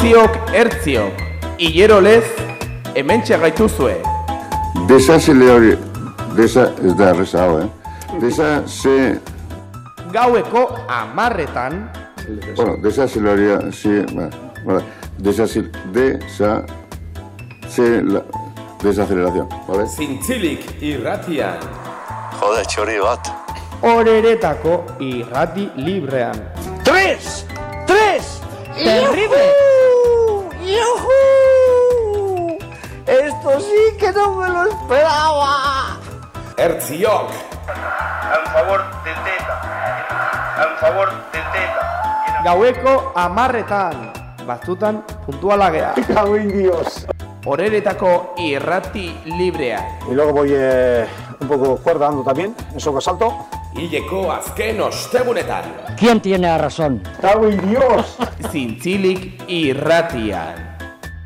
Ontziok ertziok, hilero lez, hemen gaituzue. Desa hori, desa, ez da erreza hau, eh? Desa ze, Gaueko amarretan, bueno, desa hori, si, ba, ba, desa desa, ze, la, desaceleración, vale? zintzilik irratian. Jode, txori bat. Horeretako irrati librean. ¡Tres! ¡Tres! ¡Terrible! ¡Yujú! Esto sí que no me lo esperaba. Ertziok, En favor de Teta. En favor de Teta. gaueko amarretan, batzutan puntuala gea. Cago en Dios. Horeretako irrati librean. Y luego voy eh, un poco cuerda dando también, eso que salto. Hileko azken ostegunetan. ¿Quién tiene la razón? ¡Cago en Dios! Zintzilik irratian.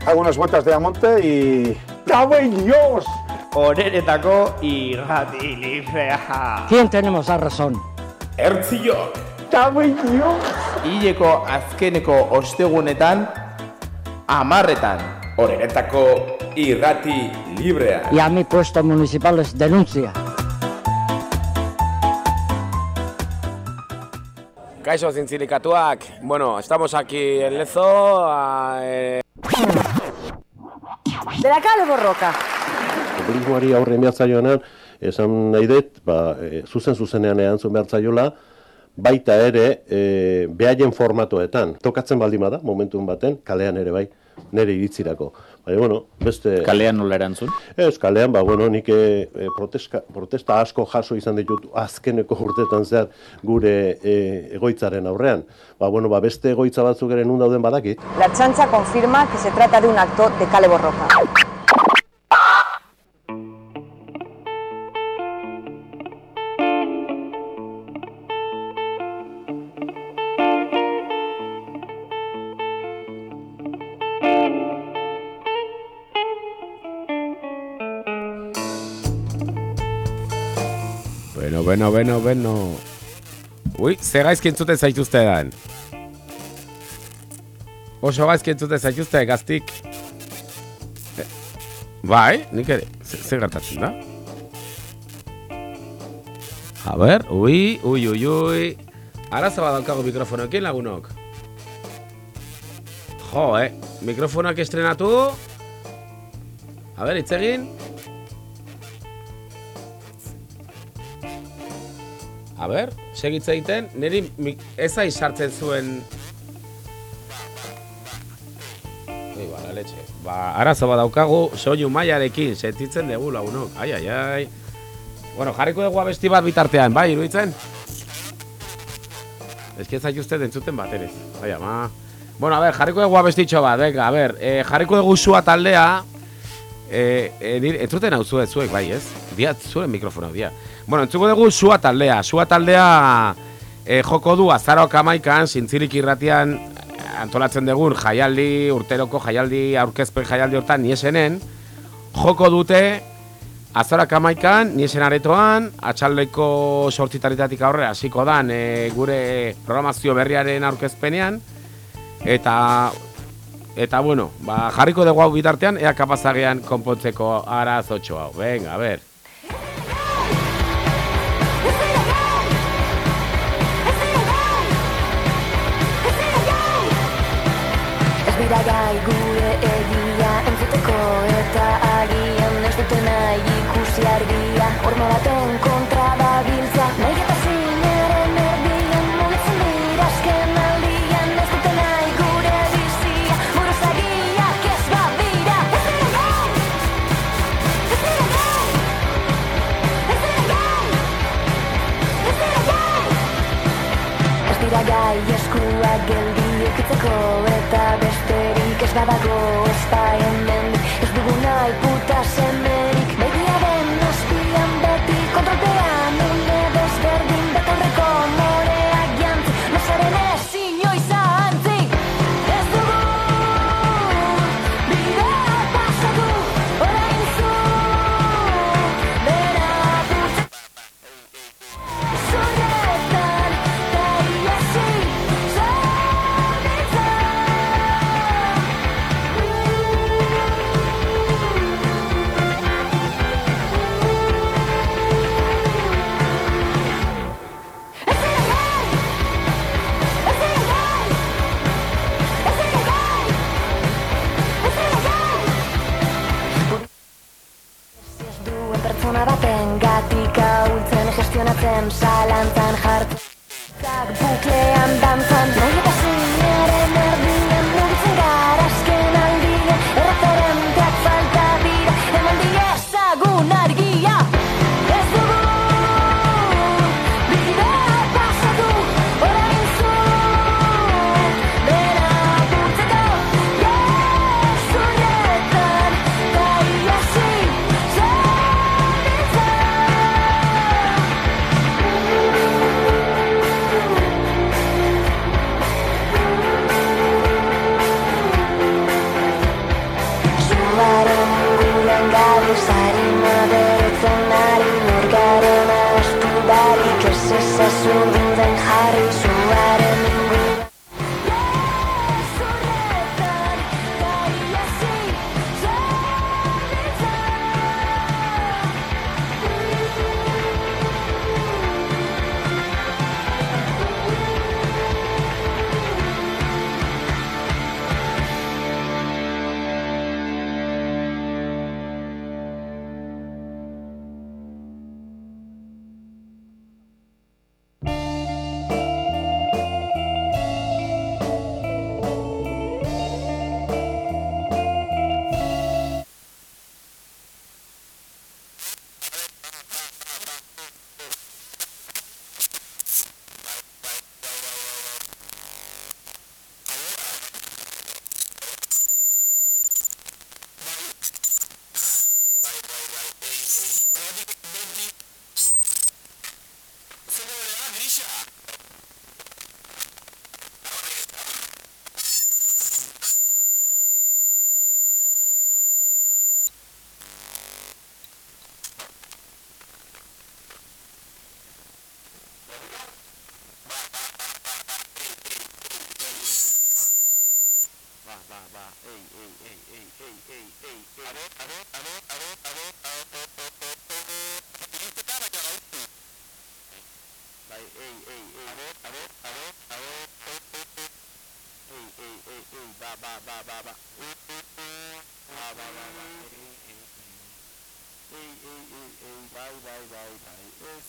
Hago unas vueltas de amonte y... ¡Cago en Dios! Horeretako irrati librea. ¿Quién tenemos la razón? Ertziok, ¡Cago en Dios! hileko azkeneko ostegunetan, amarretan. Horeretako irrati librea. Y a mi puesto municipal les denuncia. Kaixo zintzilikatuak, bueno, estamos aquí en Lezo, a, eh, De la calle Borroca. Populismoari aurre mehatzaioan, esan nahi dut, ba, e, zuzen zuzenean erantzun behar zaiola, baita ere e, behaien formatoetan. Tokatzen baldin bada, momentun baten, kalean ere bai, nire iritzirako. Baina, bueno, beste... Kalean nola erantzun? Ez, kalean, ba, bueno, nik e, protesta, protesta asko jaso izan ditut azkeneko urtetan zehar gure e, egoitzaren aurrean. Ba, bueno, ba, beste egoitza batzuk ere nun dauden badakit. La chancha confirma que se trata de un acto de Cale Borroca. Bueno, bueno, bueno. Ui, ze gaizki entzuten zaituzte dan. Oso gaizki entzuten zaituzte, gaztik. Eh, Bai, nik ere, ze, ze gertatzen da? A ber, ui, ui, ui, ui. Arazo bat daukagu mikrofonoekin lagunok. Jo, eh, mikrofonoak estrenatu. A ber, hitz A ber, segitza egiten, niri mi- ez ai sartzen zuen... Ui, ba, leche. Ba, arazo bat daukagu, soinu mailarekin, sentitzen dugu lagunok. Ai, ai, ai. Bueno, jarriko dugu abesti bat bitartean, bai, iruditzen? Ez que ez zaituzte entzuten bat ere. Bai, ama. Bueno, a ver, jarriko dugu abestitxo bat, venga, a ver. Eh, jarriko dugu sua taldea, Eh, eh, entzuten hau zuek, bai, ez? Dia, zuen mikrofono, dia. Bueno, entzuko dugu sua taldea. Sua taldea eh, joko du azaroak amaikan, zintzirik irratian eh, antolatzen dugun jaialdi, urteroko jaialdi, aurkezpen jaialdi hortan niesenen, joko dute azaroak amaikan, niesen aretoan, atxaldeko sortzitaritatik aurrera, hasiko dan eh, gure programazio berriaren aurkezpenean, eta Eta bueno, ba, jarriko dugu hau bitartean, ea kapazagean konpontzeko arazotxo hau. Venga, a ver. Dira gai gure egia entzuteko eta agian ez dute nahi ikusi argia Horma baten kontra dabiltza nahi eta zinaren erdian mugitzen dira azken aldian ez dute nahi gure bizia buruzagiak ez badira Ez dira gai! Ez dira gai! Ez dira gai! Ez dira gai! Ez dira gai eskuak eta besterik ez zen zalantzan jartu Zak buklean dantzan Nahi eta zinaren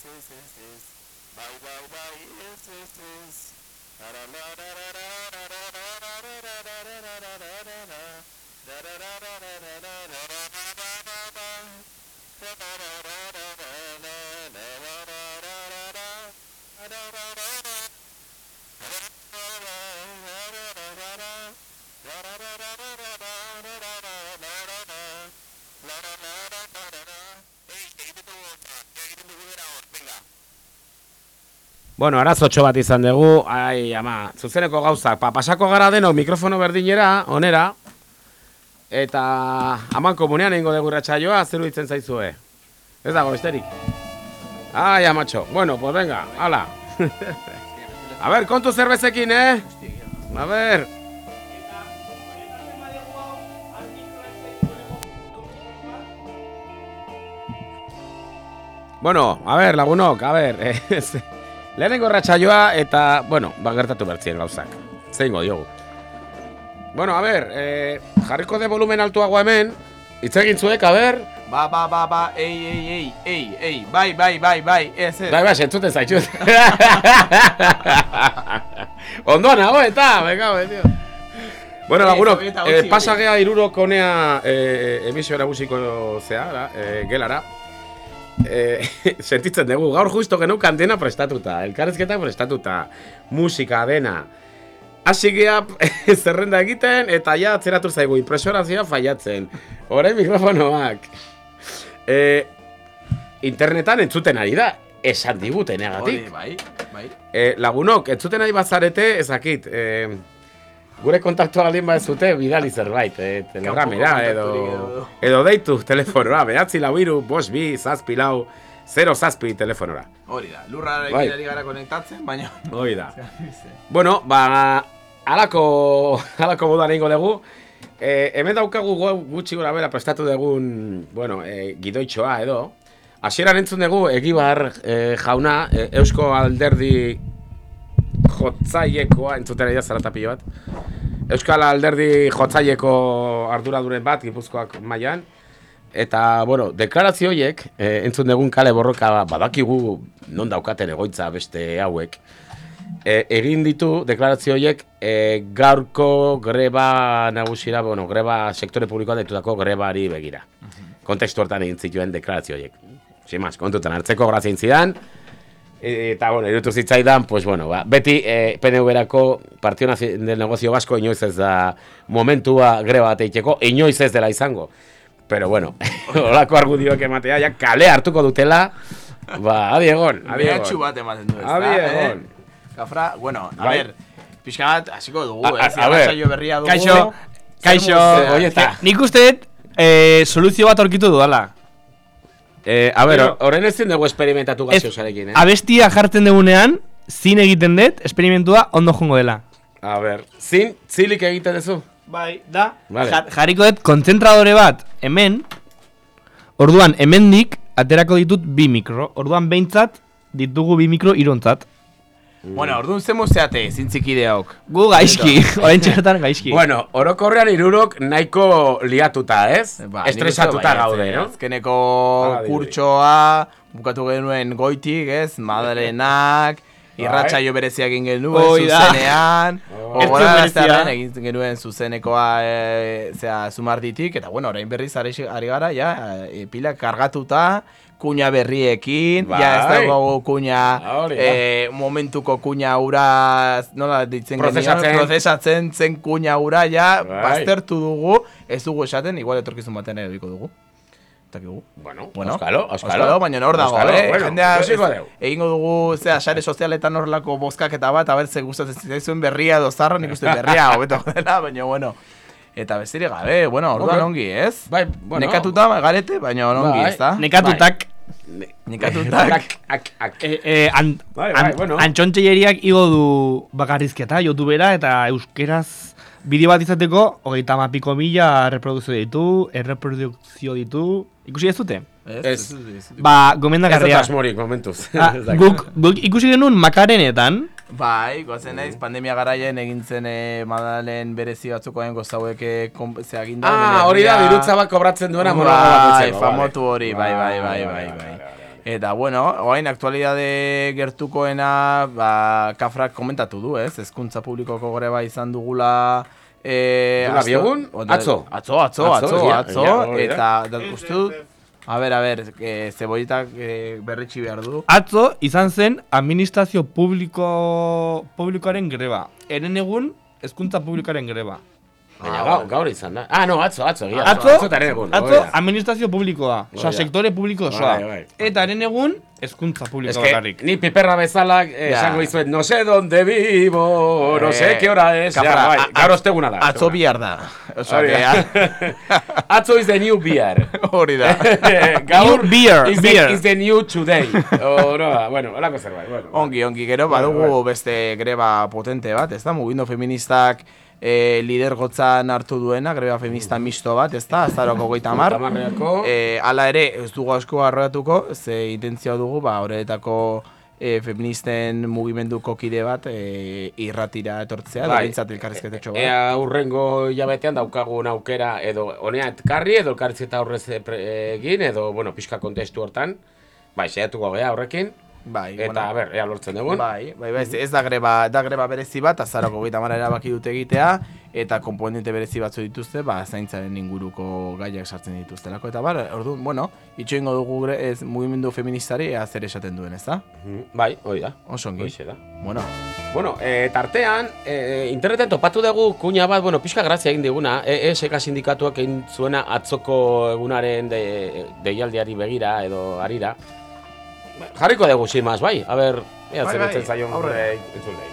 Yes, yes, yes. Bye, bye, bye. Yes, yes, yes. Da, da, da, da, da. Bueno, arazotxo bat izan dugu, ai, ama, zuzeneko gauzak, pa, pasako gara denok mikrofono berdinera, onera, eta aman komunean egingo dugu ratxaioa, zer ditzen zaizue. Ez dago, besterik. Ai, amatxo. Bueno, pues venga, hala. A ver, kontu zerbezekin, eh? A ver. Bueno, a ver, lagunok, a ver, eh, lehenengo ratxaioa eta, bueno, ba, gertatu bertzien gauzak. Zeingo diogu. Bueno, a ver, eh, jarriko de volumen altuagoa hemen, hitz egin zuek, a ver, Ba, ba, ba, ba, ei, ei, ei, ei, ei, bai, bai, bai, bai, ez, ez. bai, bai, sentzuten zaitxut. Ondoan nago eta, venga, bai, tío. Bueno, lagunok, eh, pasagea irurok honea eh, emisio eragusiko zeara, eh, gelara. Eh, sentitzen dugu, gaur justo genukan dena prestatuta, elkarrezketa prestatuta, musika, dena. Hasi gea zerrenda egiten eta ja atzeratu zaigu impresorazioa faiatzen. Orain mikrofonoak. Eh, internetan entzuten ari da, esan diguten Hori, negatik. bai, bai. Eh, lagunok, entzuten ari bazarete, ezakit, eh, gure kontaktua baldin bazute, bidali zerbait, eh, telegramera, edo, kontakturik edo deitu telefonora, behatzi lau iru, bos bi, zazpi lau, zero zazpi telefonora. Hori da, lurrarekin Bai. gara konektatzen, baina... Hoi da. Bueno, ba, alako, alako moduan egingo dugu. E, hemen daukagu gu- gutxi gora bera prestatu dugun, bueno, e, gidoitxoa edo. Hasieran entzun dugu Egibar e, jauna, e, Eusko Alderdi jotzailekoa, entzuten ari da zarata pilo bat. Euskal Alderdi jotzaileko arduraduren bat, Gipuzkoak mailan. Eta, bueno, deklarazio horiek, e, entzun dugun kale borroka ba, badakigu non daukaten egoitza beste hauek, e, egin ditu deklarazio horiek e, gaurko greba nagusira, bueno, greba sektore publikoa ditutako grebari begira. Kontekstu hortan egin zituen deklarazio horiek. Sin más, kontutan hartzeko grazien zidan, e, eta, bueno, irutu zitzaidan, pues, bueno, ba, beti e, PNV-erako Partio del Negozio Basko inoiz ez da momentua greba bat egiteko, inoiz ez dela izango. Pero, bueno, olako argudioak ematea, ja kale hartuko dutela, ba, adi egon, adi Mehatxu egon. bat ematen du, ez da? Adi egon. Eh? Gafra, bueno, a Bai. ver, pixka bat, hasiko dugu, A- a- ez? a ver. Irratsaio berria dugu. Kaixo, kaixo, moztea? Oie, eta. nik uste eh, soluzio bat aurkitu dudala. Eh, a ver, Pero- horren ez dugu experimentatu gaziosarekin, eh? abestia jartzen dugunean, zin egiten dut, esperimentua ondo jongo dela. A ver, zin, zilik egiten duzu? Bai, da. Vale. Jar- jarriko dut kontzentradore bat hemen, orduan hemendik aterako ditut bi mikro. Orduan behintzat ditugu bi mikro irontzat. Bueno, orduan ze mozeate, zintzikideok. Gu gaizki, orain txertan gaizki. Bueno, orokorrean irurok nahiko liatuta, ez? Ba, Estresatuta gaude, eh, no? Azkeneko dirudi. kurtsoa, bukatu genuen goitik, ez? Madrenak, irratsaio bereziak egin genuen, Hoi da. zuzenean. Ez Gogoraraztearen berezia. egin genuen zuzenekoa, e, zera, zumarditik, eta bueno, orain berriz ari, ari gara, ja, e, pilak kargatuta, kuña berriekin, ja ez Bai. dago kuña, e, momentuko kuña ura, nola ditzen Prozesatzen. genion, prozesatzen zen kuña ura, ja, Bai. baztertu dugu, ez dugu esaten, igual etorkizun batean edukiko dugu. Takigu. Bueno, Bueno, auskalo. Auskalo, baina hor dago, eh? bueno, Jendea egingo dugu, zera, sare sozialetan horrelako bozkaketa bat, aber ze gustatzen zitzaizuen berria edo zarra, nik uste berria hobeto dela, baina bueno. Eta besterik gabe, bueno, orduan ongi, ez? Bai, bueno. Nekatuta garete, baina ongi, Bai. ez da? Nekatutak, Nekatutak. Ak, ak, ak. eh, eh, an, Bai, bai, an, bueno. antxontxelleriak igo du bakarrizketa, youtubera, eta euskeraz bideo bat izateko, hogeita mapiko mila reprodukzio ditu, erreprodukzio ditu, ikusi ez dute? Ez. Ba, Ez dut gomendagarria. asmorik, momentuz. Ah, Ez guk, guk ikusi genuen makarenetan, Bai, goazen naiz, pandemia garaien egin zen eh, madalen berezi batzukoen gozauek eh, kom- ze aginda. Ah, hori da, dirutza bat kobratzen duena Bai, vale. famotu hori, bai, bai, bai, bai, bai. Eta, bueno, orain aktualidade gertukoena, ba, kafrak komentatu du, ez? Hezkuntza publikoko greba izan dugula... Eh, Duela asto- bi egun? Oda- Atzo. Atzo, atzo, Atzo, atzo, egia, atzo, egia, hori da. eta da, uste dut, a ber, a ber, e, zebolletak e, berritxi behar du. atzo izan zen administrazio publiko, publikoaren greba. Eren egun, hezkuntza publikoaren greba. Baina gaur, gaur izan da. Ah, no, atzo, atzo, egia. Atzo, atzo eta egun. atzo administrazio publikoa, da. sektore publiko osoa. Bai, bai. Eta eren egun, hezkuntza Es publiko que bakarrik. ni piperra bezala eh, esango dizuet, no sé dónde vivo, no sé Eh, qué hora es. Kafra, Ja, bai, a- gaur osteguna da. Atzo bihar da. Da. Atzo is the new beer. hori da. Gaur New beer, is the, beer. is the new today. O, no, bueno, holako zerbait. Bueno, Ongi, ongi, gero badugu beste greba potente bat, ez da? Mugindo feministak e, lidergotzan hartu duena, greba feminista misto bat, ez da? Azaroko goita mar. E, hala ere, ez dugu asko arroatuko, ze intentzio dugu, ba, horretako e, feministen mugimenduko kide bat e, irratira etortzea, bai. behintzat elkarrizketetxo bat. Ea urrengo hilabetean daukagun aukera edo honea etkarri edo elkarrizketa aurrez e, egin edo bueno, pixka kontestu hortan. Bai, saiatuko gea horrekin. Bai, Eta, a ber, ea lortzen dugun. Bai, bai, bai, ez- da greba, da greba berezi bat, azaroko goita mara erabaki dute egitea, eta komponente berezi batzu dituzte, ba, zaintzaren inguruko gaiak sartzen dituztelako, eta bar, orduan, bueno, itxo ingo dugu ez, mugimendu feministari, ea zer esaten duen, ez da? Mhm, Bai, da. Oso ongi. Hoxe da. Bueno, Bueno, e, tartean, e, interneten topatu dugu kuña bat, bueno, pixka grazia egin diguna, ESK sindikatuak egin zuena atzoko egunaren de, deialdiari begira edo arira. Jarriko dugu simaz, bai? A ber, ea Bai, bai, zaion gure entzulei.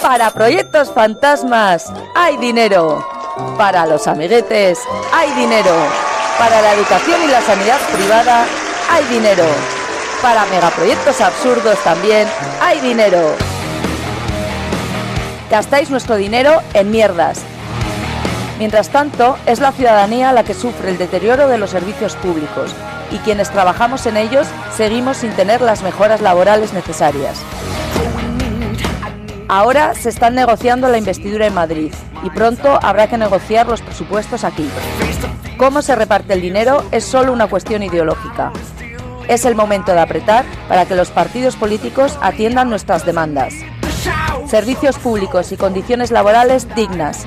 Para proyectos fantasmas hay dinero. Para los amiguetes hay dinero. Para la educación y la sanidad privada hay dinero. Para megaproyectos absurdos también hay dinero. Gastáis nuestro dinero en mierdas. Mientras tanto, es la ciudadanía la que sufre el deterioro de los servicios públicos y quienes trabajamos en ellos seguimos sin tener las mejoras laborales necesarias. Ahora se están negociando la investidura en Madrid y pronto habrá que negociar los presupuestos aquí. Cómo se reparte el dinero es solo una cuestión ideológica. Es el momento de apretar para que los partidos políticos atiendan nuestras demandas. Servicios públicos y condiciones laborales dignas.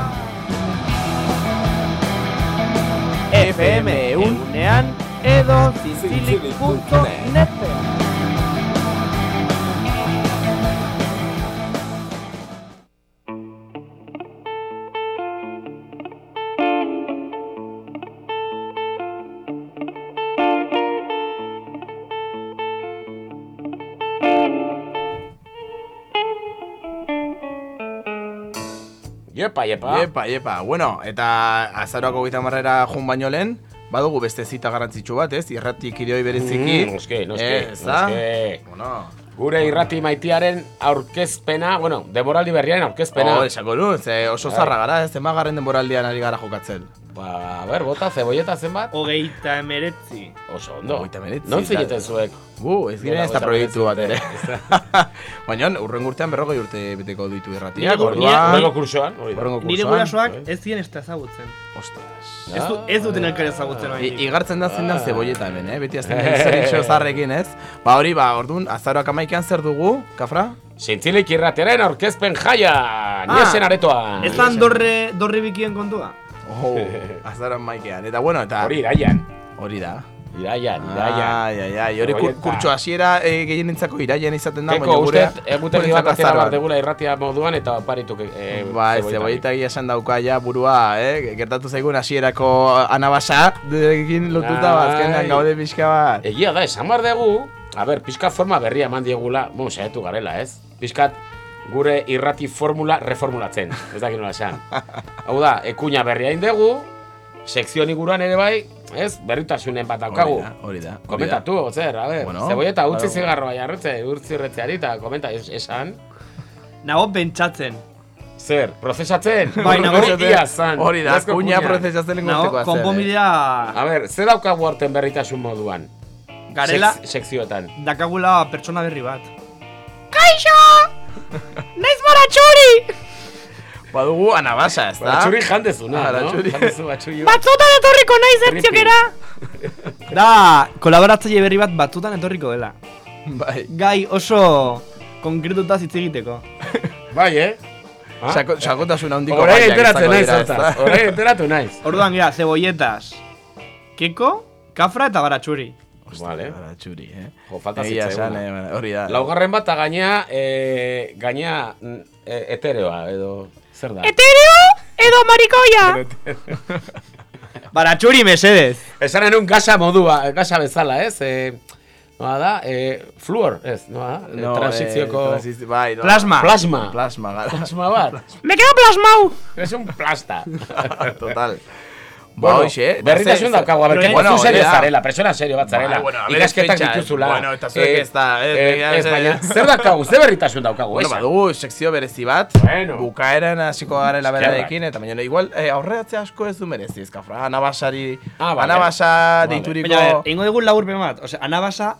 FM eunean edo zintzilik.net Iepa, iepa. Iepa, iepa. Bueno, eta azaroako gita marrera jun baino lehen, badugu beste zita garrantzitsu bat, ez? Irratik irioi bereziki. Mm, noske, noske, Eh, ez da? noske. Bueno. Gure irrati maitiaren aurkezpena, bueno, demoraldi berriaren aurkezpena. Oh, esako du, ze oso Bai. zarra gara, ez emagarren denboraldian ari gara jokatzen. Ba, a ber, bota, zebolleta zenbat? Hogeita emeretzi. Oso ondo. Hogeita emeretzi, Non zineten zuek? Bu, ez gire Nola, ez da proiektu bat ere. Baina, urren urtean berrogei urte beteko ditu gu- nire- Horrengo kursoan, Nire gurasoak ez ziren ez da ezagutzen. Ostras. Ez, du, ez duten elkar ezagutzen igartzen da zen da zebolleta hemen, eh? Beti azten da zeritxo zarrekin, ez? Ba hori, ba, orduan, azaroak amaikean zer dugu, kafra? Zintzilik irratiaren aurkezpen jaia, Ah, niesen aretoan. Ez dan dorre, dorre bikien kontua? Oh, azaroak amaikean. Eta bueno, eta... Hori iraian. Hori da. Iraian, iraian. Ai, ai, ai, hori kur, Zebolleta. kurtso hasiera e, gehienentzako iraian izaten da, Keko, uste, egutegi bat atera bat degula irratia moduan eta oparitu e, Ba, ez zebolleta egia esan dauka ja burua, eh? Gertatu zaigun hasierako anabasa egin lotuta, ba, azkenean Ai. gaude pixka bat. Egia da, esan behar dugu, a ber, pixkat forma berria eman diegula, bueno, saiatu garela, ez? Pixkat gure irrati formula reformulatzen, ez dakit nola esan. Hau da, ekuña berria indegu, sekzio inguruan ere bai, ez? Berritasunen bat daukagu. Hori da, hori da. hori da. Komentatu, zer, a ber, Bueno, zebolleta utzi badago. zigarroa jarretze, urtzi irretzeari, eta komenta, es, esan, Nago pentsatzen. zer, prozesatzen? Bai, nago- ia zan. Hori da, kuña prozesatzen Nago, lengorteko azer. konponbidea A ber, ze daukagu aurten berritasun moduan? garela Sek- sekzioetan. dakagula pertsona berri bat. Kaixo! Naiz baratxuri! Badugu anabasa, ez da? Batxuri jandezuna, Ah, no? Jandezu batxuri. Batzutan etorriko naiz ertziokera! Da, kolaboratzaile berri bat batzutan etorriko dela. Bai. Gai oso konkretuta hitz egiteko. Bai, eh? Ah? Sako, sakotasun handiko enteratzen izango naiz, dira, ez da? hortaz. Horai enteratu naiz. Orduan gira, cebolletas, keko, kafra eta baratxuri. Vale. Baratxuri, eh? Jo, falta Egia esan, eh, hori da. Laugarren bat, eta gainea, eh, gainea mm, eh, etereoa, edo, zer da? Etereo edo marikoia! baratxuri mesedez. Esan enun gasa modua, eh, gasa bezala, ez? Eh, noa da, eh, fluor, ez, noa da? No, transizioko... eh, transizi- bai, no. Plasma. Plasma. Plasma, gara. Plasma bat. Me quedo plasmau! Es un plasta. Total. Ba, Bueno, hoxe, berritasun daukagu, a ber, Pero, que bueno, bueno, serio zarela, persona serio bat zarela. Bai, bueno, a ver, Ikasketak dituzula. bueno, eta zuek ez da, ez, eh, baina, zer daukagu, zer berritasun daukagu, Bueno, badugu sekzio berezi bat, Bueno. bukaeran hasiko garela berarekin, eta baina igual eh, aurreratzea asko ez du merezi, ezkafra, anabasari, Ah, vale. anabasa Vale. deituriko... Baina, a ver, ingo dugu laburpen bat, osea, anabasa,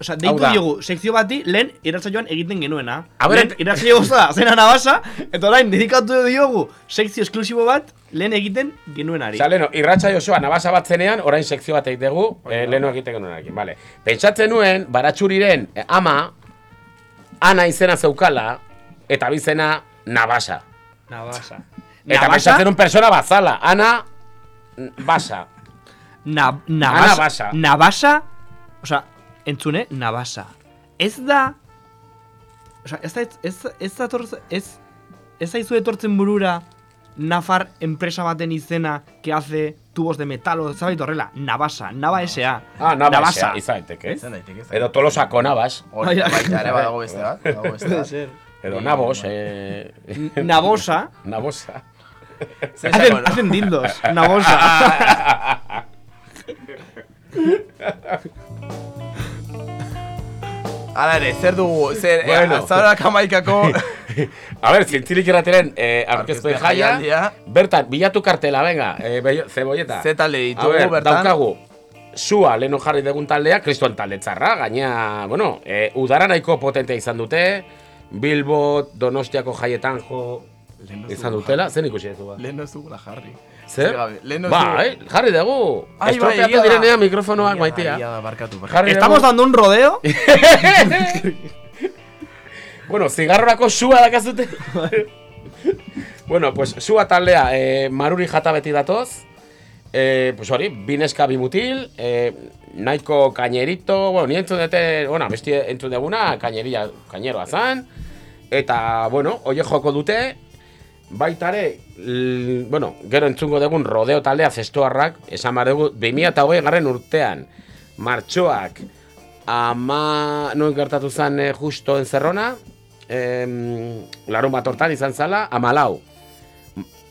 osea, deitu diogu, sekzio bati, lehen irratzaioan egiten genuena. A ber, lehen ent- irratzaio goza, zen anabasa, eta orain, dedikatu diogu, sekzio esklusibo bat, lehen egiten genuenari. Osa, leno, irratxa osoa nabasa bat zenean, orain sekzio bat egite dugu, eh, leno egiteko nuenarekin, vale. Pentsatzen nuen, baratxuriren eh, ama, ana izena zeukala, eta bizena nabasa. Nabasa. Eta pentsatzen nuen persona bazala, ana, basa. Na, nabasa. Anabasa. Nabasa. Osea, entzune, nabasa. Ez da... Osea, ez da, ez, ez da etorz- ez, ez zaizu etortzen burura Nafar enpresa baten izena que hace tubos de metal o zabait horrela, Nabasa, Nava S.A. Ah, nabasa, izan daiteke. Izan daiteke, Edo tolosako nabas. Hori, Bai, baita ere badago beste bat, badago beste bat. Edo nabos, eh... Nabosa, Nabosa. Hacen, hacen dildos, una bolsa. Hala ere, zer dugu, zer, Bueno. bueno. azaurak amaikako... A ber, zintzilik irrateren eh, aurkezpen jaia, bertan, bilatu kartela, venga, eh, bello- zebolleta. Ze talde ditugu bertan? daukagu, sua leheno jarri dugun taldea, kristuan talde txarra, gaina, bueno, eh, udara nahiko potentea izan dute, Bilbo, Donostiako jaietan jo izan dutela, zen ikusi duzu ba? Lehen ez dugula jarri. Zer? Ba, eh, jarri dugu. Bai, Estropeatu da. direnean mikrofonoak maitea. egia da, barkatu, barkatu. Estamos dando un rodeo. Bueno, zigarrorako sua dakazute. bueno, pues sua taldea, eh, maruri jata beti datoz. Eh, pues hori, bineska bimutil, eh, nahiko kañerito, bueno, ni entzun dute, bueno, besti entzun deguna, kañeria, kañeroa zan. Eta, bueno, oie joko dute, baitare, l- bueno, gero entzungo dugun rodeo taldea zestoarrak, esan behar dugu, 2008 garren urtean, martxoak, ama, non gertatu zen eh, justo enzerrona, em, larun bat hortan izan zala, amalau.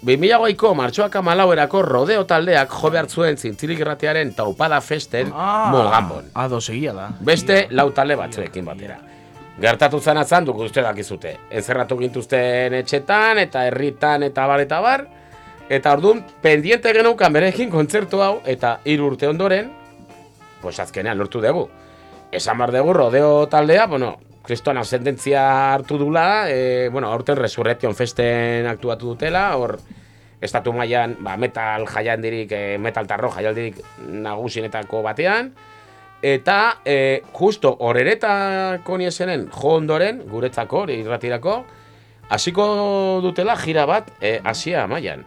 2008ko martxoak amalau erako rodeo taldeak jo behar zuen zintzilik irratiaren taupada festen Ah, mogambon. Ados egia da. Beste lau talde batzuekin batera. Gertatu zen atzan duk uste dakizute. Entzerratu gintuzten etxetan eta herritan eta bar eta bar. Eta orduan, pendiente geneukan berekin kontzertu hau eta hiru urte ondoren, pues azkenean lortu dugu. Esan behar dugu, rodeo taldea, bueno, kriston ascendentzia hartu dula, e, bueno, aurten Resurrection Festen aktuatu dutela, hor, estatu mailan ba, metal jaialdirik, e, metal tarro jaialdirik nagusinetako batean, eta e, justo horeretako niesenen jo ondoren, guretzako, hori irratirako, hasiko dutela jira bat e, Asia mailan.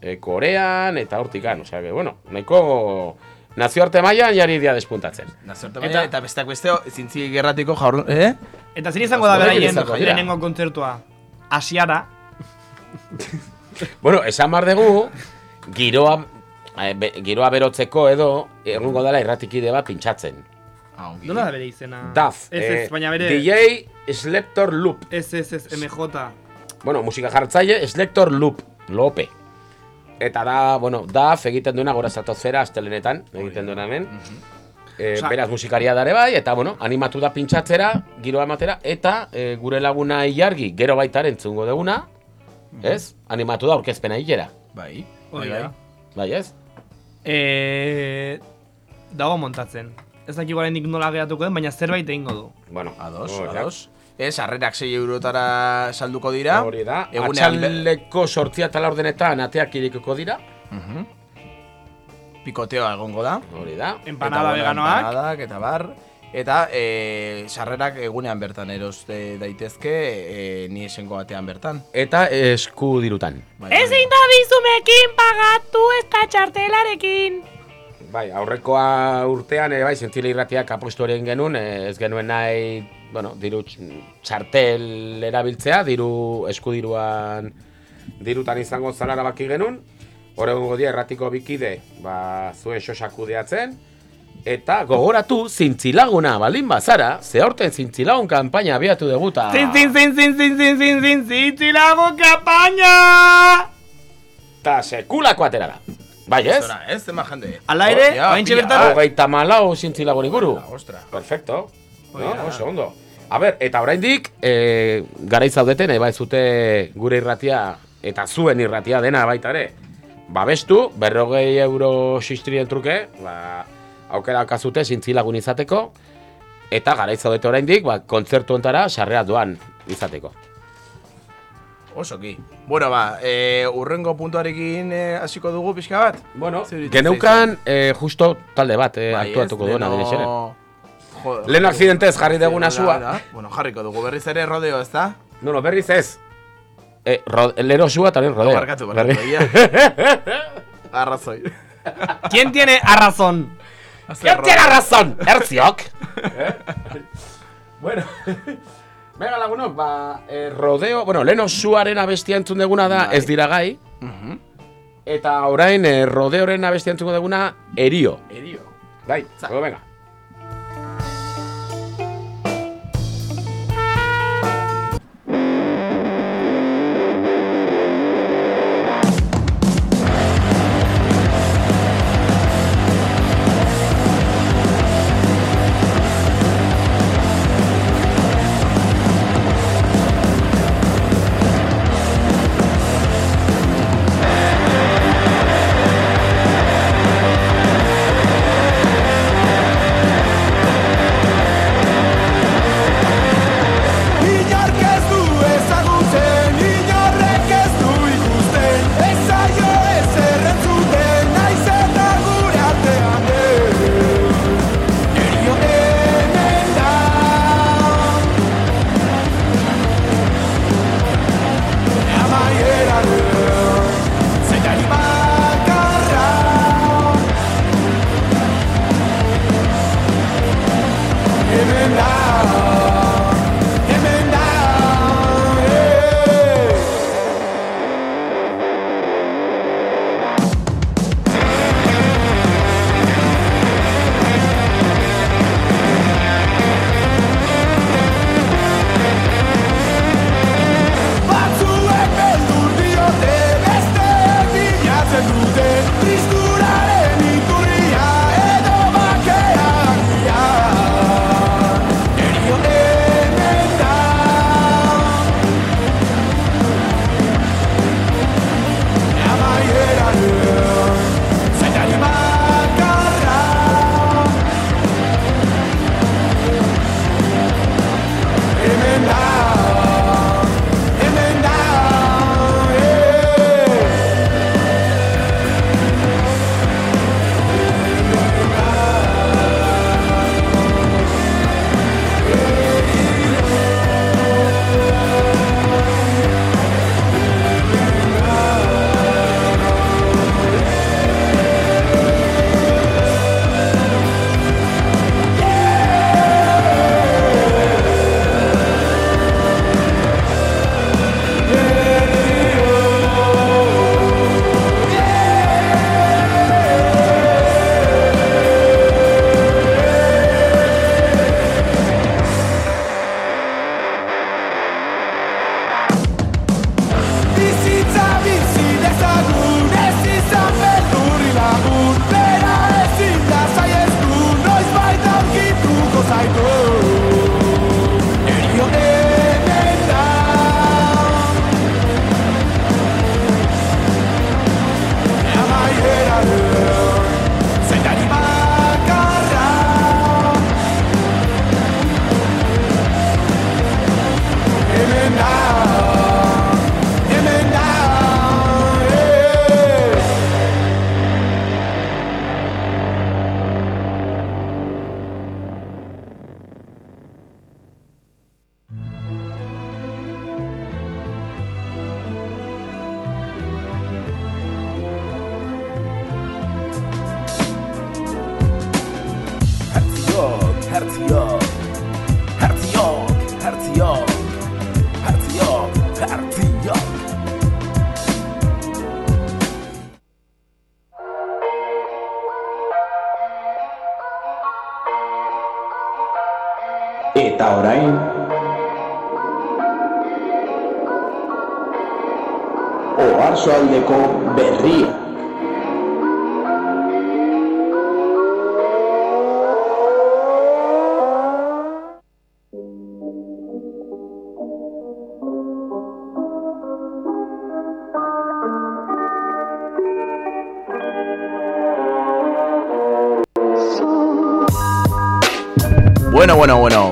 E, Korean eta hortikan, osea, que, bueno, nahiko nazioarte mailan jari dia despuntatzen. Nazioarte maila eta besteak beste zintzi gerratiko jaur... Eh? Eta zein izango da beraien lehenengo kontzertua? Asiara. Bueno, esan behar dugu, giroa, be, giroa berotzeko edo, egungo dela irratikide bat pintxatzen. Ah, ongi. Nola da bere izena? DAF, Ez, eh, ez, baina bere... DJ Selector Loop. Ez, ez, ez, MJ. Bueno, musika jartzaile, Selector Loop, Lope. Eta da, bueno, DAF egiten duena gora zatozera astelenetan, egiten duena hemen. Eh, Osea- beraz musikaria dare bai, eta bueno, animatu da pintxatzera, giroa ematera, eta eh, gure laguna ilargi, gero baita entzungo duguna, ez? Animatu da aurkezpena hilera. Bai, Hori bai, da. Bai, ez? Eh, dago montatzen. Ez dakik oraindik nola geratuko den, baina zerbait egingo du. Bueno, Ados, ados. Ez, harrerak 6 eurotara salduko dira. Hori da, Egunean atxaldeko sortzia eta laurdenetan ateak irikoko dira. Mhm. Pikoteoa egongo da. Hori da. Empanada veganoak. Empanadak eta bar. Eta e, sarrerak egunean bertan eroste daitezke e, ni esengo batean bertan. Eta esku dirutan. Bai, Ezin da bizumekin pagatu ez da txartelarekin. Bai, aurrekoa urtean ere bai, zentzile irratiak apostu egin genuen, eh, ez genuen nahi, bueno, diru tx- txartel erabiltzea, diru eskudiruan dirutan izango zalara baki genuen. Horrengo dia erratiko bikide, ba, zuen xosak kudeatzen. Eta gogoratu zintzilaguna baldin bazara, ze aurten zintzilagun kanpaina abiatu deguta. Zin, zin, zin, zin, zin, zin, zin, zin, zin, zilago kapaina! Ta sekulako atera da. Bai, ez? Ez, zema jende. Hala ere, pila. bertan- Hogeita malau zintzilagun inguru. Ostra. Perfecto. No, oso ondo. A ber, eta oraindik e, garai zaudeten, eba ez zute gure irratia eta zuen irratia dena baita ere. Babestu, berrogei euro sistrien truke, ba, aukera kazute zintzilagun izateko, eta garai zaudete oraindik, ba, kontzertu ontara sarrea doan izateko. Osoki. Bueno, ba, e, urrengo puntuarekin e, hasiko dugu pixka bat? Bueno, Geneukan e, justo talde bat e, Bai, aktuatuko duena leno- dinexeren. Jo- Lehen akzidentez jarri deguna sua. Bueno, jarriko dugu berriz ere rodeo, ez da? No, no, berriz ez. E, ro, lero sua eta lehen rodeo. Barkatu, barkatu, ia. Arrazoi. ¿Quién tiene a ¿Quién tiene razón? Erziok. bueno, Venga, lagunok, ba, eh, rodeo, bueno, leno suaren abestia entzun deguna da, Bai. ez dira gai. Eta orain, eh, rodeoren abestia entzun deguna, erio. Erio. Bai, venga.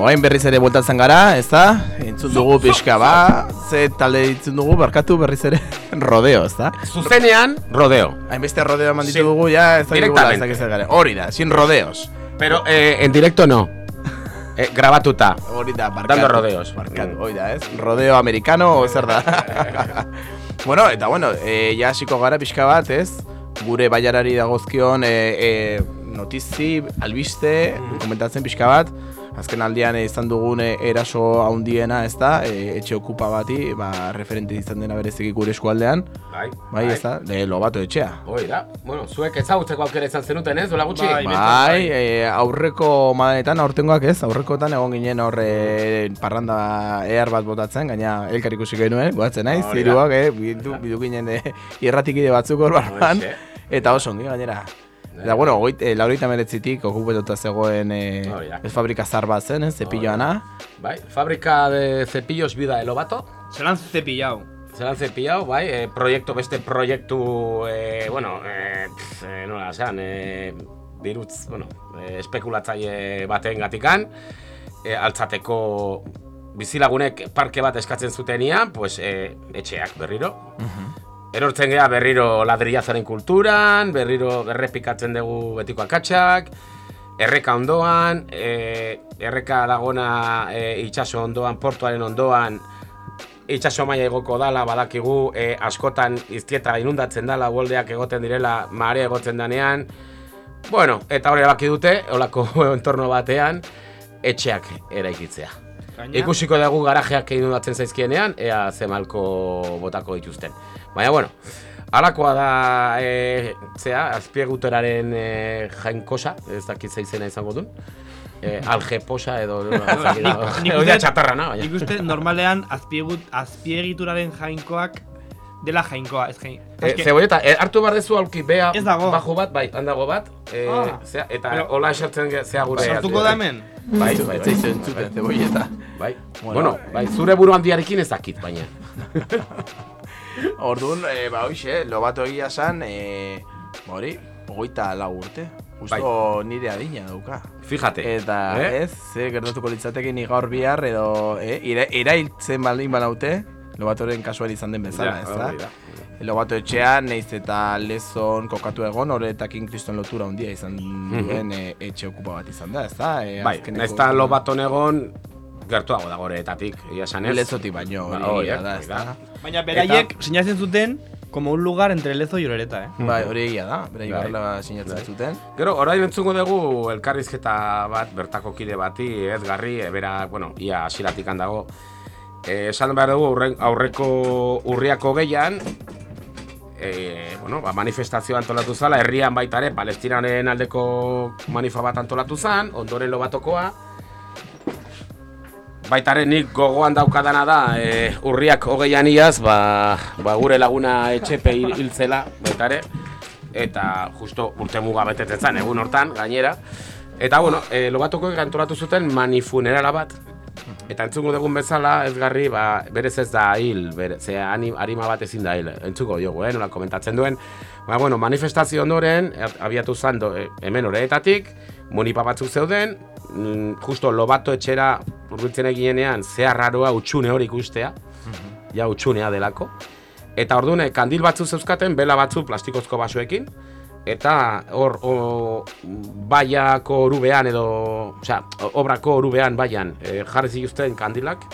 Orain berriz ere bueltatzen gara, ez da? Entzun dugu pixka, ba, ze talde ditzun dugu, barkatu berriz ere rodeo, ez da? Zuzenean, rodeo. Hainbeste rodeo eman ditu dugu, ja, ez da Directamente. gara. Hori da, sin rodeos. Pero eh, en directo no. Eh, grabatuta. Hori da, barkatu. Dando rodeos. Barkatu, hori da, ez? Rodeo americano, o zer da? bueno, eta bueno, eh, ja hasiko gara pixka bat, ez? Gure baiarari dagozkion eh, eh, notizi, albiste, komentatzen pixka bat. Azken aldian eh, izan dugun eh, eraso handiena, ez da? Eh, etxe okupa bati, ba, referente izan dena bereziki gure eskualdean. Bai, Bai, ez da? De lobato etxea. Hoi da. Bueno, zuek ezagutzeko aukera izan zenuten, ez? Dola gutxi? Bai, eh, aurreko madenetan, aurtengoak ez, aurrekotan egon ginen horre parranda ehar bat botatzen, gaina elkar ikusi genuen, botatzen naiz, ziruak, eh, bidu, bidu ginen eh, irratikide batzuk hor barban, eta oso ongi gainera. Eta bueno, goit, eh, laurogeita meretzitik okupatuta zegoen eh, Hori da. ez fabrika zar bat zen, eh, zepilloana. Bai, fábrica de cepillos vida de Lobato. Zelan cepillao. Zelan cepillao, bai, eh, proiektu, beste proiektu, eh, bueno, eh, pf, eh, nola, esan, eh, dirutz, bueno, eh, espekulatzaile baten gatikan, eh, altzateko bizilagunek parke bat eskatzen zutenian, pues, eh, etxeak berriro. Erortzen gea berriro ladrillazaren kulturan, berriro errepikatzen dugu betiko akatsak, erreka ondoan, e, erreka dagona e, itxaso ondoan, portuaren ondoan, itxaso maila egoko dala, badakigu, e, askotan iztieta inundatzen dala, boldeak egoten direla, marea egotzen danean. Bueno, eta hori baki dute, olako entorno batean, etxeak eraikitzea. Gaina- Ikusiko dugu garajeak inundatzen zaizkienean, ea zemalko botako dituzten. Baina, bueno, Alakoa da, e, zea, azpieguteraren e, jainkosa, ez dakit ze izena izango duen. E, algeposa edo... Hori txatarra, na. Nik uste normalean azpiegut, azpiegituraren jainkoak dela jainkoa, ez jain. E, zebolleta, e, hartu behar dezu aulki bea bajo bat, bai, handago bat, e, Ah. zea, eta Pero- hola esertzen ge- zea gure... Sartuko da hemen? Bai, bai, bai. entzuten, zebolleta. Bai, Bueno, bueno, bai, zure buru handiarekin ez dakit, baina. Orduan, e, ba, hoxe, lobato egia san, e, hori, hogeita lau urte. Justo nire adina dauka. Fíjate. Eta, eh? ez, ze gertatuko litzateke ni gaur bihar edo, eh, ira, irailtzen baldin banaute, lobatoren kasuan izan den bezala, Ja, ez da? Lobato etxean, neiz eta lezon kokatu egon, horretakin kriston lotura handia izan duen e, etxe okupa bat izan da, ez da? E, Bai, azkeneko- ez da lo baton egon, gertuago da goretatik, ia esan ez. Lezotik baino, hori Ba, eh, da, hori ez da? Baina beraiek sinatzen zuten como un lugar entre Lezo y Orereta, eh? Bai, hori egia da, beraiek Bai. horrela sinatzen zuten. Gero, orain entzungo dugu elkarrizketa bat, bertako kide bati, ez garri, e, bera, bueno, ia asiratik dago. E, esan behar dugu aurren- aurreko urriako gehian, e, bueno, ba, manifestazioa antolatu zala, herrian baita ere, palestinaren aldeko manifa bat antolatu zan, ondoren lobatokoa. Baita ere nik gogoan daukadana da, e, urriak hogeian iaz, ba, ba gure laguna etxepe hil- hiltzela, baita ere, eta justo urte muga betetzen zen, egun hortan, gainera. Eta, bueno, e, lobatuko antolatu zuten manifunerala bat, Eta entzungo dugun bezala, ezgarri, ba, berez ez da hil, bere, ze bat ezin da hil, entzuko diogu, eh, nola komentatzen duen. Ba, bueno, manifestazio ondoren, abiatu zan do, e, hemen horretatik, monipa batzuk zeuden, justo lobato etxera urbiltzen eginean, zehar raroa utxune hori ikustea, ja utxunea delako. Eta orduan, eh, kandil batzu zeuzkaten, bela batzu plastikozko basoekin, eta hor o, baiako orubean edo, osea, obrako orubean baian e, jarri zituzten kandilak,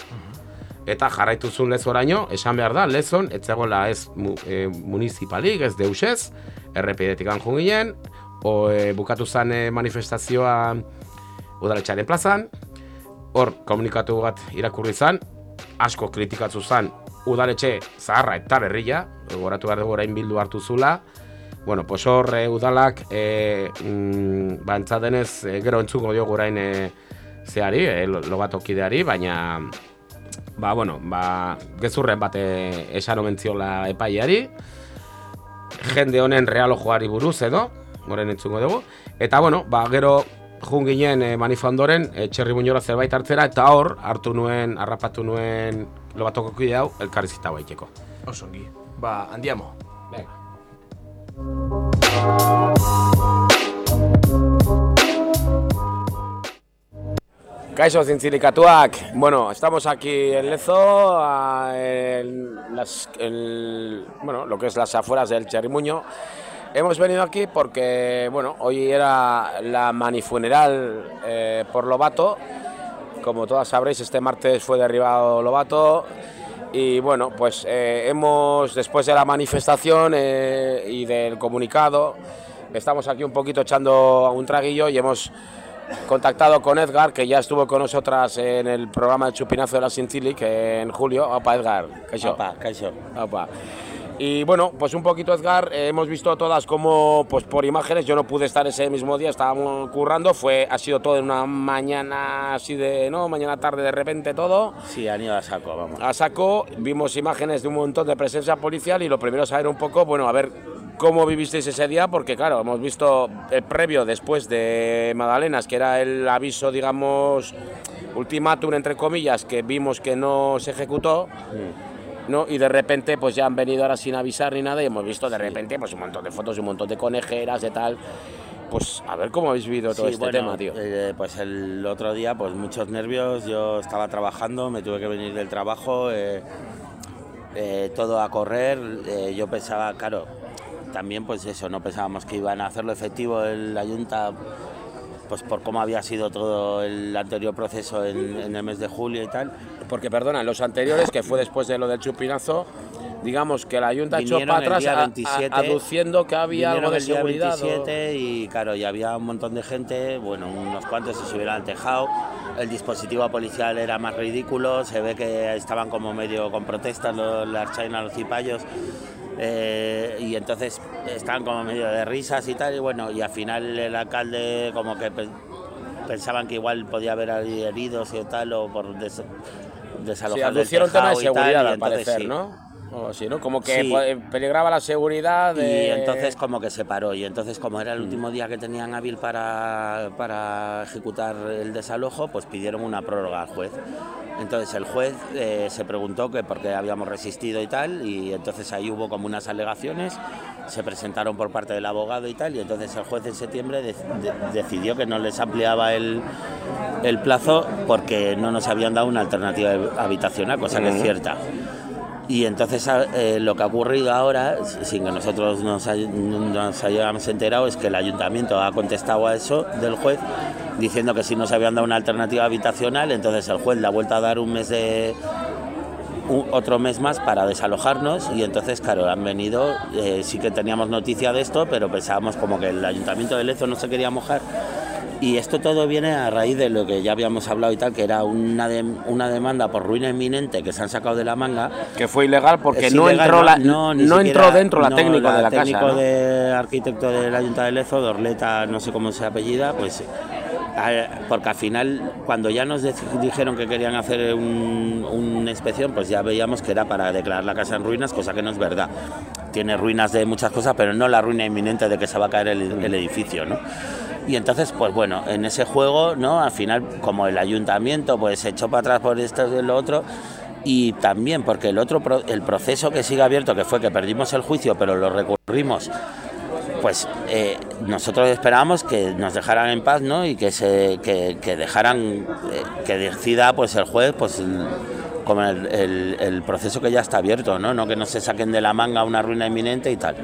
eta jarraituzun lezoraino, esan behar da, lezon, ez zegoela ez mu, e, municipalik, ez deusez, errepidetik anjun ginen, o, e, bukatu zen e, manifestazioa udaletxaren plazan, hor komunikatu bat irakurri zen, asko kritikatzu zen udaletxe zaharra eta berria, goratu behar dugu orain bildu hartu zula, Bueno, pues hor eh, udalak, e, mm, ba, entzadenez, e, gero entzuko diogu orain e, zeari, eh, lo, lobatokideari, baina ba, bueno, ba, gezurren bate esan omentziola epaiari, jende honen realo joari buruz edo, goren entzungo dugu, eta bueno, ba, gero jun ginen e, manifandoren, e, txerri muñola zerbait hartzera, eta hor, hartu nuen, harrapatu nuen lobatoko kide hau, elkarrizita baiteko. Oso ongi. Ba, andiamo. Venga. Kaixo zintzilikatuak, bueno, estamos aquí en Lezo, a- en las, el- bueno, lo que es las afueras del Cherrimuño. Hemos venido aquí porque, bueno, hoy era la manifuneral eh, por Lobato. Como todas sabréis, este martes fue derribado Lobato. Y bueno, pues eh, hemos, después de la manifestación eh, y del comunicado, estamos aquí un poquito echando un traguillo y hemos contactado con Edgar, que ya estuvo con nosotras en el programa de Chupinazo de la Sintilic en julio. Opa, Edgar. Kaixo. Opa, kaixo. Opa. Y bueno, pues un poquito Edgar, eh, hemos visto todas como, pues por imágenes, yo no pude estar ese mismo día, estábamos currando, fue, ha sido todo en una mañana así de, ¿no? Mañana tarde de repente todo. Sí, han ido a saco, vamos. A saco, vimos imágenes de un montón de presencia policial y lo primero es saber un poco, bueno, a ver cómo vivisteis ese día, porque claro, hemos visto el previo después de Magdalenas, que era el aviso, digamos, ultimátum, entre comillas, que vimos que no se ejecutó. ¿No? Y de repente pues ya han venido ahora sin avisar ni nada y hemos visto de repente pues un montón de fotos y un montón de conejeras de tal. Pues a ver cómo habéis vivido todo Sí, este bueno, tema, tío. eh, pues el otro día, pues muchos nervios. Yo estaba trabajando, me tuve que venir del trabajo, eh, eh, todo a correr. yo pensaba, claro, también pues eso, no pensábamos que iban a hacerlo efectivo el Ayunta, pues por cómo había sido todo el anterior proceso en, en el mes de julio y tal. Porque, perdona, los anteriores, que fue después de lo del chupinazo, digamos que la Junta echó para atrás día a- a- 27, aduciendo que había algo de el día seguridad. o- 27 y claro, ya había un montón de gente, bueno, unos cuantos se subieron al tejado. El dispositivo policial era más ridículo, se ve que estaban como medio con protestas los, las China, los cipayos. Eh, y entonces estaban como medio de risas y tal, y bueno, y al final el alcalde como que pe- pensaban que igual podía haber heridos y tal, o por des- Sí, desalojar del aducieron tema de tejado y tal, seguridad, y al parecer, sí. ¿no? O así, ¿no? Como que Sí. po- eh, peligraba la seguridad de... Y entonces como que se paró y entonces como era el último día que tenían hábil para, para ejecutar el desalojo, pues pidieron una prórroga al juez. Entonces el juez eh, se preguntó que por qué habíamos resistido y tal, y entonces ahí hubo como unas alegaciones, se presentaron por parte del abogado y tal, y entonces el juez en septiembre de- de- decidió que no les ampliaba el, el plazo porque no nos habían dado una alternativa habitacional, cosa que es cierta. Y entonces a- eh, lo que ha ocurrido ahora, sin que nosotros nos, hay- nos hayamos enterado, es que el ayuntamiento ha contestado a eso del juez diciendo que si nos habían dado una alternativa habitacional, entonces el juez le ha vuelto a dar un mes de otro mes más para desalojarnos y entonces claro han venido eh, sí que teníamos noticia de esto pero pensábamos como que el ayuntamiento de Lezo no se quería mojar y esto todo viene a raíz de lo que ya habíamos hablado y tal, que era una, una demanda por ruina inminente que se han sacado de la manga. Que fue ilegal porque no ilegal, entró la- no siquiera- entró dentro la no, técnico de la casa, técnico ¿no? de arquitecto del Ayuntamiento de Lezo, Dorleta, no sé cómo se apellida, pues porque al final cuando ya nos dijeron que querían hacer un- una inspección, pues ya veíamos que era para declarar la casa en ruinas, cosa que no es verdad. Tiene ruinas de muchas cosas, pero no la ruina inminente de que se va a caer el, edificio, ¿no? Y entonces, pues bueno, en ese juego, ¿no? Al final, como el ayuntamiento, pues se echó para atrás por esto y lo otro, y también porque el otro el proceso que sigue abierto, que fue que perdimos el juicio, pero lo recurrimos, pues eh, nosotros esperábamos que nos dejaran en paz, ¿no? Y que se que, dejaran eh, que decida pues el juez, pues el- como el, el- proceso que ya está abierto, ¿no? No que no se saquen de la manga una ruina inminente y tal.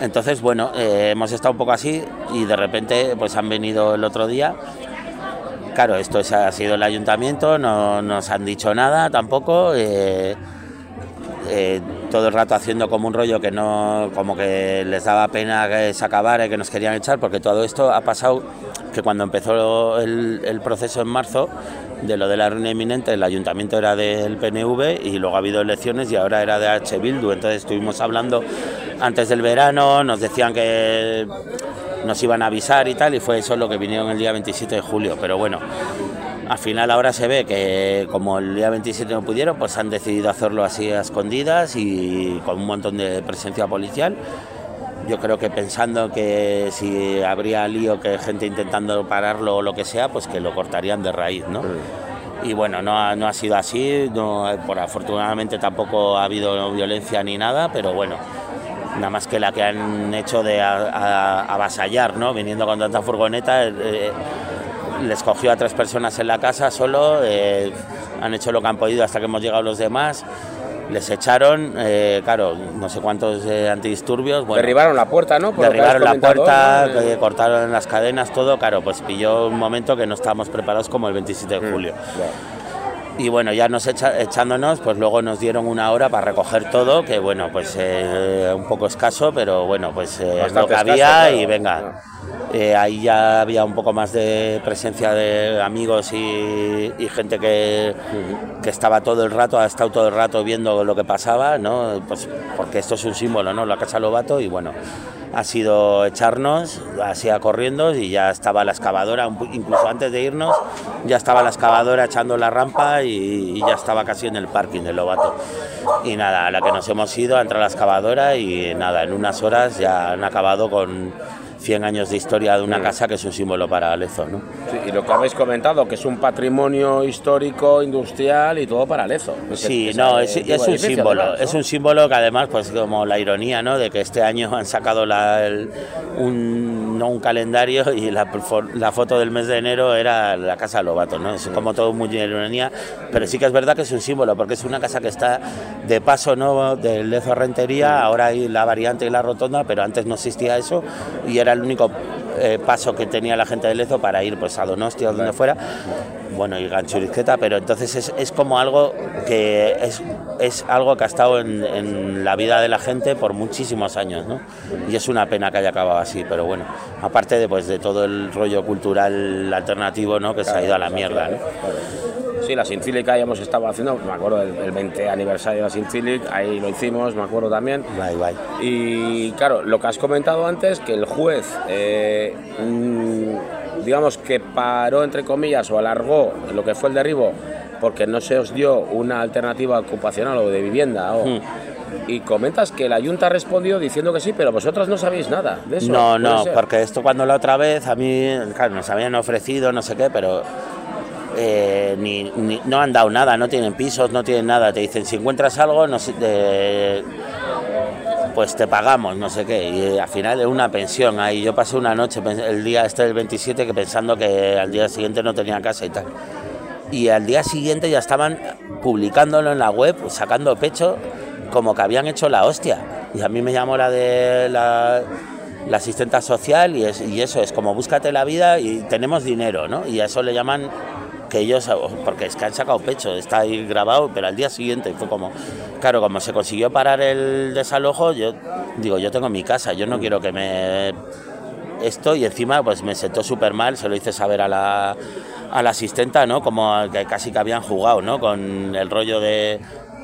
Entonces, bueno, eh, hemos estado un poco así y de repente pues han venido el otro día. Claro, esto es- ha sido el ayuntamiento, no nos han dicho nada tampoco. Todo el rato haciendo como un rollo que no, como que les daba pena que se acabara y que nos querían echar, porque todo esto ha pasado que cuando empezó el, proceso en marzo de lo de la ruina inminente, el ayuntamiento era del PNV y luego ha habido elecciones y ahora era de H. Bildu, entonces estuvimos hablando antes del verano, nos decían que nos iban a avisar y tal, y fue eso lo que vinieron el día 27 de julio, pero bueno. Al final ahora se ve que como el día 27 no pudieron, pues han decidido hacerlo así a escondidas y con un montón de presencia policial. Yo creo que pensando que si habría lío, que gente intentando pararlo o lo que sea, pues que lo cortarían de raíz, ¿no? Y bueno, no ha, no ha sido así, no, por afortunadamente tampoco ha habido violencia ni nada, pero bueno, nada más que la que han hecho de a- a- avasallar, ¿no? Viniendo con tanta furgoneta, eh, les cogió a tres personas en la casa solo, eh, han hecho lo que han podido hasta que hemos llegado los demás, les echaron, eh, claro, no sé cuántos eh, antidisturbios. Bueno, Derribaron la puerta, ¿no? Por derribaron la puerta, cortaron las cadenas, todo, claro, pues pilló un momento que no estábamos preparados como el 27 Mm, de julio. Y bueno, ya nos echa- echándonos, pues luego nos dieron una hora para recoger todo, que bueno, pues eh, un poco escaso, pero bueno, pues eh, lo que había claro. y venga. Eh, ahí ya había un poco más de presencia de amigos y, y gente que, que estaba todo el rato, ha estado todo el rato viendo lo que pasaba, ¿no? Pues porque esto es un símbolo, ¿no? La Casa Lobato y bueno, ha sido echarnos así a corriendo y ya estaba la excavadora, incluso antes de irnos, ya estaba la excavadora echando la rampa y, y ya estaba casi en el parking del Lobato. Y nada, a la que nos hemos ido, ha entrado la excavadora y nada, en unas horas ya han acabado con 100 años de historia de una casa que es un símbolo para Lezo, ¿no? Sí, y lo que habéis comentado, que es un patrimonio histórico, industrial y todo para Lezo. Sí, no, es, de un símbolo, además, ¿no? es un símbolo que además, pues como la ironía, ¿no? De que este año han sacado la, el- un, no un calendario y la, la foto del mes de enero era la Casa Lobato, ¿no? Es como todo muy ironía, pero sí que es verdad que es un símbolo, porque es una casa que está de paso, ¿no? Del Lezo Rentería, ahora hay la variante y la rotonda, pero antes no existía eso y era el único eh, paso que tenía la gente de Lezo para ir pues a Donostia o donde fuera bueno, y Ganchurizqueta, pero entonces es, es como algo que es, es algo que ha estado en, en la vida de la gente por muchísimos años, ¿no? Y es una pena que haya acabado así, pero bueno, aparte de, pues, de todo el rollo cultural alternativo, ¿no? Que se ha ido a la mierda, ¿no? Sí, la Sinfilic ahí hemos estado haciendo, me acuerdo del el 20 aniversario de la Sinfilic, ahí lo hicimos, me acuerdo también. Bye, bye. Y claro, lo que has comentado antes, que el juez, eh, mm, digamos que paró, entre comillas, o alargó lo que fue el derribo, porque no se os dio una alternativa ocupacional o de vivienda. o- Hmm. Y comentas que la Junta respondió diciendo que sí, pero vosotros no sabéis nada de eso. No, ¿puede no, ser? porque esto cuando la otra vez a mí, claro, nos habían ofrecido no sé qué, pero eh, ni, no han dado nada, no tienen pisos, no tienen nada. Te dicen, si encuentras algo, eh, pues te pagamos, no sé qué. Y eh, al final es una pensión ahí. Yo pasé una noche, el día este del 27, que pensando que al día siguiente no tenía casa y tal. Y al día siguiente ya estaban publicándolo en la web, sacando pecho, como que habían hecho la hostia. Y a mí me llamó la de la, asistenta social y, y eso es como búscate la vida y tenemos dinero, ¿no? Y a eso le llaman que ellos, porque es que han sacado pecho, está ahí grabado, pero al día siguiente fue como, claro, como se consiguió parar el desalojo, yo digo, yo tengo mi casa, yo no quiero que me esto y encima pues me sentó súper mal, se lo hice saber a la, a la asistenta, ¿no? Como que casi que habían jugado, ¿no? Con el rollo de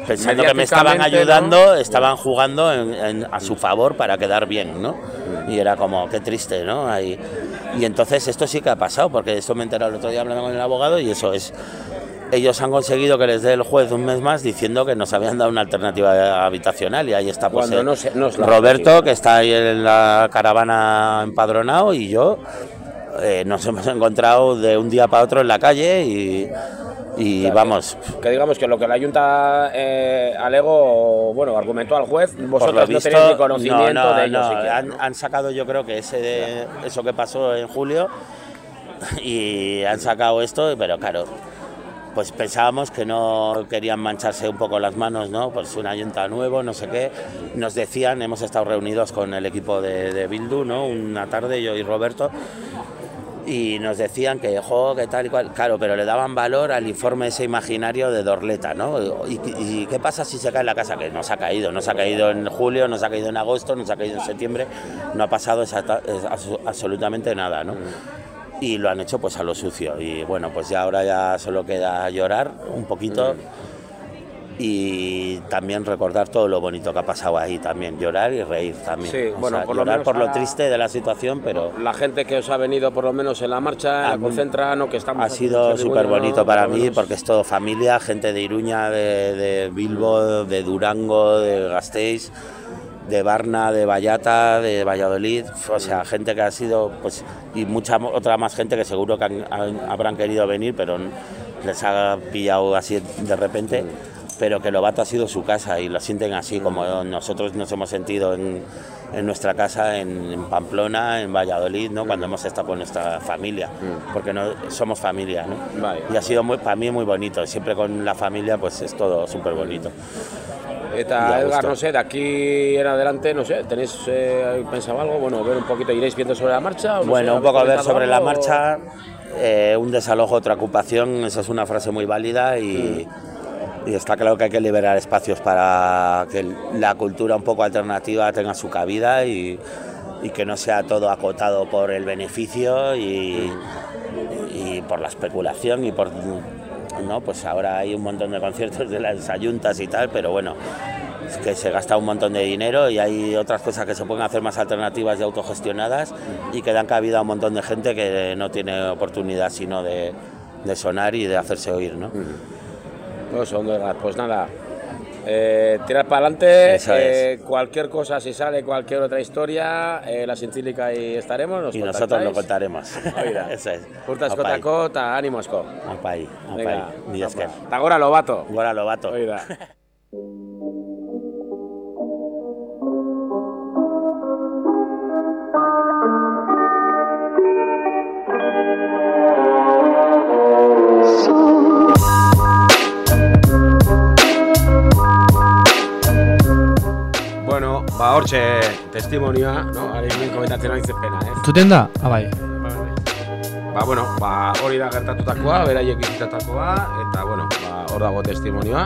pensando que me estaban ayudando, ¿no? estaban jugando en- en- a su favor para quedar bien, ¿no? Y era como, qué triste, ¿no? Ahí- y entonces esto sí que ha pasado, porque esto me he enterado el otro día hablando con el abogado y eso es... Ellos han conseguido que les dé el juez un mes más diciendo que nos habían dado una alternativa habitacional y ahí está pues, Cuando eh, no se- no es la Roberto, que está ahí en la caravana empadronado y yo eh, nos hemos encontrado de un día para otro en la calle y, y Claro, vamos, Que digamos que lo que la Junta eh, alegó, bueno, argumentó al juez, vosotros no visto, tenéis ni conocimiento no, no, de ello no, siquiera, han, ¿no? han sacado yo creo que ese de- eso que pasó en julio y han sacado esto, pero claro, pues pensábamos que no querían mancharse un poco las manos, ¿no? Pues un ayunta nuevo, no sé qué. Nos decían, hemos estado reunidos con el equipo de, de Bildu, ¿no? Una tarde, yo y Roberto, y nos decían que, jo, que tal y cual, claro, pero le daban valor al informe ese imaginario de Dorleta, ¿no? ¿Y, y qué pasa si se cae la casa? Que no se ha caído, no se ha caído en julio, no se ha caído en agosto, no se ha caído en septiembre, no ha pasado exacta- absolutamente nada, ¿no? Y lo han hecho pues a lo sucio. Y bueno, pues ya ahora ya solo queda llorar un poquito y también recordar todo lo bonito que ha pasado ahí también, llorar y reír también. Sí, O bueno, sea, por lo llorar menos por lo triste de la situación, pero La gente que os ha venido por lo menos en la marcha, en la concentra, no que estamos ha sido súper Bueno, bonito para lo mí menos. porque es todo familia, gente de Iruña, de, de Bilbo, de Durango, de Gasteiz, de Barna, de Vallata, de Valladolid, o sea, gente que ha sido, pues, y mucha otra más gente que seguro que han- han- habrán querido venir, pero les ha pillado así de repente, pero que Lobato ha sido su casa y lo sienten así como nosotros nos hemos sentido en, en nuestra casa en, en Pamplona, en Valladolid, ¿no? cuando hemos estado con nuestra familia, porque no, somos familia, ¿no? Y ha sido muy, para mí muy bonito, siempre con la familia pues es todo súper bonito. Eta Edgar, no sé, de aquí en adelante, no sé, ¿tenéis eh, pensado algo? Bueno, ver un poquito, ¿iréis viendo sobre la marcha? o no Bueno, sé, un poco a ver ¿habéis sobre la comentado marcha, eh, un desalojo, otra ocupación, esa es una frase muy válida y, y está claro que hay que liberar espacios para que la cultura un poco alternativa tenga su cabida y, que no sea todo acotado por el beneficio y, por la especulación y por... No, pues ahora hay un montón de conciertos de las ayuntas y tal, pero bueno, es que se gasta un montón de dinero y hay otras cosas que se pueden hacer más alternativas y autogestionadas y que dan cabida a un montón de gente que no tiene oportunidad sino de, de sonar y de hacerse oír, ¿no? Pues, ondo, Edgar, pues nada, eh, tirar para adelante, Eso eh, cualquier cosa, si sale cualquier otra historia, eh, la Sintzilika ahí estaremos, nos Y nosotros lo contactáis. contaremos. Oida. Eso es. Urta Apai. eskotako eta animo asko. Apai, Venga, apai, mila esker. Eta gora lobato. Gora lobato. Oida. ba hortxe testimonioa, no? Ari egin komentatzen ari zepena, ez? Zuten da? Ah, bai. Ba, bueno, ba, hori da gertatutakoa, beraiek bizitatakoa, eta, bueno, ba, hor dago testimonioa.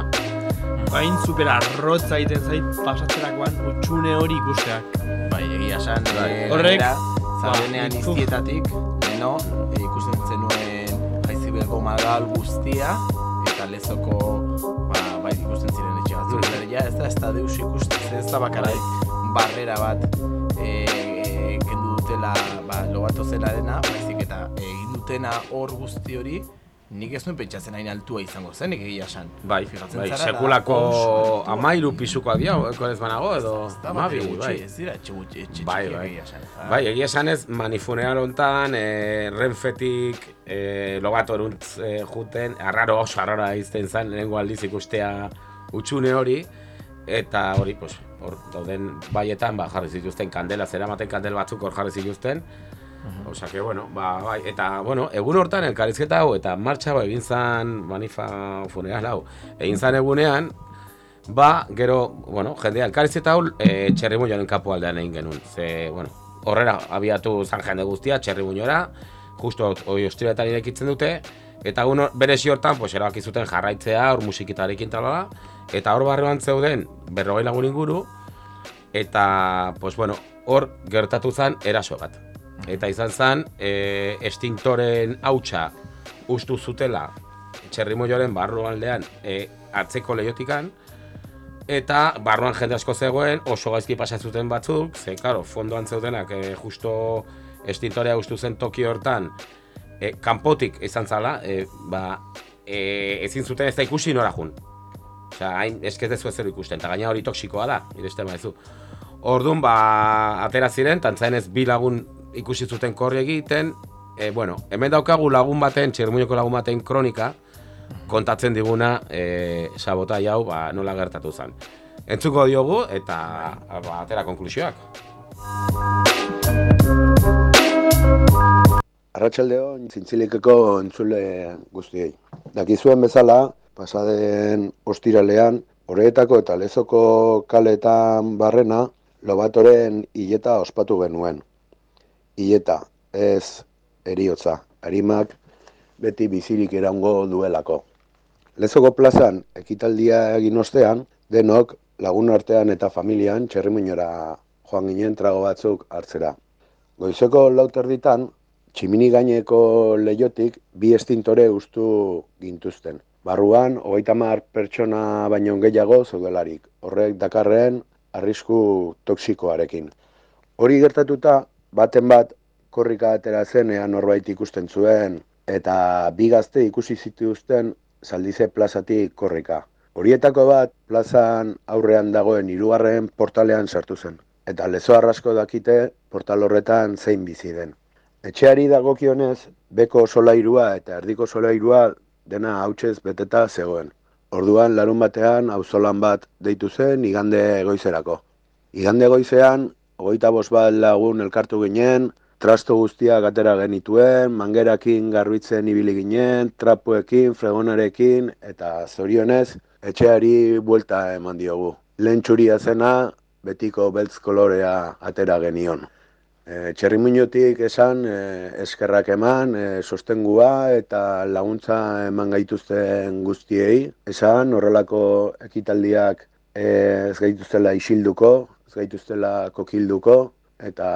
Bain super arrotza egiten zait pasatzerakoan utxune hori ikusteak. Bai, egia esan, eh, Horrek, gainera, ba, zarenean uf. iztietatik, leno, eh, ikusten zenuen jaizibelgo magal guztia, eta lezoko, ba, bai ikusten ziren etxe batzuk, Mm. eta ja, ez da, ez da deus ikusten, ez da bakarrik barrera bat eh, eh, kendu dutela, ba, lobato zelarena, baizik eta egin dutena hor guzti hori, nik ez nuen pentsatzen hain altua izango zenik egia esan. Bai, Fijatzen bai, zara, da sekulako altua. amairu pisukoa dira, eko ez banago, edo da amabi, gutxi, bai. ez dira etxe gutxi, etxe Bai, bai. egia esan. Bai, egia esan ez, manifuneral hontan, e, renfetik, e, logatoruntz e, juten, arraro oso arrara izten zen, lehenko aldiz ikustea utxune hori, eta hori, pues, hor dauden baietan, ba, jarri zituzten kandela, zeramaten kandel batzuk hor jarri zituzten, Osa que, bueno, ba, bai, eta, bueno, egun hortan elkarrizketa hau, eta martxa hau egin zan, manifa funeral hau, egin zan egunean, ba, gero, bueno, jendea elkarrizketa hau, e, txerrimuñoaren kapu aldean egin genuen. Ze, bueno, horrela abiatu zan jende guztia, txerrimuñora, justo hori ostriretan irekitzen dute, eta egun hor- berezi hortan, pues, erabaki zuten jarraitzea, hor musikitarekin talala, eta hor barruan zeuden, berrogei lagun inguru, eta, pues, bueno, hor gertatu zan eraso bat. Eta izan zen, e, estintoren hautsa ustu zutela txerrimoioren barru aldean e, atzeko lehiotikan, eta barruan jende asko zegoen, oso gaizki pasa zuten batzuk, ze, karo, fondoan zeudenak e, justo estintorea ustu zen toki hortan, e, kanpotik izan zala, e, ba, e, ezin zuten ez da ikusi nora jun. Osea, hain eskez dezu ezer ikusten, eta gaina hori toksikoa da, ireste maizu. Orduan, ba, atera ziren, tantzainez bi lagun ikusi zuten korri egiten, e, bueno, hemen daukagu lagun baten, txermuñoko lagun baten kronika, kontatzen diguna e, sabotai hau ba, nola gertatu zen. Entzuko diogu eta ba, atera konklusioak. Arratxaldeon, zintzilikeko entzule guztiei. Dakizuen bezala, pasaden ostiralean, horretako eta lezoko kaletan barrena, lobatoren hileta ospatu genuen. Hileta, ez eriotza, arimak beti bizirik iraungo duelako. Lezoko plazan ekitaldia egin ostean, denok lagun artean eta familian txerrimuñora joan ginen trago batzuk hartzera. Goizeko lauterditan, tximini gaineko leiotik bi estintore ustu gintuzten. barruan hogeita hamar pertsona baino gehiago zeudelarik. Horrek dakarren arrisku toksikoarekin. Hori gertatuta, baten bat korrika atera zenean norbait ikusten zuen eta bi gazte ikusi zituzten Zaldize plazatik korrika. Horietako bat plazan aurrean dagoen hirugarren portalean sartu zen. Eta lezo arrasko dakite portal horretan zein bizi den. Etxeari dagokionez, beko solairua eta erdiko solairua dena hautsez beteta zegoen. Orduan larun batean auzolan bat deitu zen igande goizerako. Igande goizean, hogeita bost bat lagun elkartu ginen, trasto guztiak atera genituen, mangerakin garbitzen ibili ginen, trapuekin, fregonarekin, eta zorionez, etxeari buelta eman diogu. Lehen txuria zena, betiko beltz kolorea atera genion. E, Txerrimuñotik esan, e, eskerrak eman, e, sostengua eta laguntza eman gaituzten guztiei. Esan, horrelako ekitaldiak ez gaituztela isilduko, ez gaituztela kokilduko, eta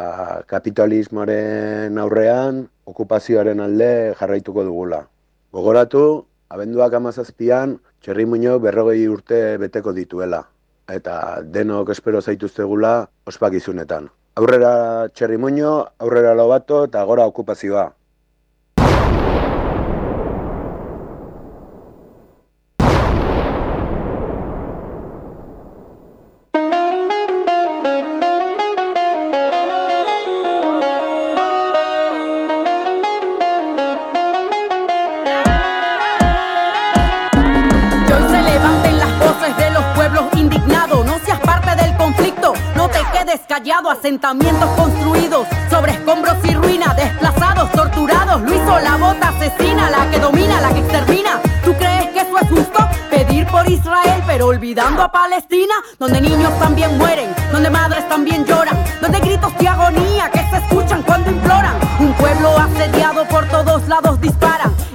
kapitalismoaren aurrean, okupazioaren alde jarraituko dugula. Gogoratu, abenduak amazazpian, txerri muño berrogei urte beteko dituela. Eta denok espero zaituztegula ospakizunetan. Aurrera txerri muño, aurrera lobato eta gora okupazioa. Asentamientos construidos sobre escombros y ruinas. Desplazados, torturados. Lo hizo la bota asesina, la que domina, la que extermina. ¿Tú crees que eso es justo? Pedir por Israel, pero olvidando a Palestina, donde niños también mueren, donde madres también lloran,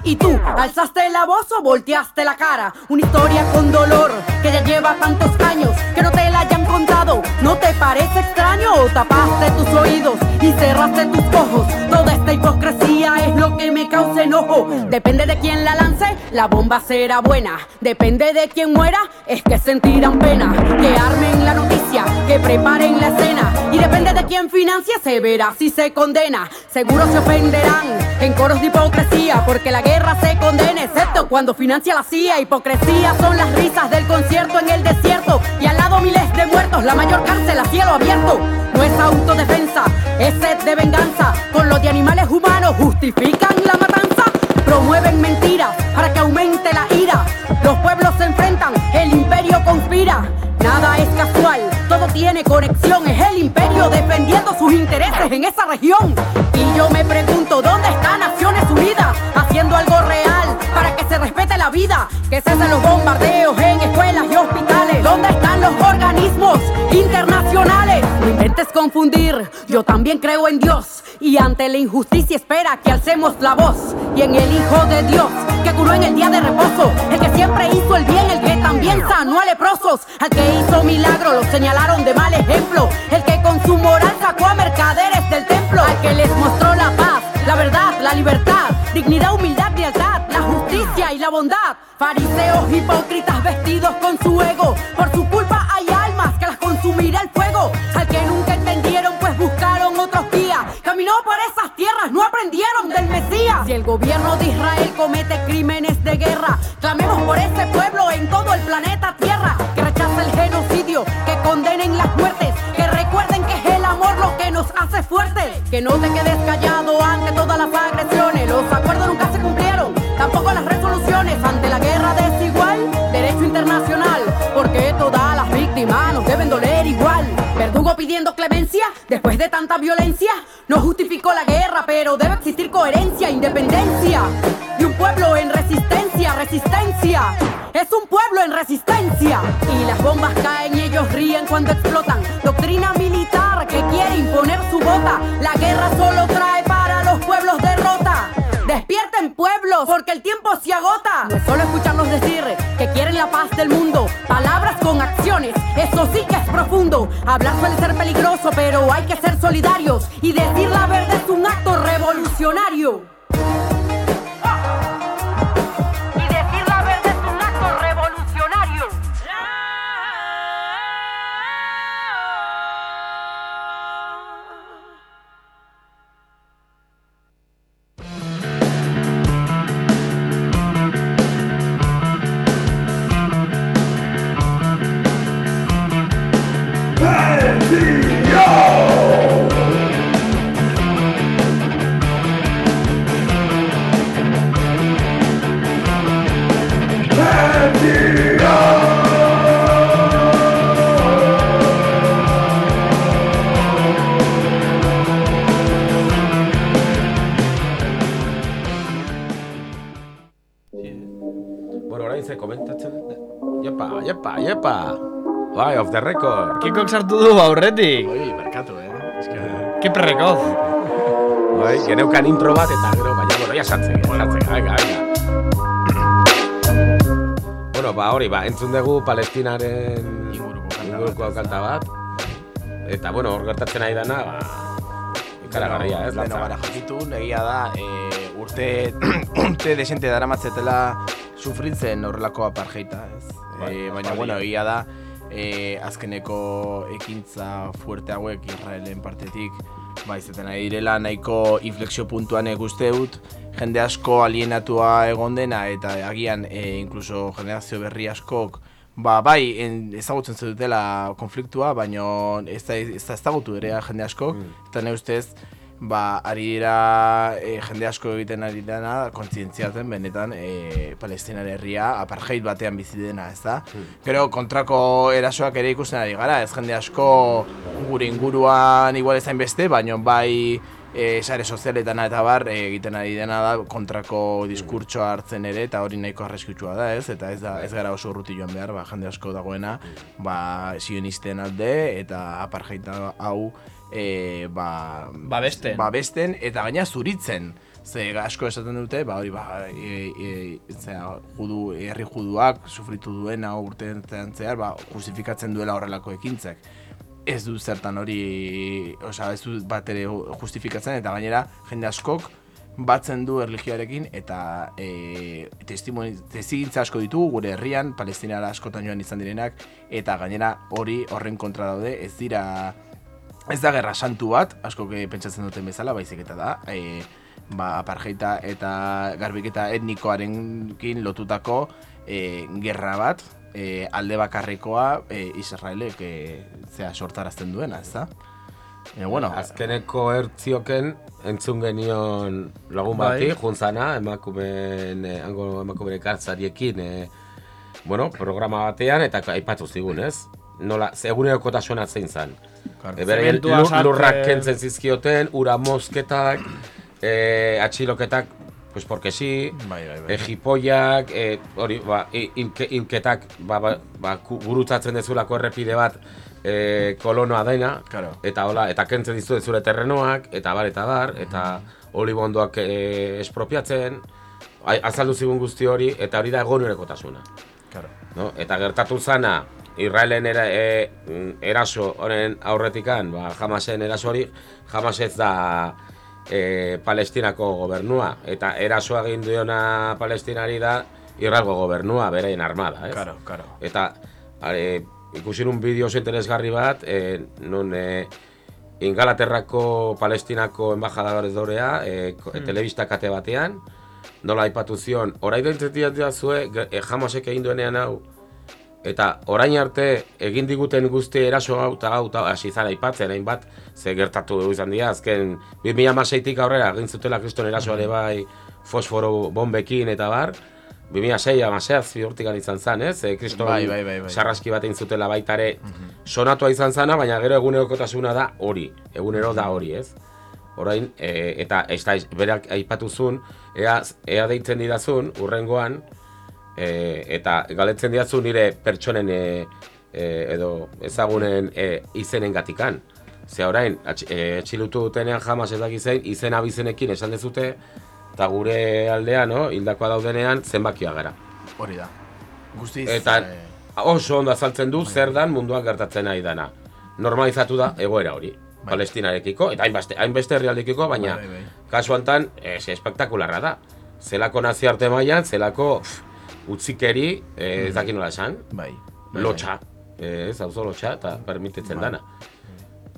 Y tú, alzaste la voz o volteaste la cara. Una historia con dolor que ya lleva tantos años que no te la hayan contado. ¿No te parece extraño o tapaste tus oídos y cerraste tus ojos? Toda esta hipocresía es lo que me causa enojo. Depende de quién la lance, la bomba será buena. Depende de quién muera, es que sentirán pena. Que armen la noticia, que preparen la escena. Y depende de quién financie, se verá si se condena. Seguro se ofenderán en coros de hipocresía, porque la guerra se condena, excepto cuando financia la CIA. Hipocresía son las risas del concierto en el desierto. Y al lado miles de muertos, la mayor cárcel a cielo abierto. No es autodefensa, es sed de venganza. Con los de animales humanos justifican la matanza. Promueven mentiras para que aumente la ira. Los pueblos se enfrentan, el imperio conspira. Nada es casual, todo tiene conexión. Es el imperio defendiendo sus intereses en esa región. Y yo me pregunto, ¿dónde está Naciones Unidas? Haciendo algo real para que se respete la vida. Que cesen los bombardeos en escuelas y hospitales. ¿Dónde están los organismos internacionales? Intentes confundir, yo también creo en Dios. Y ante la injusticia espera que alcemos la voz. Y en el Hijo de Dios, que curó en el día de reposo. El que siempre hizo el bien, el que también sanó a leprosos. Al que hizo milagro, lo señalaron de mal ejemplo. El que con su moral sacó a mercaderes del templo. Al que les mostró la paz, la verdad, la libertad, dignidad, humildad, lealtad, la justicia y la bondad. Fariseos hipócritas vestidos con su ego. Por su culpa Caminó por esas tierras, no aprendieron del Mesías. Si el gobierno de Israel comete crímenes de guerra, clamemos por ese pueblo en todo el planeta Tierra. Que rechace el genocidio, que condenen las muertes, que recuerden que es el amor lo que nos hace fuertes. Que no te quedes callado ante todas las agresiones. Pidiendo clemencia después de tanta violencia. No justificó la guerra, pero debe existir coherencia, independencia. Y un pueblo en resistencia, resistencia. Es un pueblo en resistencia. Y las bombas caen y ellos ríen cuando explotan. Doctrina militar que quiere imponer su bota. La guerra solo trae Despierten pueblos, porque el tiempo se agota. No solo escucharlos decir que quieren la paz del mundo. Palabras con acciones, eso sí que es profundo. Hablar suele ser peligroso, pero hay que ser solidarios. Y decir la verdad es un acto revolucionario. Jepa, jepa, jepa. Bai, off the record. Kikok sartu du aurretik. Oi, merkatu, eh? Es que... Ke precoz. Bai, geneukan intro bat eta gero, baina, bueno, ya sartzen, sartzen, venga, venga. Bueno, ba, hori, ba, entzun dugu Palestinaren inguruko kanta bat. Eta, bueno, hor gertatzen ari dana, ba, ikaragarria, ez, Leno gara jakitun, egia da, e, urte, urte desente dara matzetela sufritzen horrelako apartheita, ez? Bai, e, baina, bai. bueno, egia da, e, azkeneko ekintza fuerte hauek Israelen partetik, ba, izaten ari direla nahiko inflexio puntuan uste dut, jende asko alienatua egon dena, eta agian, e, inkluso generazio berri askok, Ba, bai, en, ezagutzen dutela konfliktua, baina ez da, ez da ezagutu ere jende askok, eta ne ustez, ba, ari dira e, jende asko egiten ari dena kontzientziatzen benetan e, Palestinar herria apartheid batean bizi dena, ez da? Gero kontrako erasoak ere ikusten ari gara, ez jende asko gure inguruan igual ezain beste, baina bai e, sare sozialetan eta bar e, egiten ari dena da kontrako diskurtsoa hartzen ere eta hori nahiko arreskutsua da, ez? Eta ez da ez gara oso urruti joan behar, ba, jende asko dagoena, ba, sionisten alde eta apartheid hau e, ba, Babesten. babesten eta gaina zuritzen. Ze asko esaten dute, ba hori ba, e, e, zera, judu, herri juduak sufritu duena urtean zehar, ba, justifikatzen duela horrelako ekintzak. Ez du zertan hori, osea, ez du bat ere justifikatzen eta gainera jende askok batzen du erlijioarekin eta e, testimoni, testigintza asko ditugu gure herrian, palestinara askotan joan izan direnak eta gainera hori horren kontra daude, ez dira Ez da gerra santu bat, asko pentsatzen duten bezala, baizik eta da, e, ba, apartheita eta garbiketa etnikoarenkin lotutako e, gerra bat, e, alde bakarrekoa e, Israelek e, zea sortarazten duena, ez da? E, bueno, Azkeneko ertzioken entzun genion lagun bati, Bai. juntzana, emakumeen, eh, hango emakumeen kartzariekin, eh, bueno, programa batean, eta aipatu zigun, ez? Nola, egunerokotasuna zein zan. E, beraien sartzen- lurrak kentzen zizkioten, ura mosketak, e, atxiloketak, pues porque sí, bai, bai, bai. e, jipoiak, e, hori, ba, inke, inketak, ba, ba, ba, gurutzatzen dezulako errepide bat, e, kolonoa dena, Claro. eta hola, eta kentzen dizu zure terrenoak, eta bar, eta bar, eta olibondoak e, espropiatzen, azaldu zigun guzti hori, eta hori da egonerekotasuna. Claro. No? Eta gertatu zana, Israelen era, e, mm, eraso honen aurretikan, ba, Hamasen eraso hori, Hamas ez da e, Palestinako gobernua, eta erasoa egin diona Palestinari da Israelgo gobernua, beraien armada, ez? Claro, claro. Eta are, ikusi nun bideo interesgarri bat, e, nun e, Ingalaterrako Palestinako embajadadores dorea, e, Hmm. telebista kate batean, nola aipatu zion, orain dentzetiatea zue, ge- e, Hamasek egin duenean hau, eta orain arte egin diguten guzti eraso hau eta hau hasi zan aipatzen hainbat ze gertatu izan dira azken 2006tik aurrera egin zutela kriston eraso ere bai fosforo bombekin eta bar 2006 amasea hortikan izan zan, ez? E, kriston Bai, bai, bai, bai. sarraski bat zutela baita ere sonatua izan zana, baina gero egunerokotasuna da hori, egunero da hori, ez? Orain, e, eta ez da, berak aipatuzun, ea, ea deitzen didazun, urrengoan, e, eta galetzen didazu nire pertsonen e, edo ezagunen e, izenen gatikan. Ze orain, atx, e, txilutu dutenean jamas ez dakiz zein, izen abizenekin esan dezute, eta gure aldean, no, hildakoa daudenean, zenbakia gara. Hori da. Guztiz, Eta oso ondo azaltzen du zer dan munduan gertatzen ari dana. Normalizatu da egoera hori. Palestinarekiko, eta hainbeste, hainbeste herrialdekiko, baina Bai, bai. kasu honetan, es, espektakularra da. Zelako nazioarte mailan, zelako pff, utzikeri, eh, ez dakit nola esan, bai. bai, lotxa, eh, ez auzo lotxa, eta permititzen dana.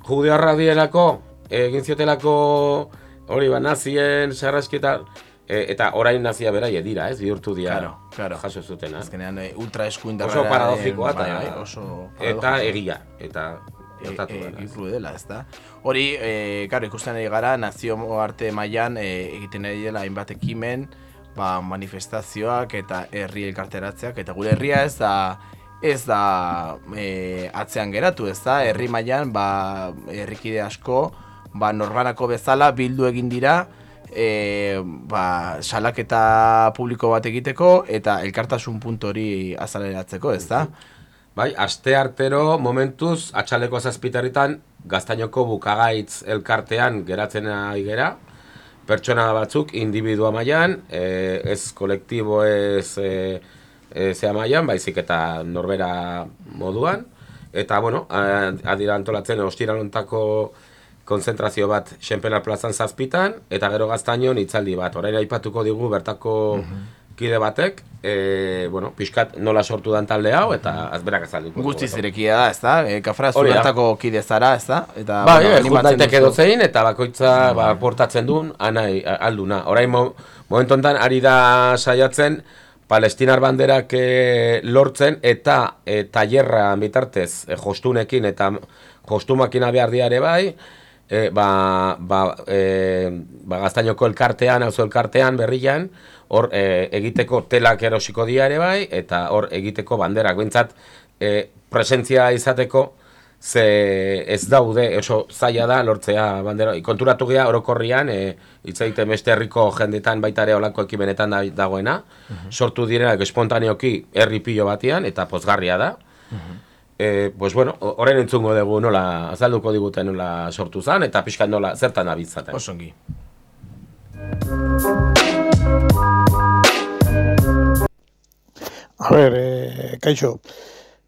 Judearra dielako, egin ziotelako hori ba, nazien sarrasketa, e, eta orain nazia beraie dira, ez, bihurtu dira Claro, claro. jaso zutena. Azkenean e, ultra eskuindarra Oso paradogikoa eta, bai, bai, oso eta egia, eta gertatu e, dena. e, dela, ez da? Hori, e, karo, ikusten ari gara, nazio arte mailan e, egiten ari dela hainbat ekimen, ba, manifestazioak eta herri elkarteratzeak, eta gure herria ez da, ez da e, atzean geratu, ez da? Herri mailan, ba, herrikide asko, ba, norbanako bezala bildu egin dira, e, ba, salaketa publiko bat egiteko eta elkartasun puntu hori azaleratzeko, ez da? Bai, aste artero momentuz atxaleko zazpitarritan gaztainoko bukagaitz elkartean geratzen ari gera. Pertsona batzuk individua mailan, e, ez kolektibo ez e, e, zea mailan, baizik eta norbera moduan. Eta, bueno, adira antolatzen ostiralontako konzentrazio bat Xenpena plazan zazpitan, eta gero gaztainon hitzaldi bat. Orain aipatuko digu bertako kide batek, e, bueno, pixkat nola sortu dan talde hau, eta azberak azalduko. Guztiz irekia da, ez da? E, kafra zuertako kide zara, ez da? Eta, Bai, bueno, daiteke duzu. dozein, eta bakoitza ba, portatzen duen anai alduna. Orain mo, momentu honetan ari da saiatzen Palestinar banderak e, lortzen eta e, tailerra bitartez e, jostunekin eta jostumakin behar diare bai, e, ba, ba, e, ba, gaztainoko elkartean, auzo elkartean, berrian, hor e, egiteko telak erosiko diare bai, eta hor egiteko banderak, bintzat, e, presentzia izateko, ze ez daude, oso zaila da lortzea bandera. Konturatu gea orokorrian, e, hitz egiten beste herriko jendetan baita ere olako ekimenetan da, dagoena, sortu direnak espontaneoki herri pilo batean, eta pozgarria da. E, pues bueno, orain entzungo dugu nola, azalduko diguten nola sortu zen, eta pixka nola, zertan abitzaten. Osongi. A ber, e, kaixo,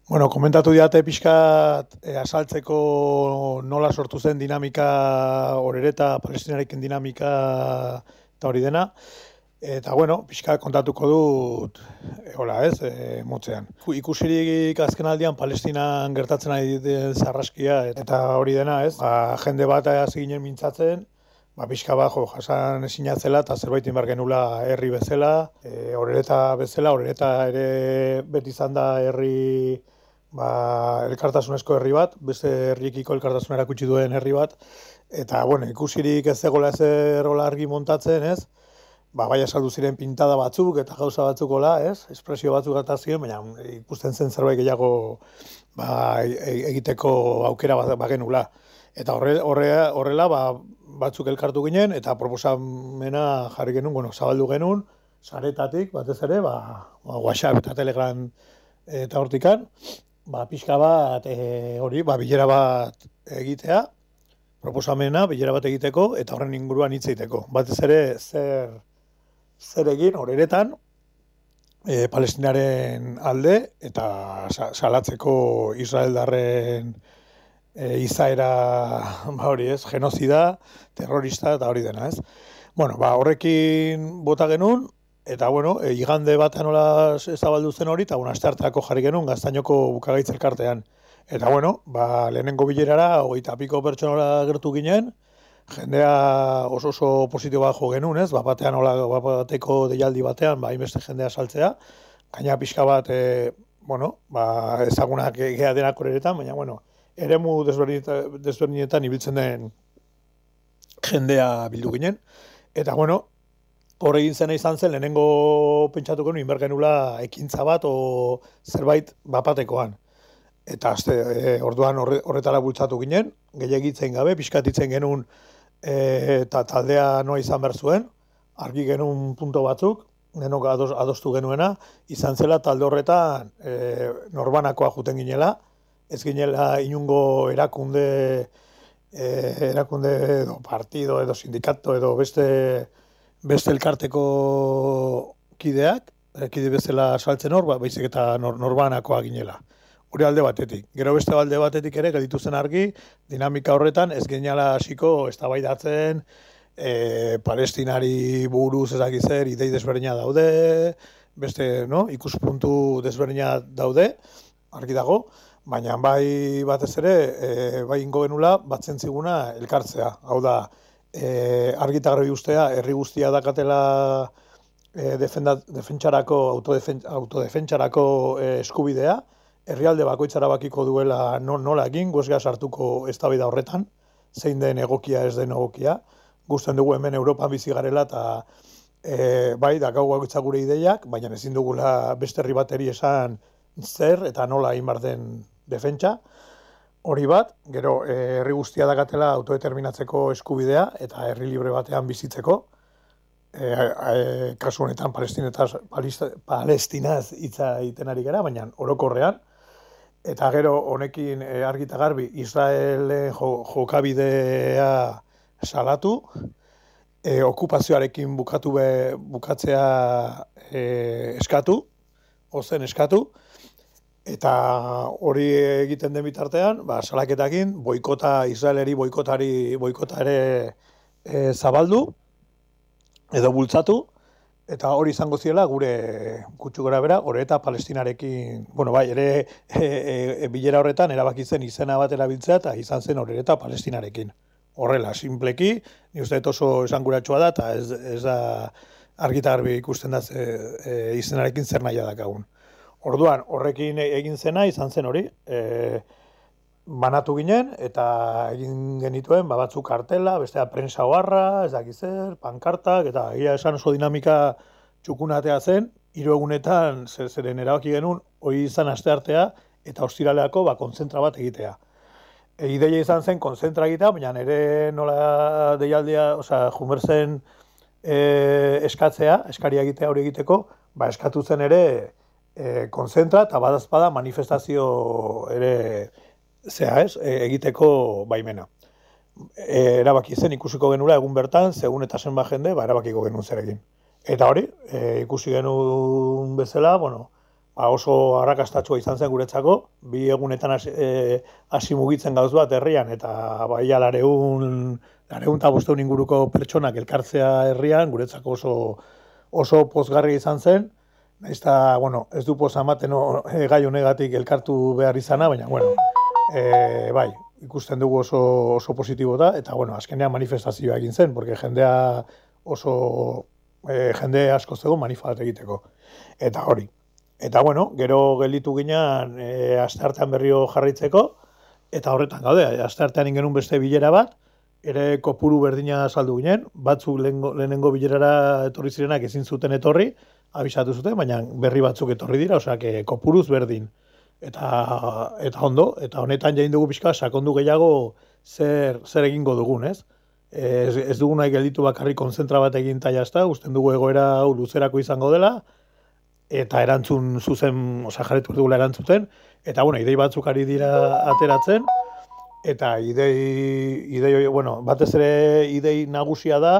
bueno, komentatu diate pixkat e, asaltzeko nola sortu zen dinamika horereta, palestinarekin dinamika eta hori dena. Eta, bueno, pixka kontatuko dut, e, hola ez, e, motzean. Ikusirik azken aldian Palestinan gertatzen ari den zarraskia eta hori dena ez, ba, jende bat hasi ginen mintzatzen, ba, pixka bajo jasan sinatzela eta zerbait inbar genula herri bezala, e, horreta bezala, horreta ere beti izan da herri ba, elkartasunezko herri bat, beste herriekiko elkartasun erakutsi duen herri bat, eta bueno, ikusirik ez zegoela hola argi montatzen, ez? Ba, bai saldu ziren pintada batzuk eta gauza batzuk hola, ez? Espresio batzuk eta ziren, baina ikusten zen zerbait gehiago ba, e- egiteko aukera ba- bagenula. Eta horre, horre, horrela ba, batzuk elkartu ginen eta proposamena jarri genuen, bueno, zabaldu genuen, saretatik batez ere, ba, ba WhatsApp eta Telegram eta hortikan, ba, pixka bat e, hori, ba, bilera bat egitea, proposamena bilera bat egiteko eta horren inguruan hitz egiteko. Batez ere zer zer egin horeretan e, Palestinaren alde eta sa- salatzeko Israeldarren e, izaera ba hori ez, genozida, terrorista eta hori dena ez. Bueno, ba, horrekin bota genuen, eta bueno, e, igande batean nola ezabaldu zen hori, eta bueno, astearteako jarri genuen gaztainoko bukagaitz elkartean. Eta bueno, ba, lehenengo bilerara, hogeita piko pertsonora gertu ginen, jendea oso oso positibo bat jo genuen, ez? Ba, batean hola, bat bateko deialdi batean, ba, hainbeste jendea saltzea, gaina pixka bat, e, bueno, ba, ezagunak gea denak horretan, baina, bueno, eremu desberdinetan, desberdinetan ibiltzen den jendea bildu ginen. Eta, bueno, hor egin zena izan zen, lehenengo pentsatu genuen, inber genula ekintza bat o zerbait bapatekoan. Eta azte, e, orduan horre, horretara bultzatu ginen, gehiagitzen gabe, pixkatitzen genuen e, eta taldea noa izan behar zuen, argi genuen punto batzuk, denok ados, adostu genuena, izan zela talde horretan e, norbanakoa juten ginela, ez ginela inungo erakunde, e, erakunde edo partido edo sindikato edo beste, beste elkarteko kideak, eh, kide bezala saltzen hor, ba, baizik eta nor, norbanakoa ginela. Hori alde batetik. Gero beste alde batetik ere, gelditu zen argi, dinamika horretan ez ginela hasiko eztabaidatzen, e, palestinari buruz ezak zer, idei desberdina daude, beste, no, ikuspuntu desberdina daude, argi dago, baina bai batez ere, e, bai ingo genula, batzen ziguna elkartzea. Hau da, e, argi eta garbi ustea, herri guztia dakatela e, defenda, defentsarako, autodefen, autodefentsarako e, eskubidea, herrialde bakoitzara bakiko duela no, nola egin, guesga sartuko eztabaida horretan, zein den egokia ez den egokia. Gusten dugu hemen Europan bizi garela eta e, bai, dakau bakoitza gure ideiak, baina ezin dugula beste herri bateri esan zer eta nola egin den defentsa. Hori bat, gero e, herri guztia dakatela autodeterminatzeko eskubidea eta herri libre batean bizitzeko. e, e, kasu honetan palestinetaz, palestinaz hitza egiten ari gara, baina orokorrean, eta gero honekin e, argi eta garbi Israelen jo, jokabidea salatu, e, okupazioarekin bukatu be, bukatzea e, eskatu, ozen eskatu, eta hori egiten den bitartean, ba, salaketakin, boikota, Israeleri boikotari, boikota ere e, zabaldu, edo bultzatu, eta hori izango ziela gure gutxu gora bera, hori eta palestinarekin, bueno, bai, ere e, e, bilera horretan erabaki zen izena bat erabiltzea, eta izan zen hori eta palestinarekin. Horrela, simpleki, ni uste oso esanguratsua da, eta ez, ez da argita garbi ikusten da ze, e, izenarekin zer nahi dakagun. Orduan, horrekin egin zena izan zen hori, e, banatu ginen eta egin genituen ba, batzuk kartela, bestea prensa oharra, ez dakiz zer, pankartak eta egia esan oso dinamika txukunatea zen, hiru egunetan zer zeren erabaki genuen hori izan asteartea eta ostiraleako ba kontzentra bat egitea. E, ideia izan zen kontzentra egitea, baina nire nola deialdea, osea, jumerzen e, eskatzea, eskaria egitea hori egiteko, ba eskatu zen ere e, kontzentra eta badazpada manifestazio ere zea ez, e, egiteko baimena. E, erabaki zen ikusiko genula egun bertan, segun eta zenba jende, ba, erabakiko genuen zer egin. Eta hori, e, ikusi genuen bezala, bueno, ba oso arrakastatsua izan zen guretzako, bi egunetan hasi, e, mugitzen gauz bat herrian, eta bai lareun, lareun eta bosteun inguruko pertsonak elkartzea herrian, guretzako oso, oso pozgarri izan zen, eta, bueno, ez du posa ematen o, e, gai honegatik elkartu behar izana, baina, bueno, e, bai, ikusten dugu oso, oso positibo da, eta, bueno, azkenean manifestazioa egin zen, porque jendea oso, e, jende asko zego manifat egiteko. Eta hori. Eta, bueno, gero gelditu ginean e, asteartean berrio jarraitzeko, eta horretan gaude, asteartean ingenun beste bilera bat, ere kopuru berdina saldu ginen, batzuk lehengo, lehenengo bilerara etorri zirenak ezin zuten etorri, abisatu zuten, baina berri batzuk etorri dira, osea, kopuruz berdin. Eta, eta ondo, eta honetan jain dugu pixka, sakondu gehiago zer, zer egingo dugun, ez? Ez, ez dugu nahi gelditu bakarrik konzentra bat egin eta jazta, usten dugu egoera hau luzerako izango dela, eta erantzun zuzen, osea, jarretu dugula erantzuten, eta, bueno, idei batzuk ari dira ateratzen, eta idei, idei, bueno, batez ere idei nagusia da,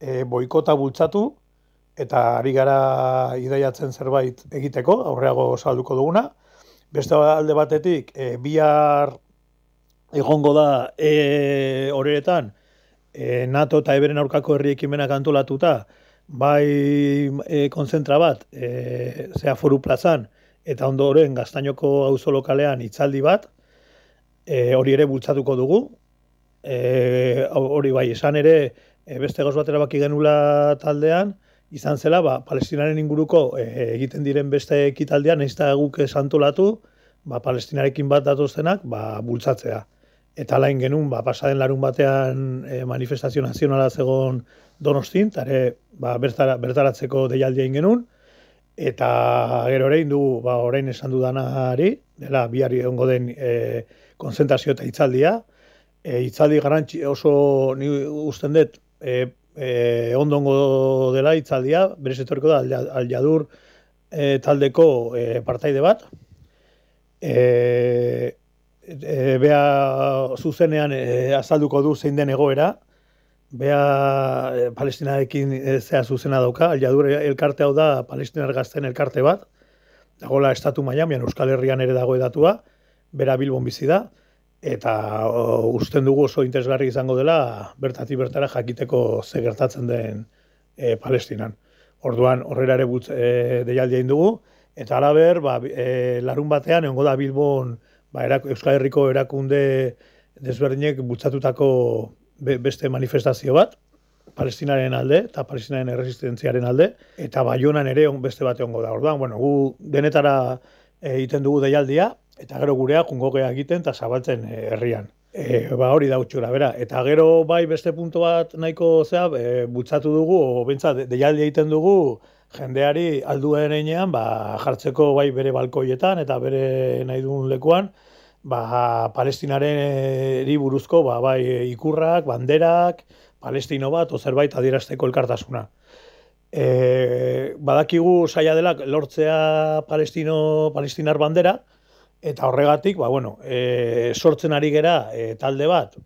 e, boikota bultzatu, eta ari gara ideiatzen zerbait egiteko, aurreago salduko duguna. Beste alde batetik, e, bihar egongo da e, horretan, e, NATO eta eberen aurkako herri ekimenak antolatuta, bai e, konzentra bat, e, zea foru plazan, eta ondoren gaztainoko auzo lokalean hitzaldi bat, e, hori ere bultzatuko dugu, e, hori bai, esan ere, e, beste gauz bat erabaki genula taldean, izan zela, ba, palestinaren inguruko e, egiten diren beste ekitaldean, ez da guk esantolatu, ba, palestinarekin bat datoztenak, ba, bultzatzea. Eta lain genuen, ba, pasaden larun batean e, manifestazio nazionala zegon donostin, tare, ba, bertara, bertaratzeko deialdia genuen, eta gero ere dugu, ba, orain esan dudanari, dela, biari ongo den e, konzentrazio eta hitzaldia, e, hitzaldi garantzi oso ni usten dut, e, e, ondongo dela itzaldia, berez etoriko da aljadur e, taldeko e, partaide bat. E, e, bea zuzenean e, azalduko du zein den egoera, bea e, palestinarekin e, zea zuzena dauka, aljadur elkarte hau da palestinar gazten elkarte bat, dagoela estatu Miamian, Euskal Herrian ere dago edatua, bera Bilbon bizi da, eta usten dugu oso interesgarri izango dela bertatik bertara jakiteko ze gertatzen den e, Palestinan. Orduan horrela ere e, deialdia dugu eta alaber ba, e, larun batean egongo da Bilbon ba, erak, Euskal Herriko erakunde desberdinek bultzatutako beste manifestazio bat Palestinaren alde eta Palestinaren erresistentziaren alde eta Baionan ere on, beste bate egongo da. Orduan, bueno, gu denetara egiten dugu deialdia eta gero gurea jungokea egiten eta zabaltzen eh, herrian. E, ba hori da utxura, bera. Eta gero bai beste puntu bat nahiko zea, e, bultzatu dugu, o bentsa, deialdi egiten dugu, jendeari alduen einean, ba, jartzeko bai bere balkoietan eta bere nahi duen lekuan, ba, palestinaren eri buruzko, ba, bai ikurrak, banderak, palestino bat, o zerbait adierazteko elkartasuna. E, badakigu saia dela lortzea palestino, palestinar bandera, eta horregatik, ba, bueno, e, sortzen ari gera e, talde bat,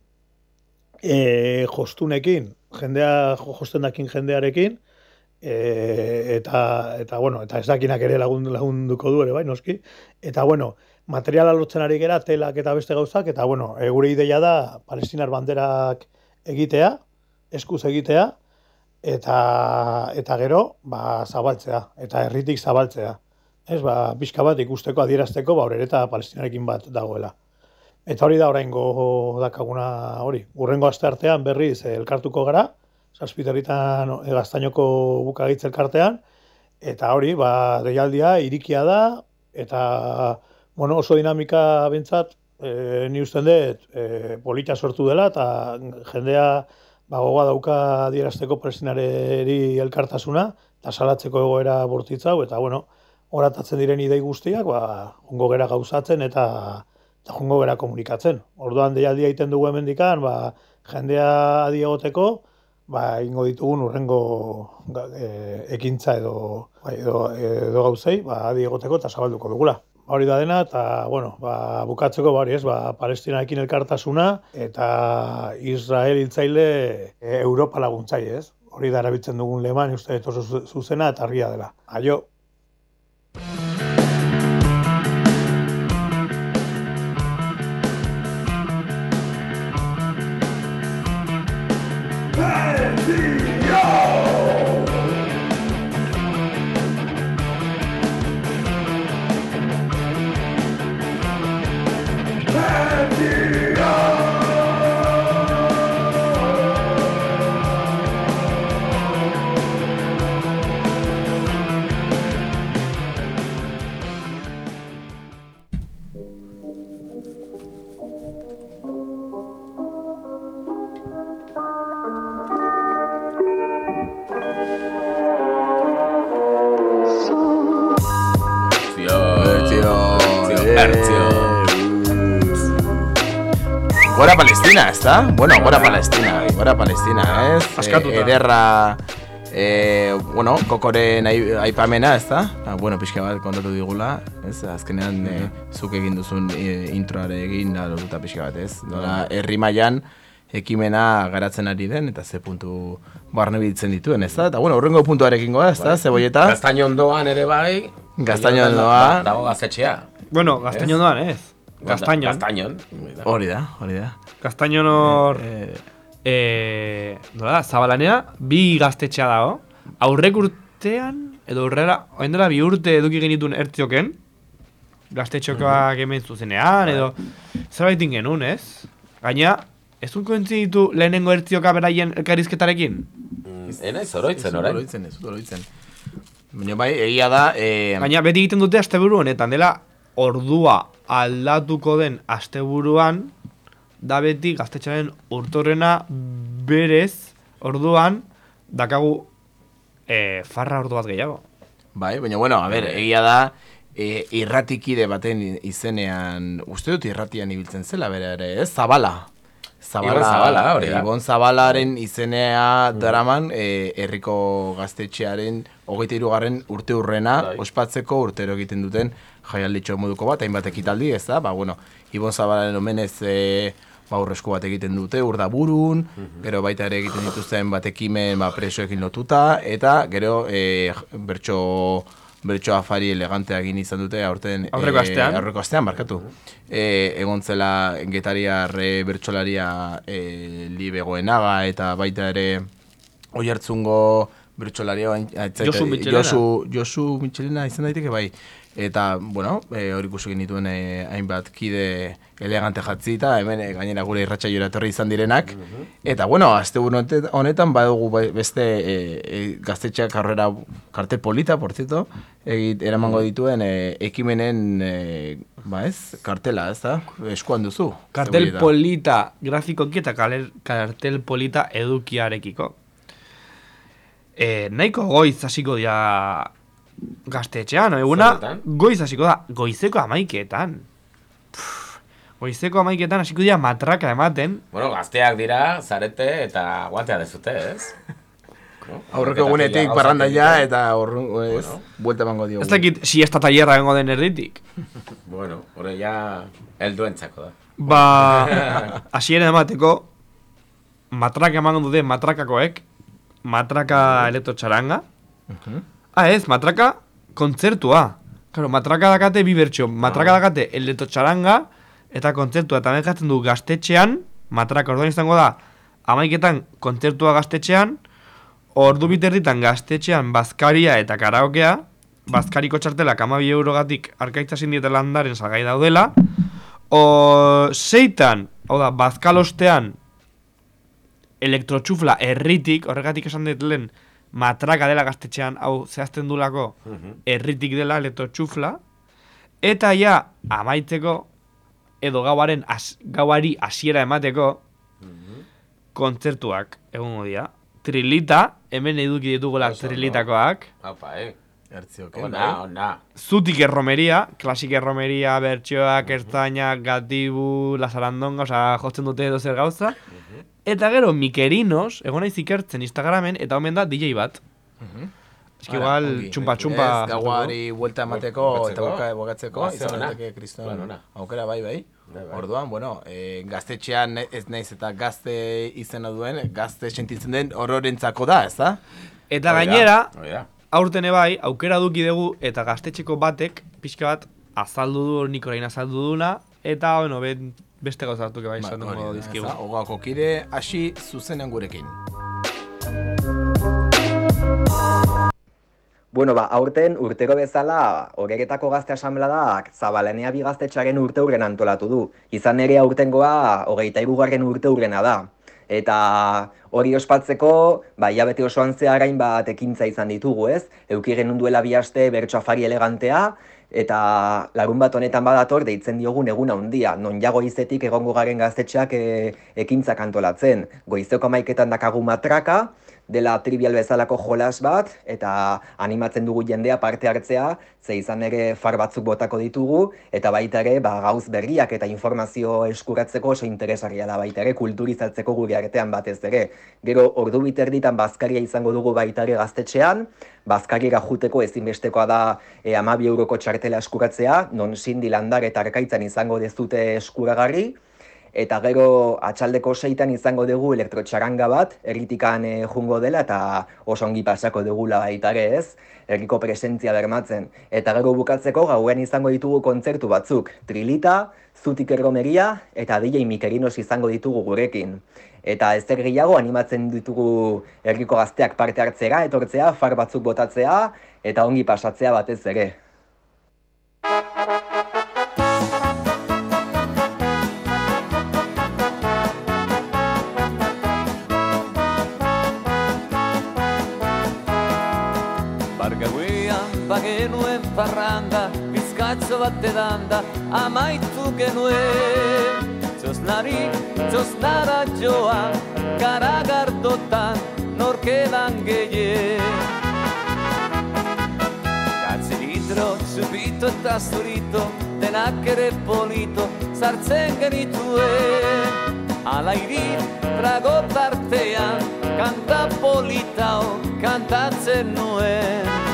e, jostunekin, jendea, jo- josten dakin jendearekin, e, eta, eta, bueno, eta ez dakinak ere lagun, lagunduko du ere, bai, noski, eta, bueno, materiala lortzen ari gera, telak eta beste gauzak, eta, bueno, e, gure ideia da palestinar banderak egitea, eskuz egitea, eta, eta gero, ba, zabaltzea, eta herritik zabaltzea. Ez, ba, pixka bat ikusteko, adierazteko, ba, horre eta palestinarekin bat dagoela. Eta hori da oraingo dakaguna hori. Urrengo aste artean berriz eh, elkartuko gara, zazpiterritan eh, gaztainoko bukagitz elkartean, eta hori, ba, deialdia irikia da, eta bueno, oso dinamika bentsat, e, ni usten dut, e, polita sortu dela, eta jendea ba, gogoa dauka adierazteko palestinareri elkartasuna, eta salatzeko egoera bortitzau, eta bueno, oratatzen diren idei guztiak, ba, ongo gera gauzatzen eta eta jongo gera komunikatzen. Orduan deialdia egiten dugu hemendikan, ba, jendea adi egoteko, ba, ingo ditugun urrengo e, ekintza edo, bai, edo, edo gauzei, ba, adi egoteko eta zabalduko dugula. Ba, Hori da dena, eta, bueno, ba, bukatzeko ba, hori ez, ba, Palestinaekin elkartasuna, eta Israel hiltzaile e, Europa laguntzaile, ez? Hori da erabiltzen dugun leman, uste dut oso zu- zuzena eta argia dela. Aio! Thank you. Palestina, ez da? Bueno, gora Palestina, gora Palestina, ez? Askatuta. E, ederra, e, bueno, kokoren ai- aipamena, ez da? Ah, bueno, pixka bat kontatu digula, ez? Azkenean, e, zuk egin duzun e, introare egin, da, lotuta pixka bat, ez? Nola, herri mailan ekimena garatzen ari den, eta ze puntu barne biltzen dituen, ez da? Eta, bueno, horrengo puntuarekin goa, ez da? Zebolleta? Gaztaino ondoan ere bai. Gaztaino ondoan. Dago gaztetxea. Bueno, gaztaino ondoan, ez? Gaztainon. Gaztainon. Hori da, hori da. Gaztainon hor... Eh, nola da, zabalanea, bi gaztetxea dago. Aurrek urtean, edo aurrera, orain dela bi urte eduki genituen ertzioken, gaztetxokoak hemen zuzenean, edo zerbait genuen, ez? Gaina, ez dut koentzi ditu lehenengo ertzioka beraien elkarrizketarekin? Ena ez oroitzen, orain. Oroitzen, ez oroitzen. Baina bai, egia da... Eh, Baina beti egiten dute asteburu honetan, dela ordua aldatuko den asteburuan, da beti gaztetxaren urtorrena berez, orduan, dakagu e, farra ordu bat gehiago. Bai, baina bueno, a ber, egia da, e, irratikide baten izenean, uste dut irratian ibiltzen zela bere ere, ez? Zabala. Ibon Zabala, hori da. Ibon Zabalaren izenea daraman, e, herriko gaztetxearen hogeita hirugarren urte urrena, ospatzeko urtero egiten duten jaialditxo moduko bat, hainbat ekitaldi, ez da? Ba, bueno, Ibon Zabalaren omenez e, ba, bat egiten dute, urdaburun, gero baita ere egiten dituzten bat ekimen ba, presoekin lotuta, eta gero e, bertso bertso afari elegantea egin izan dute aurten Aurreko astean. aurreko astean barkatu. E, egon zela getariar e, bertsolaria e, libe goenaga eta baita ere oihartzungo bertsolaria Josu Michelena. Josu, Josu Michelena izan daiteke bai. Eta, bueno, e, hori ikusi genituen e, hainbat kide elegante jatzita, hemen e, gainera gure irratsaioera etorri izan direnak. Eta, bueno, azte honetan badugu bai- beste e, e, gaztetxeak karrera kartel polita, por cierto, egit, eramango dituen e, ekimenen, e, ba ez, kartela, ez da? Eskuan duzu. Kartel Zebolleta. polita grafikoki eta kaler, kartel polita edukiarekiko. E, nahiko goiz hasiko dira gaztetxean, eguna goiz hasiko da, goizeko amaiketan. Pff, Goizeko amaiketan hasiko dira matraka ematen. Bueno, gazteak dira, zarete eta guantea dezute, ez? Aurreko egunetik parrandaia eta aurrun, ez, buelta emango diogu. Ez dakit siesta tailerra egongo den erditik. Bueno, hori ja helduentzako da. Ba, hasiera emateko matraka emango dute matrakakoek, matraka elektrotxaranga. Ah, ez, matraka kontzertua. Claro, matraka dakate bi bertxo. Matraka dakate elektrotxaranga eta kontzertua. Eta jatzen du gaztetxean, matraka orduan izango da, amaiketan kontzertua gaztetxean, ordu biterritan gaztetxean bazkaria eta karaokea, bazkariko txartelak amabi eurogatik arkaitza sindieta landaren salgai daudela, o seitan, hau da, bazkalostean elektrotxufla erritik, horregatik esan dut lehen, matraka dela gaztetxean, hau zehazten dulako, erritik dela elektrotxufla, eta ja, amaitzeko, edo gauaren, as, gauari hasiera emateko, kontzertuak egongo dira. Trilita, hemen eduki ditugula trilitakoak. Haupa, eh. Ertziok, Ona, ona. Zutik erromeria, klasik erromeria, bertxoak, ertzainak, gatibu, lazarandonga, osea, jotzen dute edo zer gauza. Eta gero, Mikerinos, egon naiz ikertzen Instagramen, eta omen da DJ bat. Ez que igual, txumpa, txumpa. Ez, gauari buelta emateko eta Bukatzeko. boka, bokatzeko, Oase izan daiteke kriston aukera bai bai. Bai, bai. Orduan, bueno, e, gaztetxean ez naiz eta gazte izena duen, gazte sentitzen den ororentzako da, ez da? Eta gainera, aurten bai, aukera duki dugu eta gaztetxeko batek, pixka bat, azaldu du, nik orain azaldu duna, eta, bueno, ben, beste gauza hartuke bai izan Ba, dugu dizkigu. Ogako kide hasi zuzenean gurekin. Bueno, ba, aurten urtero bezala, horreketako gazte asamladak zabalenea bi gaztetxaren urte hurren antolatu du. Izan ere aurtengoa hogeita irugarren urte hurrena da. Eta hori ospatzeko, ba, hilabete osoan zehar hainbat ekintza izan ditugu, ez? Eukiren duela bi aste bertso afari elegantea, eta larun bat honetan badator deitzen diogun egun handia, non ja goizetik egongo garen gaztetxeak e, ekintzak antolatzen. Goizeko maiketan dakagu matraka, dela trivial bezalako jolas bat, eta animatzen dugu jendea parte hartzea, ze izan ere far batzuk botako ditugu, eta baita ere ba, gauz berriak eta informazio eskuratzeko oso interesgarria da baita ere kulturizatzeko gure artean batez ere. Gero ordu biterditan bazkaria izango dugu baita ere gaztetxean, bazkariera juteko ezinbestekoa da e, amabi euroko txartela eskuratzea, non sindi landar eta arkaitzan izango dezute eskuragarri, Eta gero atxaldeko seitan izango dugu elektrotxaranga bat, erritikan e, jungo dela eta oso ongi pasako dugula baita ere ez, erriko presentzia bermatzen. Eta gero bukatzeko gauen izango ditugu kontzertu batzuk, Trilita, Zutik Erromeria eta DJ Mikerinos izango ditugu gurekin. Eta ez zer gehiago animatzen ditugu herriko gazteak parte hartzera, etortzea, far batzuk botatzea eta ongi pasatzea batez ere. Parranda, bizkatzo bat edanda, amaitu genuen. Txosnari, txosnara joan, garagardotan, norkedan gehien. Gatzi litro, txubito eta zurito, denak ere polito, sartzen genituen. Ala iri, trago tartean, kanta politao, kantatzen nuen.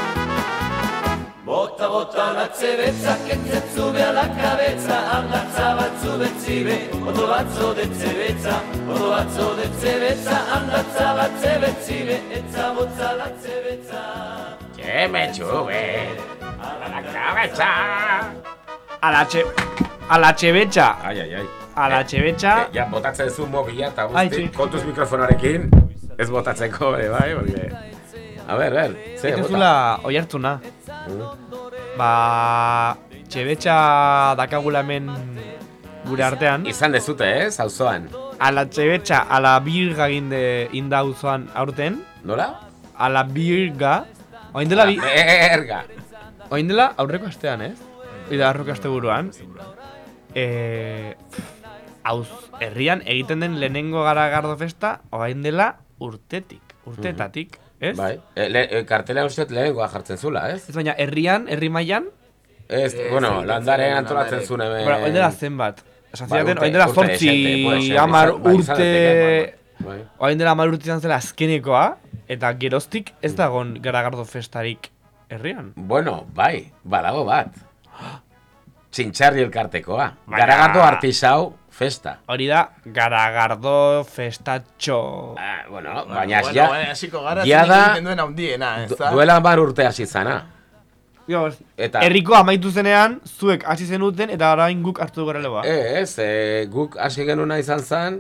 Bota, bota, natze betzak entzetzu behar la kabetza, handatza batzu betzibe, oto batzo detze betza, oto batzo detze betza, handatza batze betzibe, etza botza latze betza. Que me chube. A la cabeza. A la che... A la chebetxa. Ai, ai, ai. A la chebetxa. Eh, ja, botatzen zu mobila eta guzti, kontuz mikrofonarekin, ez botatzeko, ere, bai, porque... A ber, ber, ze, bota. duzula oi hartzuna. Ba... Txebetxa dakagula hemen gure artean. Izan dezute, ez, auzoan. Ala txebetxa, ala birga ginde inda auzoan aurten. Nola? Ala birga. Oin dela bi... Berga. Oin dela aurreko astean, ez? Oin da aurreko aste buruan. Eh, hauz, herrian egiten den lehenengo garagardo festa, oain dela urtetik, urtetatik, ez? Bai, e, le, e, kartela uste lehenengoa jartzen zula, ez? Ez baina, herrian, herri mailan Ez, bueno, landare antolatzen zuen hemen... Bueno, oin dela zenbat. Esan Bai, zidaten, urte- oin dela zortzi, amar bai, urte... bai. Oin dela amar urte izan zela azkenekoa, Eta geroztik ez dagon garagardo festarik herrian. Bueno, bai, badago bat. Txintxarri elkartekoa. Garagardo artisau festa. Hori da, garagardo festatxo. Ah, bueno, Bueno, baina bueno, ja, bueno, hasiko gara, ja da, duen handiena, ez da? duela bar urte hasi zana. Eta... Herriko amaitu zenean, zuek hasi zenuten eta orain guk hartu dugu erreleboa. Ez, e, guk hasi genuna izan zen,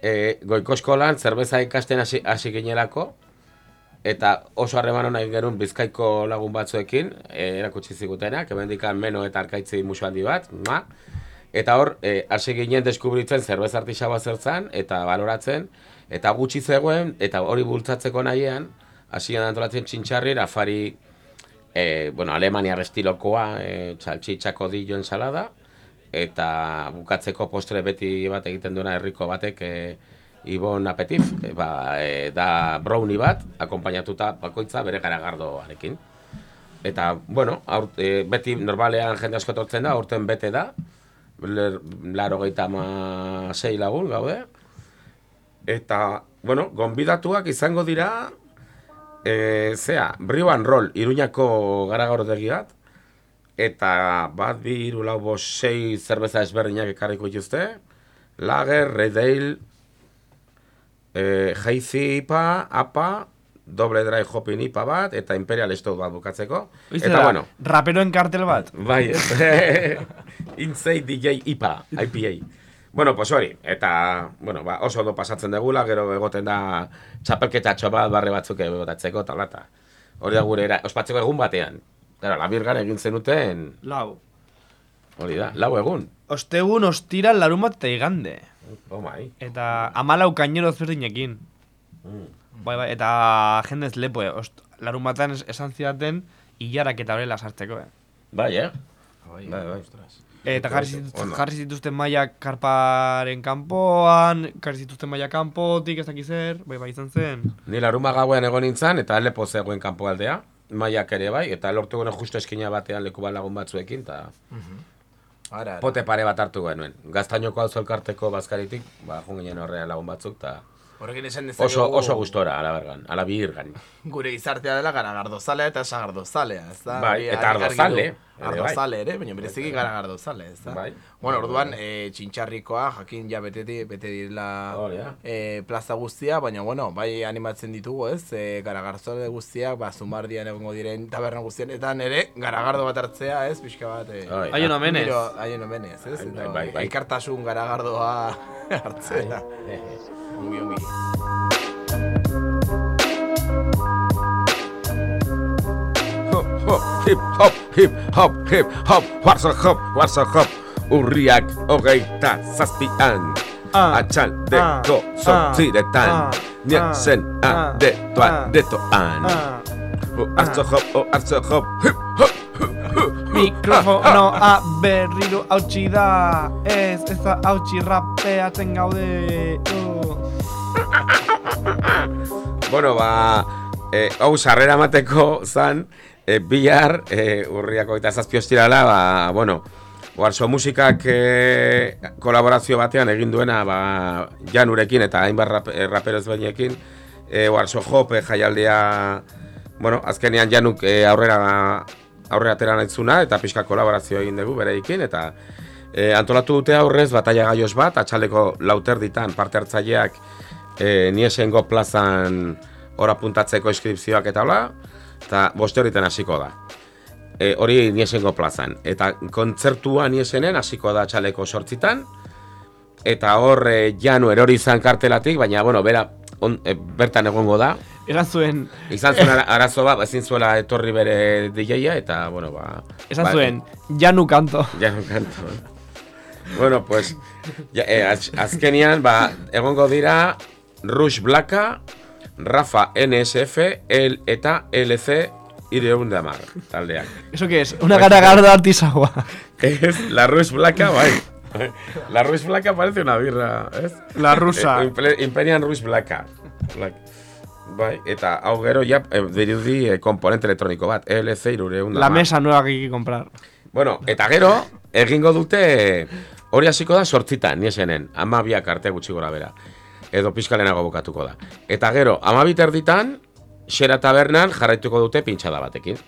e, goiko eskolan zerbeza ikasten hasi, hasi ginelako, eta oso harreman hona egin genuen bizkaiko lagun batzuekin, e, erakutsi zigutenak, hemendikan meno eta arkaitzi musu handi bat, ma? Eta hor, e, hasi ginen deskubritzen zerbeza artisaba zertzan, eta baloratzen, eta gutxi zegoen, eta hori bultzatzeko nahian, hasi ginen antolatzen txintxarri, afari, e, bueno, Alemaniar estilokoa, e, txaltxitxako dillo ensalada, eta bukatzeko postre beti bat egiten duena herriko batek e, Ibon Apetif, e, ba, e, da brownie bat, akompainatuta bakoitza bere garagardoarekin. Eta, bueno, aur, e, beti normalean jende asko etortzen da, aurten bete da, ler, laro gehieta sei lagun gaude. Eta, bueno, gonbidatuak izango dira, e, zea, Brio and Roll, Iruñako garagarotegi bat, eta bat bi hiru lau bost sei zerbeza ezberdinak ekarriko dituzte, Lager, Red Ale, e, Heizi IPA, APA, Doble Dry Hopping IPA bat, eta Imperial Stout bat bukatzeko. Oizte eta bueno, raperoen kartel bat. Bai, Inside DJ IPA, IPA. Bueno, pues hori, eta, bueno, ba, oso ondo pasatzen degula, gero egoten da txapelketatxo bat barre batzuk egotatzeko, eta lata. Hori da gure, era, ospatzeko egun batean. Gara, la birgan egin zenuten, Lau. hori da, lau egun. Ostegun, ostira, larun bat eta igande. Oh, bai. Eta amalau kainero ezberdinekin. Mm. Bai, bai, eta jendez lepo, eh? Ost, larun batean es- esan zidaten, hilarak eta horrela sartzeko, eh? Bai, eh? Bai, bai, bai. Eta jarri zituzten, Ondo. jarri zituzten mailak karparen kanpoan, jarri zituzten mailak kanpotik, ez dakiz zer, bai, bai, izan zen. Ni laruma gauean egon nintzen, eta lepo zegoen kanpoaldea, maiak ere bai, eta lortu guen justo eskina batean leku bat lagun batzuekin, eta Ara, ara. pote pare bat hartu genuen. Gaztainoko hau elkarteko bazkaritik, ba, jun ginen horrean lagun batzuk, eta Horrekin esan dezakegu... oso, oso gustora, ala bergan, ala birgan. Gure gizartea dela garagardozalea eta sagardozalea, ez da? Bai, eta ardozale. Ardozale ere, baina bereziki garagardozale, ez da? Bai. Bueno, orduan, e, txintxarrikoa, jakin ja bete, di- bete direla Hori da. e, plaza guztia, baina, bueno, bai animatzen ditugu, ez? E, garagarzole guztiak, ba, zumardian egongo diren taberna guztienetan ere, garagardo bat hartzea, ez? Pixka bat, e, Bai. Haien omenez. miro- Haien omenez, ez? Bai, Eta, bai, bai. Elkartasun garagardoa hartzea. Ongi, ongi. Hip hop, hip hop, hip hop, warza hop, warza hop, urriak hogeita zazpian. Ah, Atxaldeko ah, zortziretan, ah, niazen ah, adetoan, ah, detoan. ah. O arzo hop, o arzo hop, hip hop, Mikrofonoa berriro hautsi da, ez, ez da hautsi rapeatzen gaude. Oh. Bueno, ba, eh, hau sarrera emateko zan, eh, bihar, eh, urriako eta zazpi ostirala, ba, bueno, Warso musikak eh, kolaborazio batean egin duena ba, Janurekin eta hainbat rap, eh, rapero ezberdinekin eh, Warso Hop eh, jaialdea bueno, azkenean Januk eh, aurrera aurrera atera naitzuna eta pixka kolaborazio egin dugu bereikin eta eh, antolatu dute aurrez batalla gaios bat atxaleko lauter ditan parte hartzaileak eh, niesengo plazan ora puntatzeko inskripzioak eta hola eta boste horietan hasiko da e, hori niesengo plazan. Eta kontzertua niesenen hasiko da txaleko sortzitan, eta hor e, janu erori izan kartelatik, baina, bueno, bera, on, e, bertan egongo da. Eran zuen... Izan zuen ara- arazo bat, ezin zuela etorri bere DJ-a, eta, bueno, ba... Esan ba, zuen, Janu kanto. Janu kanto. bueno, pues, ja, e, az, azkenian, ba, egongo dira, Rush Blacka, Rafa NSF, el eta LC ireun da mar, taldeak. ¿Eso qué es? Una garagardo artisagua. Es la Rush Blacka, bai. La Rush Blacka parece una birra, ¿es? La rusa. Eh, Imperial Rush Blacka. Black. Bai, eta hau gero ja eh, dirudi eh, komponente elektroniko bat, LC irureun da La mesa nueva que hay que comprar. Bueno, eta gero, egingo dute, hori hasiko da sortzitan, niesenen, amabiak arte gutxi gora bera. Edo pixka lehenago bukatuko da. Eta gero, amabit erditan, xera tabernan jarraituko dute pintxada batekin.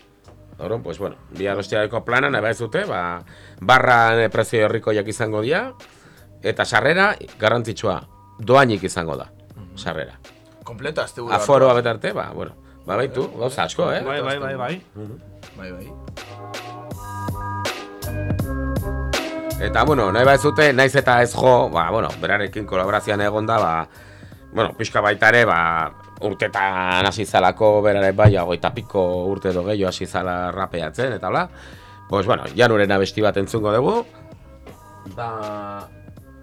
Orduan, pues bueno, bihar ostiareko plana nahi ez dute, ba, barra prezio herrikoiak izango dira, eta sarrera garrantzitsua doainik izango da, sarrera. Kompleto azte Aforoa betarte, ba, bueno, ba, baitu, gauza asko, eh? Bai, bai, bai, bai. Bai, bai. Eta, bueno, nahi bat zute, naiz eta ez jo, ba, bueno, berarekin kolaborazioan egon da, ba, bueno, pixka baita ere, ba, urtetan hasi zalako berare bai, hogeita piko urte edo gehiago hasi zala rapeatzen, eta bla. Pues, bueno, januren abesti bat entzungo dugu. Da...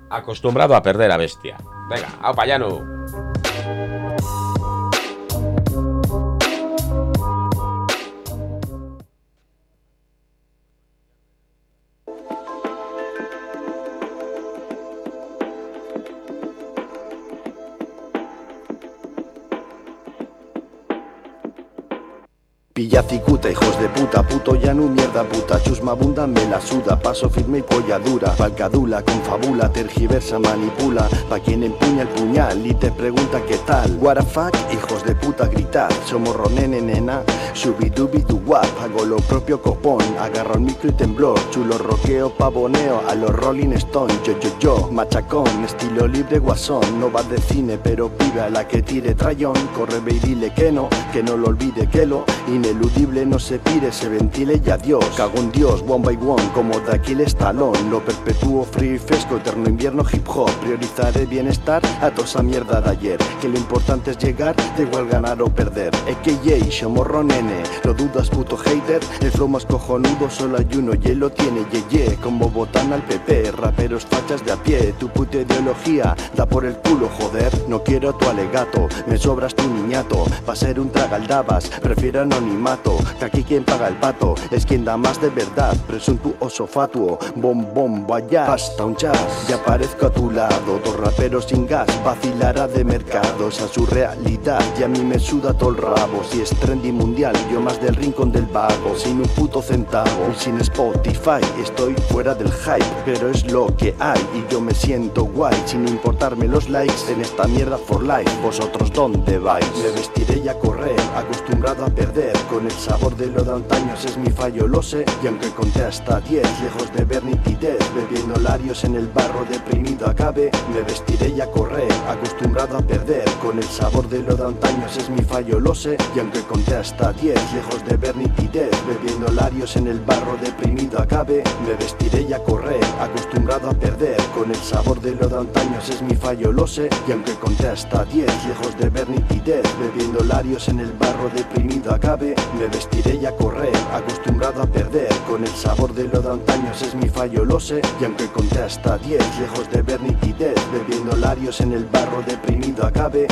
Acostumbrado a perder a bestia. Venga, hau pa, Janu! Pilla cicuta, hijos de puta, puto llano, mierda puta, chusma abunda, me la suda, paso firme y polla dura, valcadula, confabula, tergiversa, manipula, pa' quien empuña el puñal y te pregunta qué tal. What the fuck, hijos de puta, gritad, somos ronene nena, subidubi du guap, hago lo propio copón, agarro el micro y temblor, chulo roqueo, pavoneo, a los Rolling Stone, yo yo yo, machacón, estilo libre guasón, no va de cine, pero piba la que tire trayón, corre ve y dile que no, que no lo olvide que lo ineludible no se pire, se ventile y adiós, cago en Dios, one by one, como el estalón, lo perpetúo frío y fresco, eterno invierno hip hop, priorizaré bienestar a toda esa mierda de ayer, que lo importante es llegar, da igual ganar o perder, EKJ, somorro nene, lo dudas puto hater, el flow más cojonudo solo hay uno y lo tiene, ye ye, como botan al PP, raperos fachas de a pie, tu puta ideología da por el culo, joder, no quiero tu alegato, me sobras tu niñato, pa' ser un tragaldabas, prefiero anonimato, que aquí quien paga el pato, es quien da más de verdad, presuntuoso fatuo, bom bom, vaya, hasta un jazz, ya aparezco a tu lado, dos raperos sin gas, vacilará de mercados a su realidad, y a mí me suda todo el rabo, si es trendy mundial, yo más del rincón del vago, sin un puto centavo, y sin Spotify, estoy fuera del hype, pero es lo que hay, y yo me siento guay, sin importarme los likes, en esta mierda for life, vosotros dónde vais, me vestiré y a correr, acostumbrado a perder, con el sabor de lo de antaños es mi fallo, lo sé, y aunque conté hasta 10, lejos de ver nitidez, bebiendo larios en el barro deprimido acabe, me vestiré y a correr, acostumbrado a perder, con el sabor de lo de antaños es mi fallo, lo sé, y aunque conté hasta 10, lejos de ver nitidez, bebiendo larios en el barro deprimido acabe, me vestiré y a correr, acostumbrado a perder, con el sabor de lo de antaños es mi fallo, lo sé, y aunque conté hasta 10, lejos de ver nitidez, bebiendo larios en el barro deprimido acabe, me vestiré y a correr, acostumbrado a perder, con el sabor de lo de antaños es mi fallo, lo sé, y aunque conté hasta 10, lejos de ver nitidez, bebiendo larios en el barro deprimido acabe,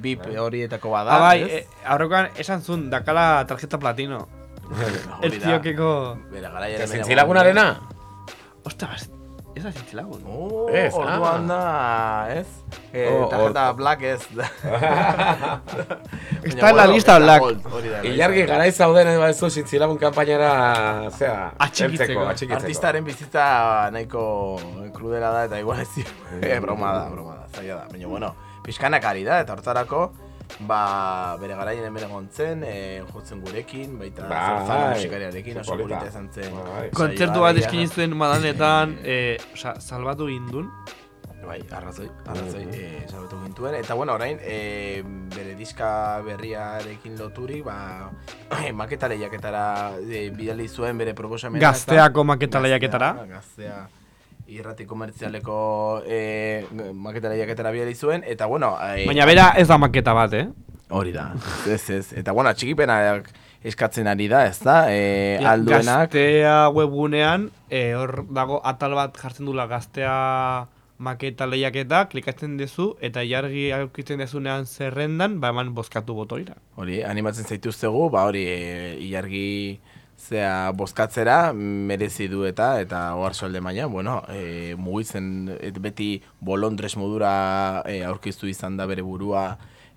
Eh. bip horietako bada. Ah, bai, ez? eh, aurrekoan esan zuen, dakala tarjeta platino. Hori Ez da. ziokeko... Bera, Eta hemen zintzilagunarena? Ostras, ez da zintzilagun. Oh, Ez, orduan da, ez? Eh, Oh, tarjeta or- black ez. Está en la lista black. Hori Ilargi garaiz zauden ez baduzu zintzilagun kanpainara, zera, Atxikitzeko. Artistaren bizitza nahiko krudera da eta igual ez eh, broma da, broma da, zaila da. Baina, bueno, pixkanak ari da, eta hortarako, ba, bere garaien hemen egon zen, eh, jotzen gurekin, baita Bai, Zerfana musikariarekin, ze oso polita izan zen. Bai. Kontzertu bat eskaini zuen madanetan, eh, oza, salbatu gindun. Bai, arrazoi, arrazoi, eh, salbatu gintuen. Eta, bueno, orain, eh, bere diska berriarekin loturi, ba, maketa lehiaketara eh, bidali zuen bere proposamena. Gazteako maketa lehiaketara. Gaztea, Gaztea irrati komertzialeko eh, maketa lehiaketara bidali zuen, eta, bueno... Eh, Baina bera ez da maketa bat, eh? Hori da, ez ez. Eta, bueno, txikipenak eskatzen ari da, ez da? Eh, Ja, alduenak... Gaztea webgunean, eh, hor dago atal bat jartzen dula gaztea maketa lehiaketa, klikatzen duzu, eta jargi aurkitzen dezunean zerrendan, ba eman bozkatu botoira. Hori, animatzen zaituztegu, ba hori, e, ilargi zea bozkatzera merezi du eta eta oharsolde maila, bueno, e, mugitzen et beti bolondres modura e, aurkeztu izan da bere burua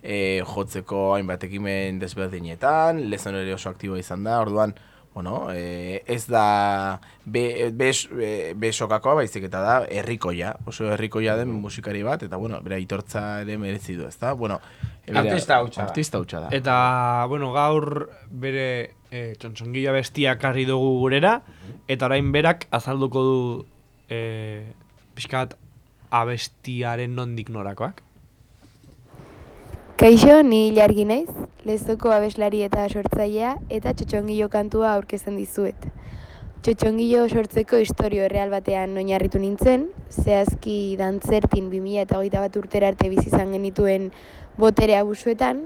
e, jotzeko hainbat ekimen desberdinetan, lezon ere oso aktiboa izan da, orduan, bueno, e, ez da be, be, be, be sokakoa baizik eta da herrikoia, oso herrikoia den musikari bat, eta bueno, bere aitortza ere merezi du, ezta? Bueno, Artista hutsa da. Artista hutsa da. Eta, bueno, gaur bere e, txontxongila bestia karri dugu gurera, eta orain berak azalduko du e, pixkat abestiaren nondik norakoak. Kaixo, ni Ilargi naiz, lezoko abeslari eta sortzailea eta txotxongilo kantua aurkezten dizuet. Txotxongilo sortzeko historio erreal batean oinarritu nintzen, zehazki dantzertin 2008 bat urtera arte bizi izan genituen botere abusuetan,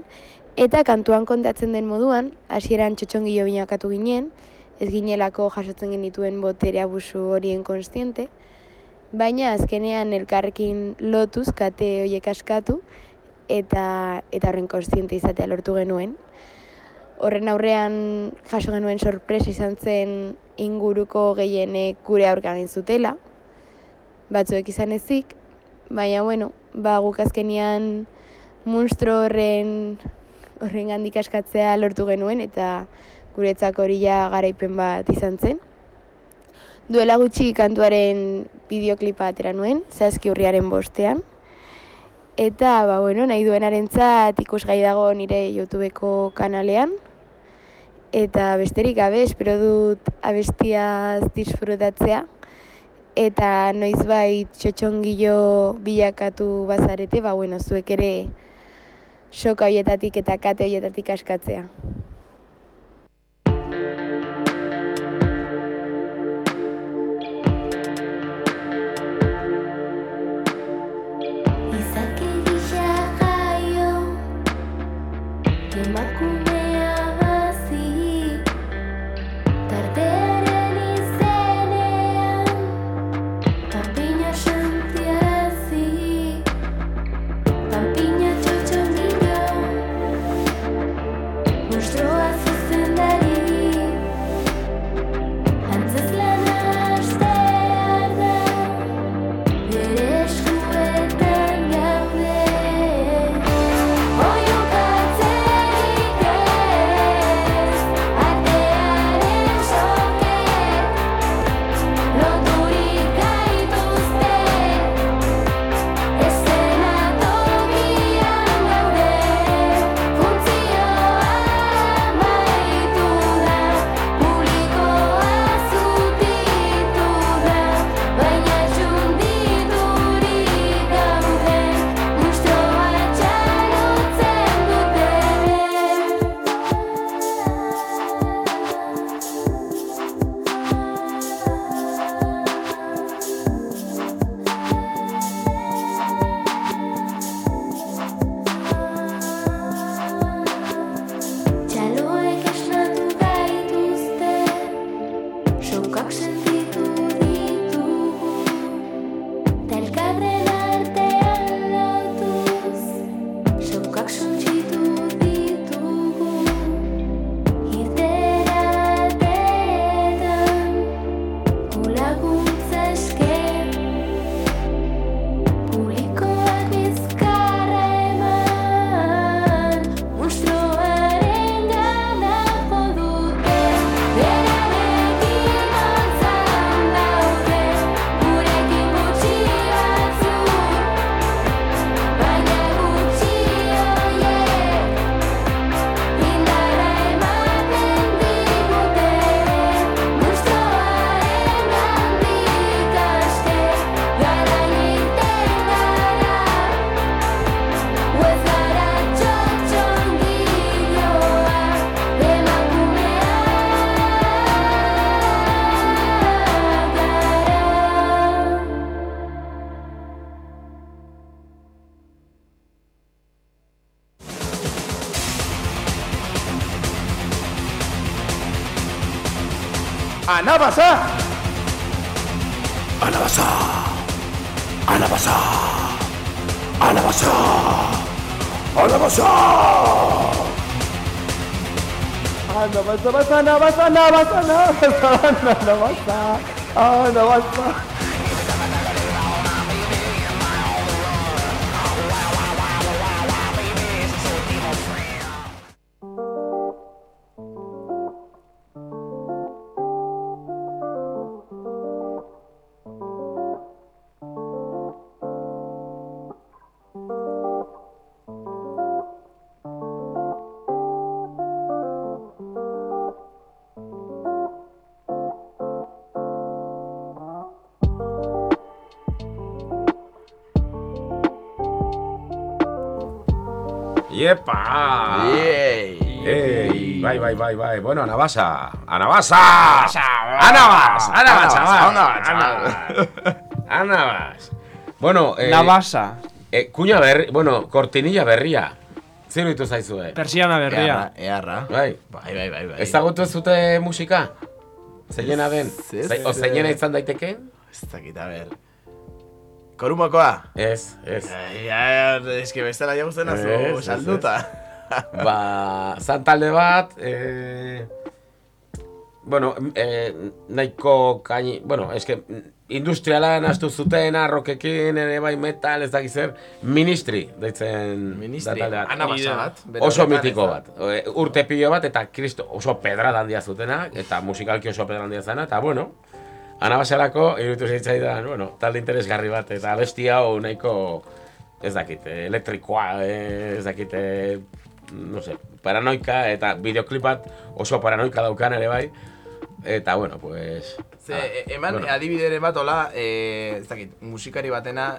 eta kantuan kontatzen den moduan, hasieran txotxongilo binakatu ginen, ez ginelako jasotzen genituen botere abusu horien konstiente, baina azkenean elkarrekin lotuz kate horiek askatu, eta eta horren kontziente izatea lortu genuen. Horren aurrean jaso genuen sorpresa izan zen inguruko gehienek gure aurka zutela, batzuek izan ezik, baina bueno, ba guk azkenean monstro horren horren gandik askatzea lortu genuen eta guretzako hori ja garaipen bat izan zen. Duela gutxi kantuaren bideoklipa atera nuen, zehazki urriaren bostean, Eta, ba, bueno, nahi duenarentzat ikusgai dago nire YouTubeko kanalean. Eta besterik gabe, espero dut abestiaz disfrutatzea. Eta noizbait txotxongilo bilakatu bazarete, ba, bueno, zuek ere soka hoietatik eta kate hoietatik askatzea. Anabasa! Anabasa! Anabasa! Anabasa! Anabasa! Anabasa, basa, anabasa, anabasa, anabasa, anabasa, Iepa! Ei! Ei, bai, bai, bai, bai. Bueno, Anabasa. Anabasa! bai. Anabas! Anabas, Anabas, chaval. Anabas, Anabas. Anabas. Bueno, eh... Navasa. Eh, kuña berri, bueno, kortinilla berria. Zer ditu zaizue? Persiana berria. Earra. Bai. Bai, bai, bai, bai. Ezagutu ez zute musika? Zeinena den? Ez, Zei- O zeinena izan daiteke? Ez dakit, a ber. Korumakoa? Ez, ez. Ja, eske bestela ja guztena Ez, zu ez, salduta. ba, zan talde bat, eh, bueno, eh, nahiko kaini, bueno, eske industrialan astu zuten arrokekin ere bai metal, ez dakiz zer, ministri, deitzen Ministry, da talde bat. bat, Oso mitiko ez bat. Eh, Urte pilo bat eta kristo oso pedra handia zutena, eta musikalki oso pedra handia zena, eta bueno, anabaserako iruditu zitzaidan, bueno, talde interesgarri bat, eta abesti hau nahiko, ez dakit, elektrikoa, eh, ez dakit, eh, no sé, paranoika, eta videoklip bat oso paranoika daukan ere bai, eta bueno, pues... Ze, ah, eman bueno. adibideren bat hola, e, ez dakit, musikari batena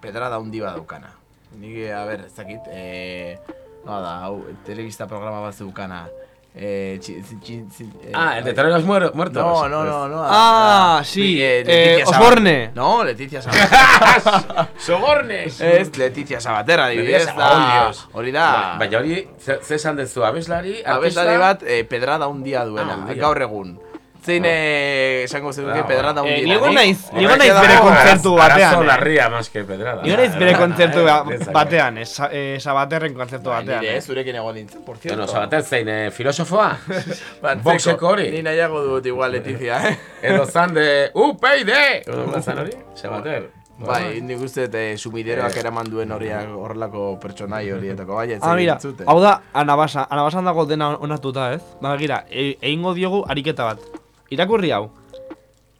pedrada handi bat daukana. Nik, a ber, ez dakit, e, no da, hau, telebista programa bat zeukana. E, txi, txi, txi, txi, e, Ah, el de Toreros Muer- Muertos. No, no, no, no. Ah, sí, eh, eh, Leticia Sabat- Osborne. No, Leticia Sabater. Sobornes! Ez, Leticia Sabater, adibidez, Leticia- da, Oh, Dios. hori da. Ba- Baina hori, ze ze esan dezu, abeslari, Abeslari bat e, pedrada handia duena, Ah, handia. gaur egun. Zein eh, esango zenuke pedrada Eh, handia. nigo naiz, nigo naiz bere kontzertu batean. Arazo eh. larria, más que pedrada. Nigo naiz bere kontzertu ba- batean, eh, Sa- eh, Sabaterren kontzertu batean. Nire, eh. eh, zurekin egon nintzen, por cierto. Bueno, Sabater zein, eh, filosofoa? Boxeko hori? Ni nahiago dut igual Letizia, eh? Edo zan de UPyD! Edo zan hori? Sabater. Bai, nik uste eh, sumideroak eraman duen horiak horrelako pertsonai horietako, bai, ez Ah, mira, hau da, anabasa, anabasan dago dena onartuta, ez? Ba, gira, e, egingo diogu ariketa bat. Irakurri hau.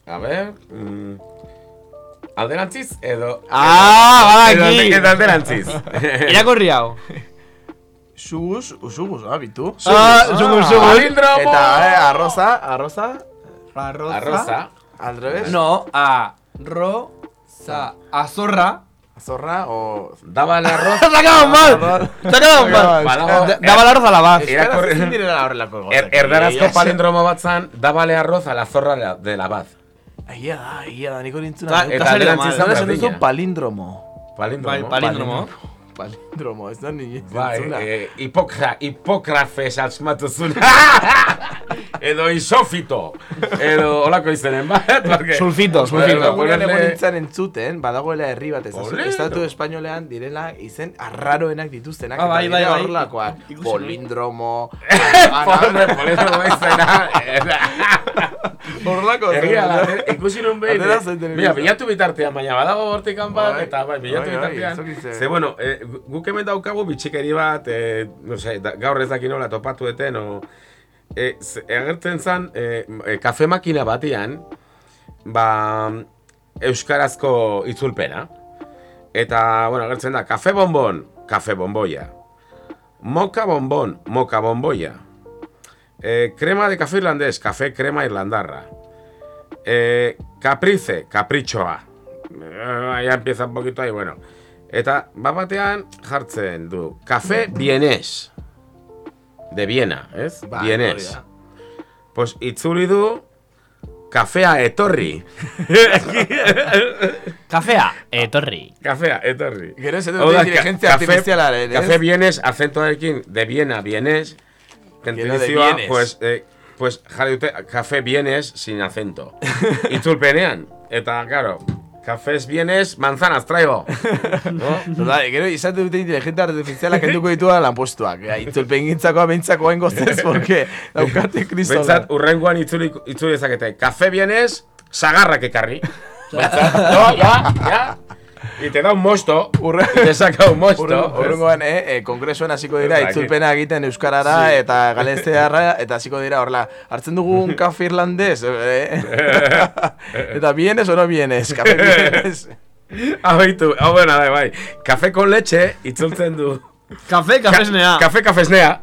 A ver... Mm, alderantziz edo... Ah, edo, badaki! edo alderantziz. Irakurri hau. Sugus, usuguz, ah, bitu. Ah, sugus, sugus. Palindromo! Eta, eh, arroza, arroza, Arroza. Arroza. al revés. No, a, ro, sa, azorra. Azorra o... Daba la arroz... ¡Se ha quedado mal! ¡Se ha quedado mal! Da- Daba la arroz a la baz. Euskaraz ezin direla horrelako gauzak. Er, erdarazko palindromo bat zan, dabale arroz a la zorra de la- baz. Egia da, egia da, niko nintzuna. Eta eta alderantziz mal. zan Nola esan duzu berdina. palindromo. Palindromo. Bai, palindromo. Edo isofito. Edo olako izenen bat. porque- Sulfito, sulfito. Edo Gurean egon ponerle- nintzen entzuten, badagoela herri bat, ez da, Ole, estatu no. espainolean direla izen arraroenak dituztenak, Ah, bai, eta bai, dira bai. horrelakoak. Ikusi Bolindromo, Pobre, polindromo izena. Horrelako ikusi nun behin. Eh. Mira, bilatu bitartean, baina badago hortikan bat, Bai, eta bai, bilatu bai, bai, bitartean. ze. Bueno, eh, guk hemen daukagu bitxikeri bat, eh, no sé, da, gaur ez dakin topatu eten, o, eh, ze- agertzen zen, eh, eh, kafe makina batean, ba, euskarazko itzulpena. Eta, bueno, agertzen da, kafe bonbon, kafe bonboia. Moka bonbon, moka bonboia. Eh, crema de café irlandés, café crema irlandarra. Eh, caprice, caprichoa. Eh, ya empieza un poquito ahí, bueno. Eta bat batean jartzen du, café vienés. De Viena, ez? Vienés. hori da. Pues itzuli du, kafea etorri. Kafea, etorri. Kafea etorri. Gero ez dut inteligentzia ka- artifizialaren, ez? Kafe vienes, acentoarekin, de Viena, vienes. De Gentilizioa, vienes. pues, eh, pues jarri dute, kafe vienes sin acento. Itzulpenean. Eta, claro, cafés vienes, manzanas traigo. no? No, da, gero izate dute inteligentzia artifiziala kenduko ditua lanpostuak. Ja, Itzulpen gintzakoa bentsako hain goztez, porque daukate kristola. Bentsat, urrengoan itzuli, itzuli ezakete. Kafe vienes, sagarrak ekarri. Bentsat, no, ya, ya. Y te da un mosto. Urre- Y te saca un mosto. Urrengo- Urrengoan, eh, eh, kongresuan hasiko dira, itzulpena egiten euskarara Sí. eta galestearra, eta hasiko dira, horrela, hartzen dugu un kafe irlandés, eh? eta vienes o no vienes, kafe vienes. Abaitu, hau bena da, bai. Kafe con leche, itzultzen du. Kafe, kafesnea. Ka, kafe, kafesnea.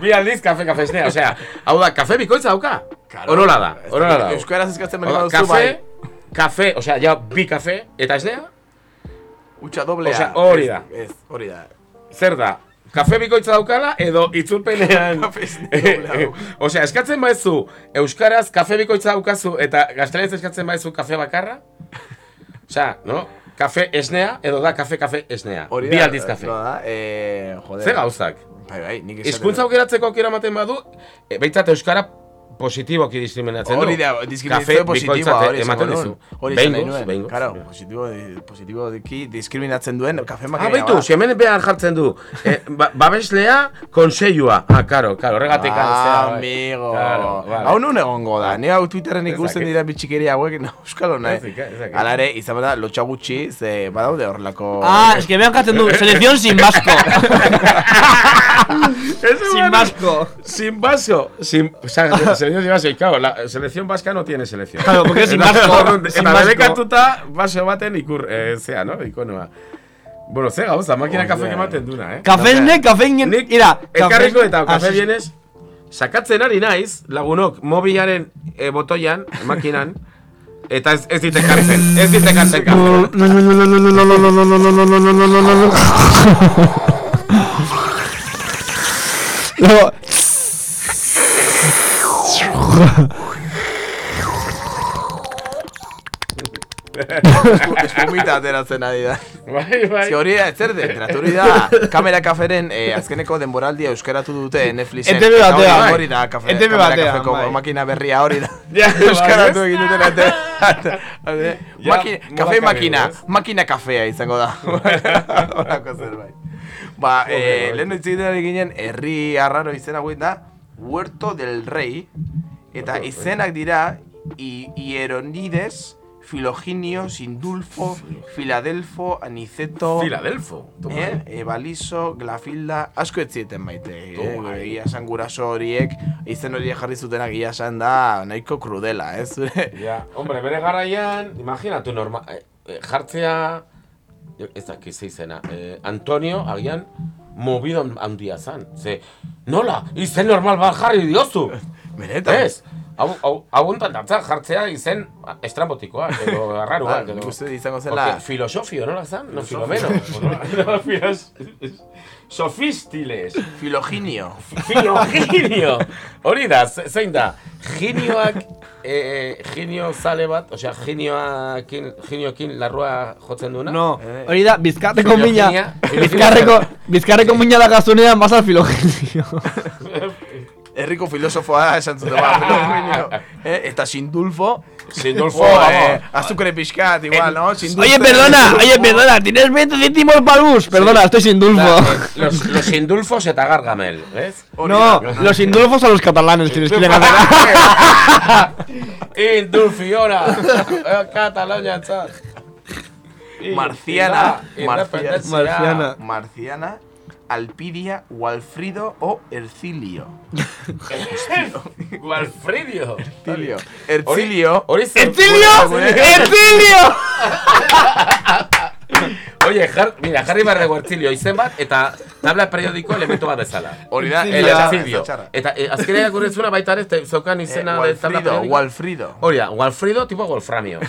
Bi aldiz, kafe, kafesnea. Osea, hau da, kafe bikoitza dauka. Claro. Orola da, orola da. Euskaraz eskatzen bali baduzu, bai. kafe, osea, ja, bi kafe, eta esnea? Utsa doblea. Osea, hori da. Ez, ez, hori da. Zer da? Kafe bikoitza daukala edo itzulpenean doblea. Osea, eskatzen baizu Euskaraz kafe bikoitza daukazu eta gaztelaniaz eskatzen baizu kafe bakarra Osea, no? Kafe esnea edo da kafe kafe esnea Hori Bi aldiz kafe no da, eh, joder. Ze gauzak? Bai, bai, nik esaten Hizkuntza dut. aukeratzeko aukera ematen badu e, Beitzat Euskara positiboki diskriminatzen du Hori da, diskriminazio positiboa, hori ematen dizu nuen. Hori behingoz Claro, positibo, positibo diki diskriminatzen duen kafe Ah, makina baitu, si hemen behar jartzen du eh, ba, Babeslea, konseilua Ah, karo, karo, horregatik Ah, zea, bai. amigo. Claro, vale. Hau nun egongo da. Ni hau Twitterren ikusten dira bitxikeria hauek, no, euskalo nahi. Ezakit. Hala ere, izan bada, lotxa gutxi, ze badaude horrelako... Ah, es que vean katzen du, selección sin vasco. sin vasco. Sin vasco. Sin, selección sin vasco. Y claro, la selección vasca no tiene selección. Claro, porque es sin vasco, sin Eta vasco. debekatuta, baso baten ikur, eh, zea, no? Ikonoa. Bueno, ze gauza, makina Osea. kafe ematen duna, eh? Kafesne, kafeinen, ira. Ekarriko eta Ah, kafe sí, sí. bienes, sakatzen ari naiz, lagunok, mobilaren eh, botoian, makinan, eta ez, ez dit ekartzen, ez dit ekartzen kafe. Luego... Espumita ateratzen ari da. Bai, bai. Zi hori da, zer de, enteratu hori da, kamera kaferen eh, azkeneko denboraldia euskaratu dute Netflixen. ETV batean. Hori da, kafe, ETV kamera batean, kafeko bai. makina berria hori da. Ja, euskaratu bai, ez? egin duten ate. ate- Ja, Maki- moda Kafe kabe, makina, makina kafea izango da. Horako zerbait. Ba, eh, lehen hitz egiten ari ginen, herri arraro izena hauek da, Huerto del Rey, eta izenak dira, I- Hieronides, Filoginio, Sindulfo, Filadelfo, Aniceto, Filadelfo, eh, Ebaliso, Glafilda, asko ez zieten maite. Eh? Toma, eh. Esan guraso horiek, izen horiek jarri zutenak egia esan da nahiko krudela, ez? Zure? Ja, hombre, bere garaian, imaginatu norma, eh, eh, jartzea, ez dakit ze izena, eh, Antonio, agian, mobido handia zan. Ze, nola, izen normal bat jarri diozu. Benetan. Ez, Hau, hau, hau ontan datza jartzea izen estrambotikoak, edo arraruak, Ba, edo... nik uste izango zela- Porque Filosofio, nola zan? No, filomeno. No, filos... Sofistiles. Filoginio. Filoginio. Hori da, ze- zein da? Ginioak, eh, ginio zale bat, osea, ginioakin, giniokin larrua jotzen duena? No, hori da, bizkarreko mina, bizkarreko, bizkarreko mina da gazunean basa filogenio. Herriko filosofoa esan zuten ba, filoginio. eh, eta Sindulfo. Sindulfo, Oh, vamos. eh, azukre pixkat, igual, ¿no? Sindulfo. Oye, perdona, oye, perdona, tienes 20 céntimos para el bus. Perdona, estoy sin dulfo. Los, los indulfos eta Gargamel, ¿ves? No, los indulfos a los catalanes que les quieren hacer. Indulfiona. Eh, Cataluña, txat. Marciana, Independencia. Marciana, Marciana, Alpidia, Walfrido o Ercilio. Gualfridio. Ercilio. Ercilio. ¡Ercilio! ¡Ercilio! Oye, jar, mira, jarri behar dugu Ercilio izen bat, eta tabla periodiko elementu bat bezala. Hori da, txarra. Eta eh, azkenean gurezuna baita ere, zeukan izena Eh, de tabla periodiko. Walfrido. Hori da, Walfrido tipo Wolframio.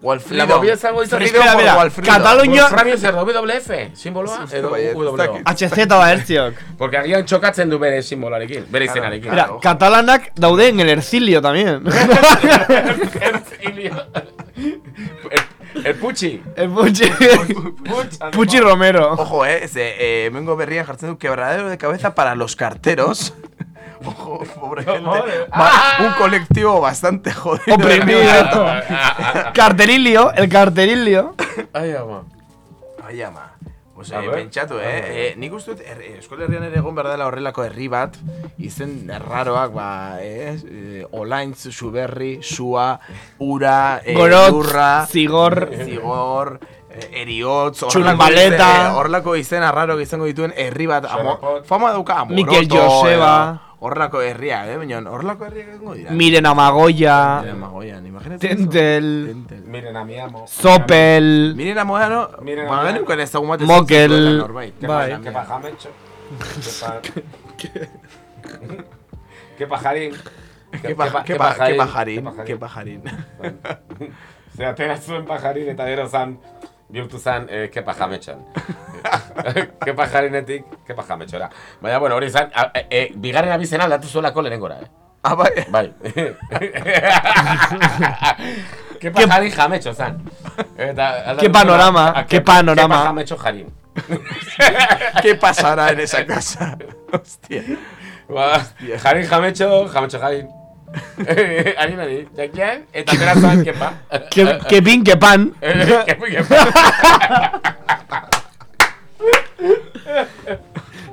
Walfrido. La movida izango izan Frido por Walfrido. Wolframio zer da WF, simboloa, edo W. HZ da ertziok. Porque agian txokatzen du bere simbolarekin, bere izenarekin. Mira, catalanak daude en el Ercilio también. Ercilio. El, Puchi. El Puchi. Puchi Romero. Ojo, eh, eh, mengo berrian jartzen du quebradero de cabeza para los carteros. Ojo, pobre gente. Va, un colectivo bastante jodido. Oprimido. Carterilio, el carterilio. Ai, ama. Ai, ama. Pues, eh, pentsatu, eh, eh, nik uste dut, er, eh, Euskal Herrian ere egon behar dela horrelako herri bat, izen erraroak, ba, eh, eh, Olaintz, Suberri, Sua, Ura, eh, Gorotz, Lurra, Zigor. Zigor, eh, Eriotz, horrelako Txurumbaleta. izen- eh, horrelako izen arraro izango dituen herri bat, amo, fama dauka Amoroto, Mikel Joseba. edo Horrelako herria, eh, baina horrelako herriak egongo dira. Miren Amagoya. Miren Amagoyan, imagínate. eso. Tentel. Miren a mi amo. Zopel. Miren Amoyano, Miren ba, Amoyano. genuken ezagun bat Mokel. ezagutzen zuela norbait. Bai. Que pajamecho. Que pajarín. Ke pa- ke pa- ke pajarin, ke pajarin. Ze atera zuen pajarin eta gero zan bihurtu zan eh, ke pajametxon. ke pajarinetik, ke pajametxora. Baina, bueno, hori zan, a, e, e, bigarren abizena aldatu zuelako lehenengora, eh? Ah, bai. Bai. ke pajarin jametxo zan. Eta, Qué panorama, a, qué panorama. Ke pajametxo jarin. ¿Qué pasará en esa casa? Hostia. Ba, jarin jametxo, jametxo jarin. Ari nari, jakian, eta atera zan, kepa. Que, que pin, que pan.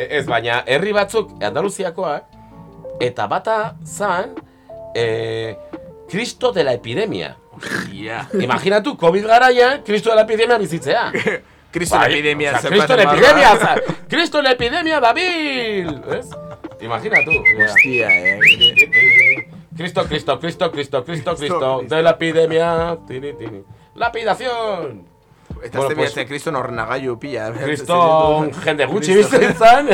Eh, Ez, baina herri batzuk, Andaluziakoak, eta bata zan, eh, Cristo de la epidemia. Hostia. Imaginatu, COVID garaian, Cristo de la epidemia bizitzea. Cristo de la epidemia, Cristo de la epidemia, Cristo de la epidemia, David. ¿Ves? Imaginatu. Hostia, eh. Cristo, Cristo, Cristo, Cristo, Cristo, Cristo, de la epidemia. Lapidación. Eta Bueno, este pues- kriston horren agaiu pilla. Kriston, jende gutxi bizten zan,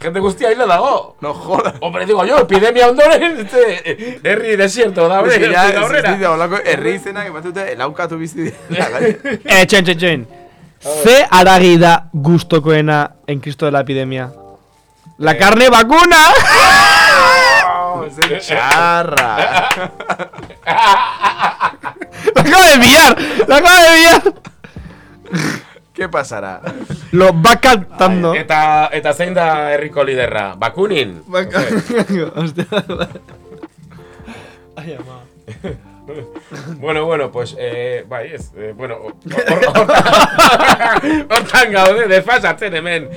jende guztia hile dago. No joda. Hombre, digo yo, epidemia ondoren, este, herri desierto da, Es que ya horrera. existitu holako herri izenak ematute laukatu bizi dira. Eh, txen, txen, txen. Ze aragi da gustokoena en Cristo de la epidemia? La carne vacuna. Ze txarra. La acabo de pillar. La acabo de pillar. ¿Qué pasará? Lo va cantando. Eta, eta zein da herriko liderra? Bakunin. Hostia. Ai, ama. bueno, bueno, pues, eh, bai, ez, eh, bueno, hor- hor- hortan gaude, desfasatzen hemen.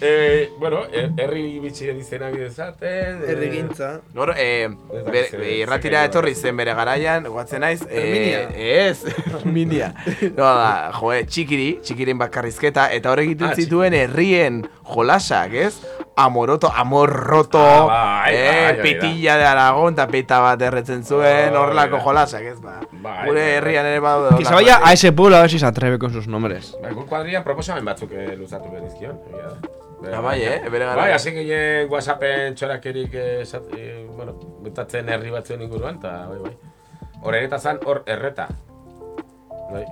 Eh, bueno, eh, herri bitxi izenak izaten. eh. Gor, eh, Ez dakit be- zer- be- zer irratira etorri zen bere garaian, guatzen naiz. Herminia. Eh, ez, Herminia. No, da, jo, eh, txikiri, txikirin bakarrizketa, eta hor egiten Ah, zituen herrien jolasak, ez? Amoroto, amorroto, Ah, bai, eh, bai, da. petilla de Aragon, eta peta bat erretzen zuen, Bai, horrelako bai. jolasak, ez ba. Bai, Gure bai, herrian ere badaude. Que se vaya a ese pueblo a ver si se atreve con sus nombres. Bai, guk kuadrian proposamen batzuk eh, luzatu benizkion, egia da. Ah, bai, eh, bere Bai, garaian. hasi ginen whatsappen txorakerik, eh, eh, bueno, betatzen herri batzuen inguruan, eta bai, bai. Hor ereta zan, hor erreta. Bai.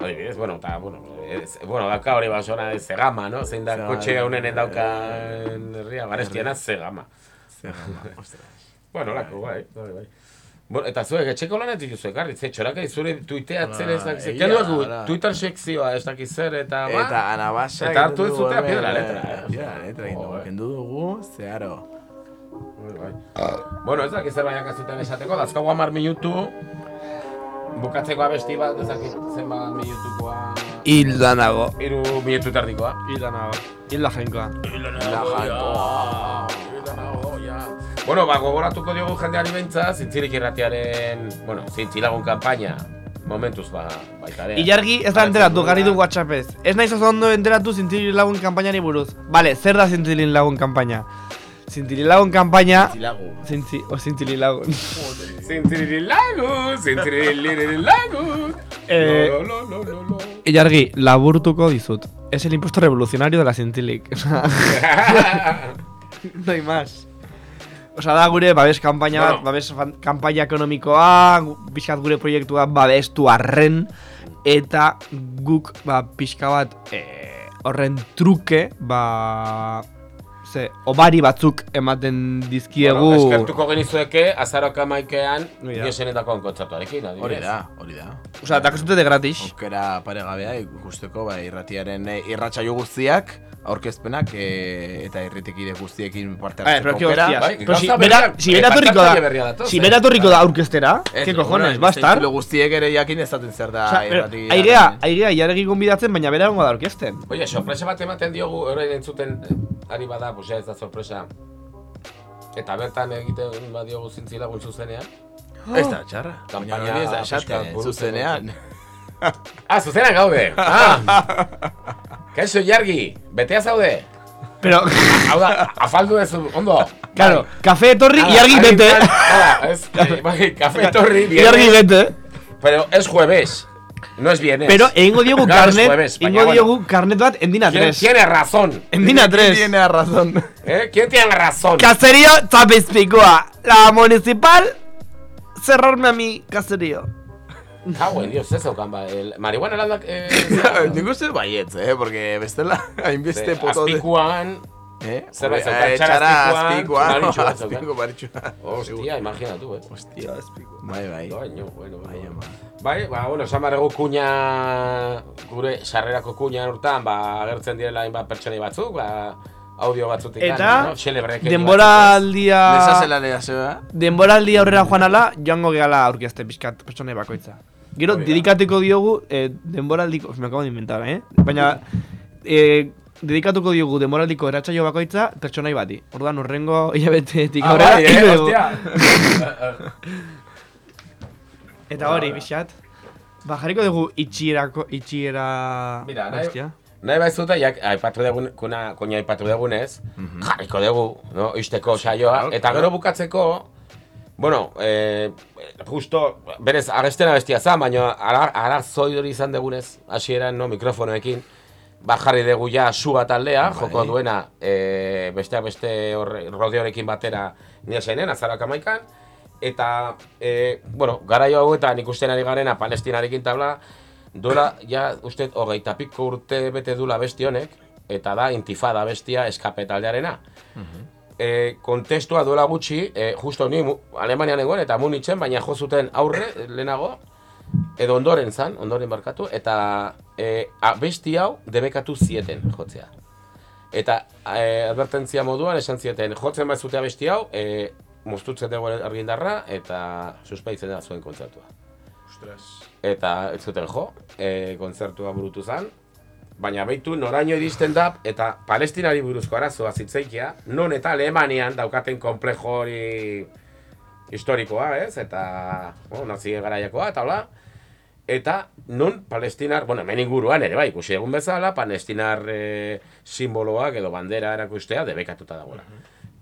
Adibidez, bueno, eta, bueno, ez, bueno, dauka hori basona de Zegama, no? Zein da Zegama, kotxe honen bai. daukan herria, garestiana Zegama. Zegama, ostras. bueno, lako, bai, bai, bai. Bueno, eta zuek, etxeko lanetik duzu ekarri, ze txoraka zure tuiteatzen ez dakiz, kendu dugu, da. Twitter sekzioa ez dakiz zer, eta ba, Eta anabasa eta hartu ez zutea hemen, piedra letra, eh? Piedra letra egin dugu, kendu dugu, zeharo. Bai. Bueno, ez dakit zer baina kazutan esateko, dazkagu hamar minutu, bukatzeko abesti bat, ez dakit zenbat minutukoa... Hilda nago. Hiru minutu tardikoa. Hilda nago. Hilda jainkoa. Hilda jainkoa. Hilda nago, ja. Bueno, ba, gogoratuko diogu jendeari beintza, zintzilik irratiaren, bueno, zintzilagun kanpaina, momentuz ba, baita ere. Ilargi ez da enteratu, garri du whatsappez. Ez naiz oso ondo enteratu zintilin lagun kanpainari buruz. Vale, zer da zintilin lagun kanpaina? Zintilin lagun kanpaina... Zintzilagu. Zintzi, o zintilin lagun. Zintziririlagu, zintziririlagu. Eh, Lo, lo, lo, lo, lo. Ilargi, laburtuko dizut. Es el impuesto revolucionario de la sea, no hay más. O sea, da gure babes kanpaina bat, Bueno. babes fan- kanpaina ekonomikoa, pixkat gure proiektua babestu arren, eta guk ba, pixka bat eh, horren truke, ba, ze, obari batzuk ematen dizkiegu... Bueno, eskertuko genizueke, azarok amaikean, diesenetako kontzertuarekin, adibidez. Hori da, hori da. Osea, dakazute de gratis. Aukera paregabea ikusteko bai irratiaren eh, irratsaio guztiak, aurkezpenak eh, eta irritekide guztiekin parte pero hartzeko aukera. hostias. Bai, Pero si bera, si eh, bera torriko da, si eh. bera torriko da aurkeztera, Ez, ¿qué bueno, cojones, va a estar? zintzilu guztiek ere jakin ezaten zer da O sea, pero, irrati- airea, airea, ilargi gonbidatzen, baina bera gongo da orkesten. Oye, sorpresa bat ematen diogu, orain entzuten eh, ari bada, ja ez da sorpresa. Eta bertan egiten badiogu zintzilagun zuzenean. Ez da, txarra. Kampaina hori ez da esaten, zuzenean. Ah, zuzenean gaude! Ah! Kaixo, Jargi, betea zaude? Pero... Hau da, afaldu ez ondo. Claro, kafe etorri, ilargi ari bete. hala, ez, bai, kafe etorri, Ilargi viernes. bete. Pero es jueves, no es viernes. Pero egingo diogu es karnet, jueves, baina bueno. diogu karnet bat endina ¿Quién 3. tiene razón? Endina 3. Tiene razón. ¿Eh? ¿Quién tiene razón? Caserío Tapizpikoa. La municipal cerrarme a mi caserío. Cago en Dios, ez aukan ba. El marihuana landak... Eh, Nik uste baietz, eh, porque bestela hainbeste poto... azpikuan... Eh? Zerbait zaukan, txara azpikuan, azpiku, zaukan. maritxua. Hostia, imaginatu, eh. Hostia, Bai, bai. Baina, bueno, bai, Bai, ba, bueno, esan barregu kuña, gure sarrerako kuña urtan, ba, agertzen direla hainbat pertsonei batzuk, ba, audio batzutik. Eta no? Xelebrekekin denboraldia Lesazela lea zeba. Denboraldia aurrera joan ala, joango gehala aurkezte pixkat pertsonei bakoitza. Gero, dedikatuko diogu eh, denboraldiko, me acabo de inventar, eh? Baina, eh, dedikatuko diogu denboraldiko eratsaio bakoitza pertsonai bati. Orduan, urrengo hilabetetik Ah, aurrera. bai, eh, hostia. Eta hori, pixat. Ba, jarriko dugu itxierako, itxiera... Mira, nahi, Hostia. nahi baizute, jak, aipatu dugun, kuna, kuna aipatu dugunez, jarriko dugu, no, isteko saioa, Claro, eta claro. gero bukatzeko, bueno, eh, justo, berez, arrestena bestia zan, baina ara, arazoi hori izan dugunez, hasieran, no, mikrofonoekin, ba jarri dugu ja suga taldea, Bai. joko duena, e, besteak beste horre, rodeorekin batera niesenen, azarak amaikan, eta, e, bueno, garaio hauetan ikusten ari garena palestinarekin tabla, duela, ja, uste, hogeita piko urte bete dula besti honek, eta da intifada bestia eskape taldearena. E, kontestua duela gutxi, e, justo ni Alemanian egon eta Munitzen, baina jo zuten aurre eh, lehenago, edo ondoren zan, ondoren barkatu, eta e, abesti hau debekatu zieten jotzea. Eta e, advertentzia moduan esan zieten, jotzen bat zute abesti hau, e, moztutzen dugu argindarra eta suspeitzen da zuen kontzertua. Eta ez zuten jo, e, kontzertua burutu zen. Baina beitu noraino iristen da eta palestinari buruzko arazoa zitzeikia, non eta Alemanian daukaten komplejo hori historikoa, ez? Eta, bueno, nazi garaiakoa, eta hola. Eta non palestinar, bueno, hemen inguruan ere bai, ikusi egun bezala, palestinar e, simboloak edo bandera erakustea debekatuta dagoela.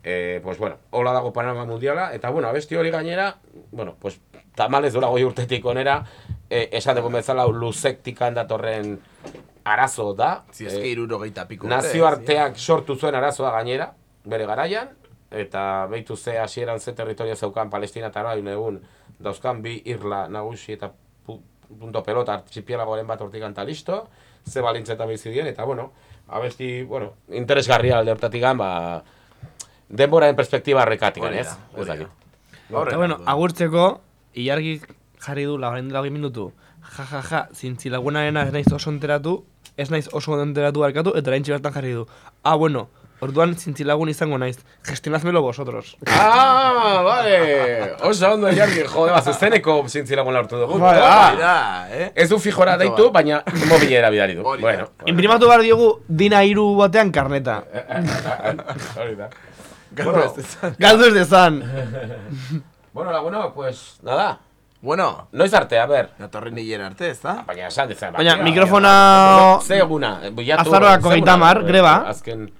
Eh, pues bueno, hola dago panorama mundiala, eta bueno, abesti hori gainera, bueno, pues tamalez dola goi urtetik onera, eh, esan dugu bezala luzektikan datorren arazo da. Si eske irurogeita piko. Nazioarteak sortu zuen arazoa gainera, bere garaian, eta behitu ze hasieran ze territorio zeukan Palestina eta Arabi egun dauzkan bi irla nagusi eta pu, punto pelota archipielagoaren bat hortik anta listo, ze balintzeta bizi dien, eta bueno, abesti, bueno, interesgarria alde hortatik ba, denboraren perspektiba da, ez? Ez dakit. Eta bueno, agurtzeko, ilargi jarri du lagoen dela minutu. Ja, ja, ja, zintzilagunarena ez naiz oso enteratu, ez naiz oso enteratu barkatu, eta orain bertan jarri du. Ah, bueno, orduan zintzilagun izango naiz. Gestionazmelo vosotros. Ah, vale! Oso ondo jarri, jode, bat, zuzeneko zintzilagun lortu dugu. Bai, Ah, da, eh? Ez du fijora deitu, baina mobilera bidari du. Bueno, Imprimatu behar diogu dina hiru batean karneta. hori da. Galdu ez dezan. Galdu ez dezan. bueno, la bueno, pues, nada. Bueno. Noiz arte, a ber. Datorren hilera arte, ez da? Baina esan dezan. Baina, mikrofona- Ze eguna, bilatu. Azaroak ze hogeita eguna, hamar, eh, greba. Azken,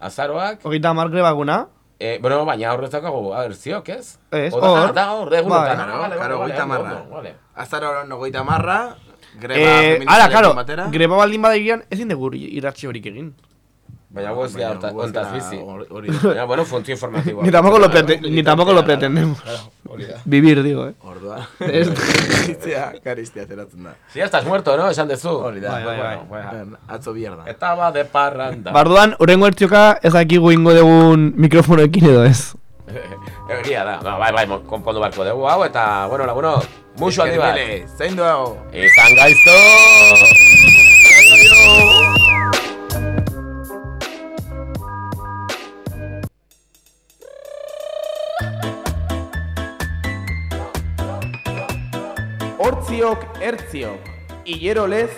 azaroak. Hogeita hamar grebaguna. Eh, bueno, baina horrez daukagu, a ber, ziok, ez? Ez, hor. ah, Da, hor, egun vale, hogeita vale, marra. ondo, vale. Azaroan hogeita marra, greba Eh, ara, karo, greba baldin badagian ezin dugu iratxe horik egin. Baina guaz hontaz gara bizi. hori- hori Baina, bueno, funtzio informatiboa. Ni tampoco lo prete- ni tampoco lo pretendemos. Vivir, digo, eh. Ordua. Itzea, karistia ateratzen da. Si ya estás muerto, ¿no? Esan dezu. Hori da. Bai, bai, bai. Bueno, Atzo bierda. Etaba de parranda. Barduan, urrengo ertzioka ez dakigu ingo dugun mikrofonoekin edo ez. Egia da, ba, bai, bai, konpondu barko dugu hau, eta, bueno, laguno, musu handi bat. Eskermile, zein du hau? Izan gaizto! Hilero lez,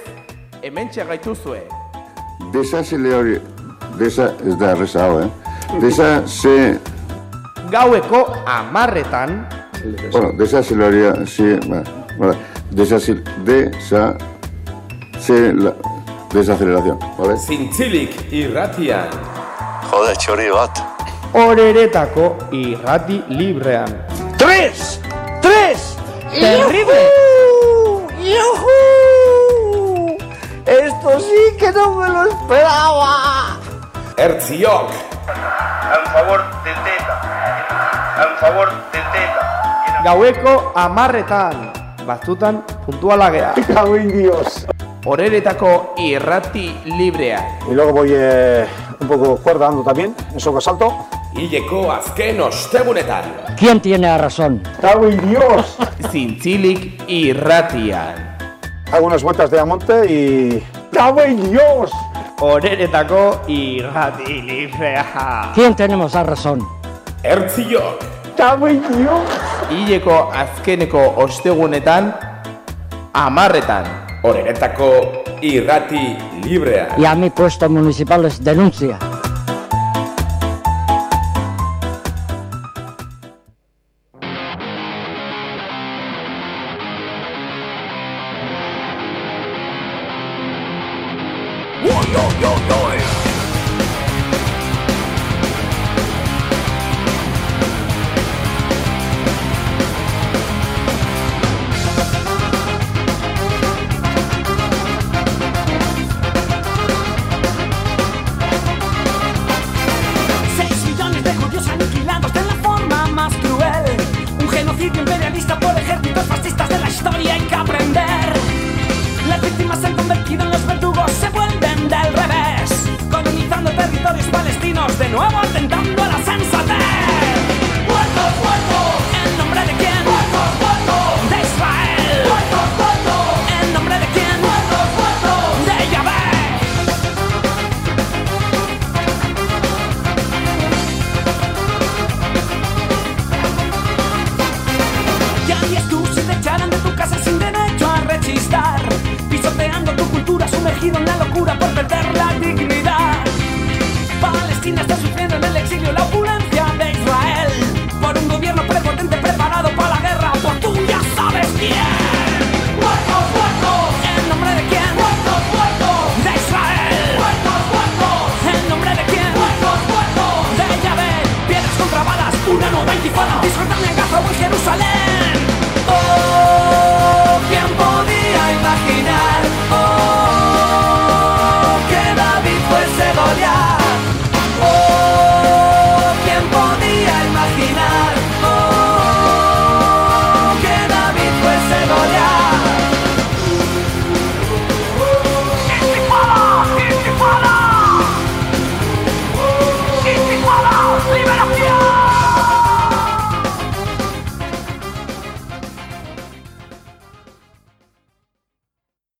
hemen gaituzue. Desa se le hori... Desa, ez da erreza hau, eh? Desa se... Gaueko amarretan, Bueno, desa se le hori... Si, ba, vale. Desa se... Desa... Se... La, desaceleración, ¿vale? zintzilik irratian. Jode, txori bat. Horeretako irrati librean. ¡Tres! ¡Tres! ¡Terrible! ¡Yujú! Esto sí que no me lo esperaba. Ertziok, En favor del Teta. En favor del Teta. Gaueko amarretan. Batzutan puntuala gea. Cago en Dios. horeretako irrati librea. Y luego voy eh, un poco cuerda dando también, eso que salto. Hileko azken ostegunetan. ¿Quién tiene a razón? ¡Cago en Dios! Zintzilik irratian. Hago unas vueltas de Amonte y... ¡Cago en Dios! Horeretako irrati librea. ¿Quién tenemos a razón? Ertziok, ¡Cago en Dios! hileko azkeneko ostegunetan, amarretan. Horeretako irrati librea. Y a mi puesto municipal les denuncia.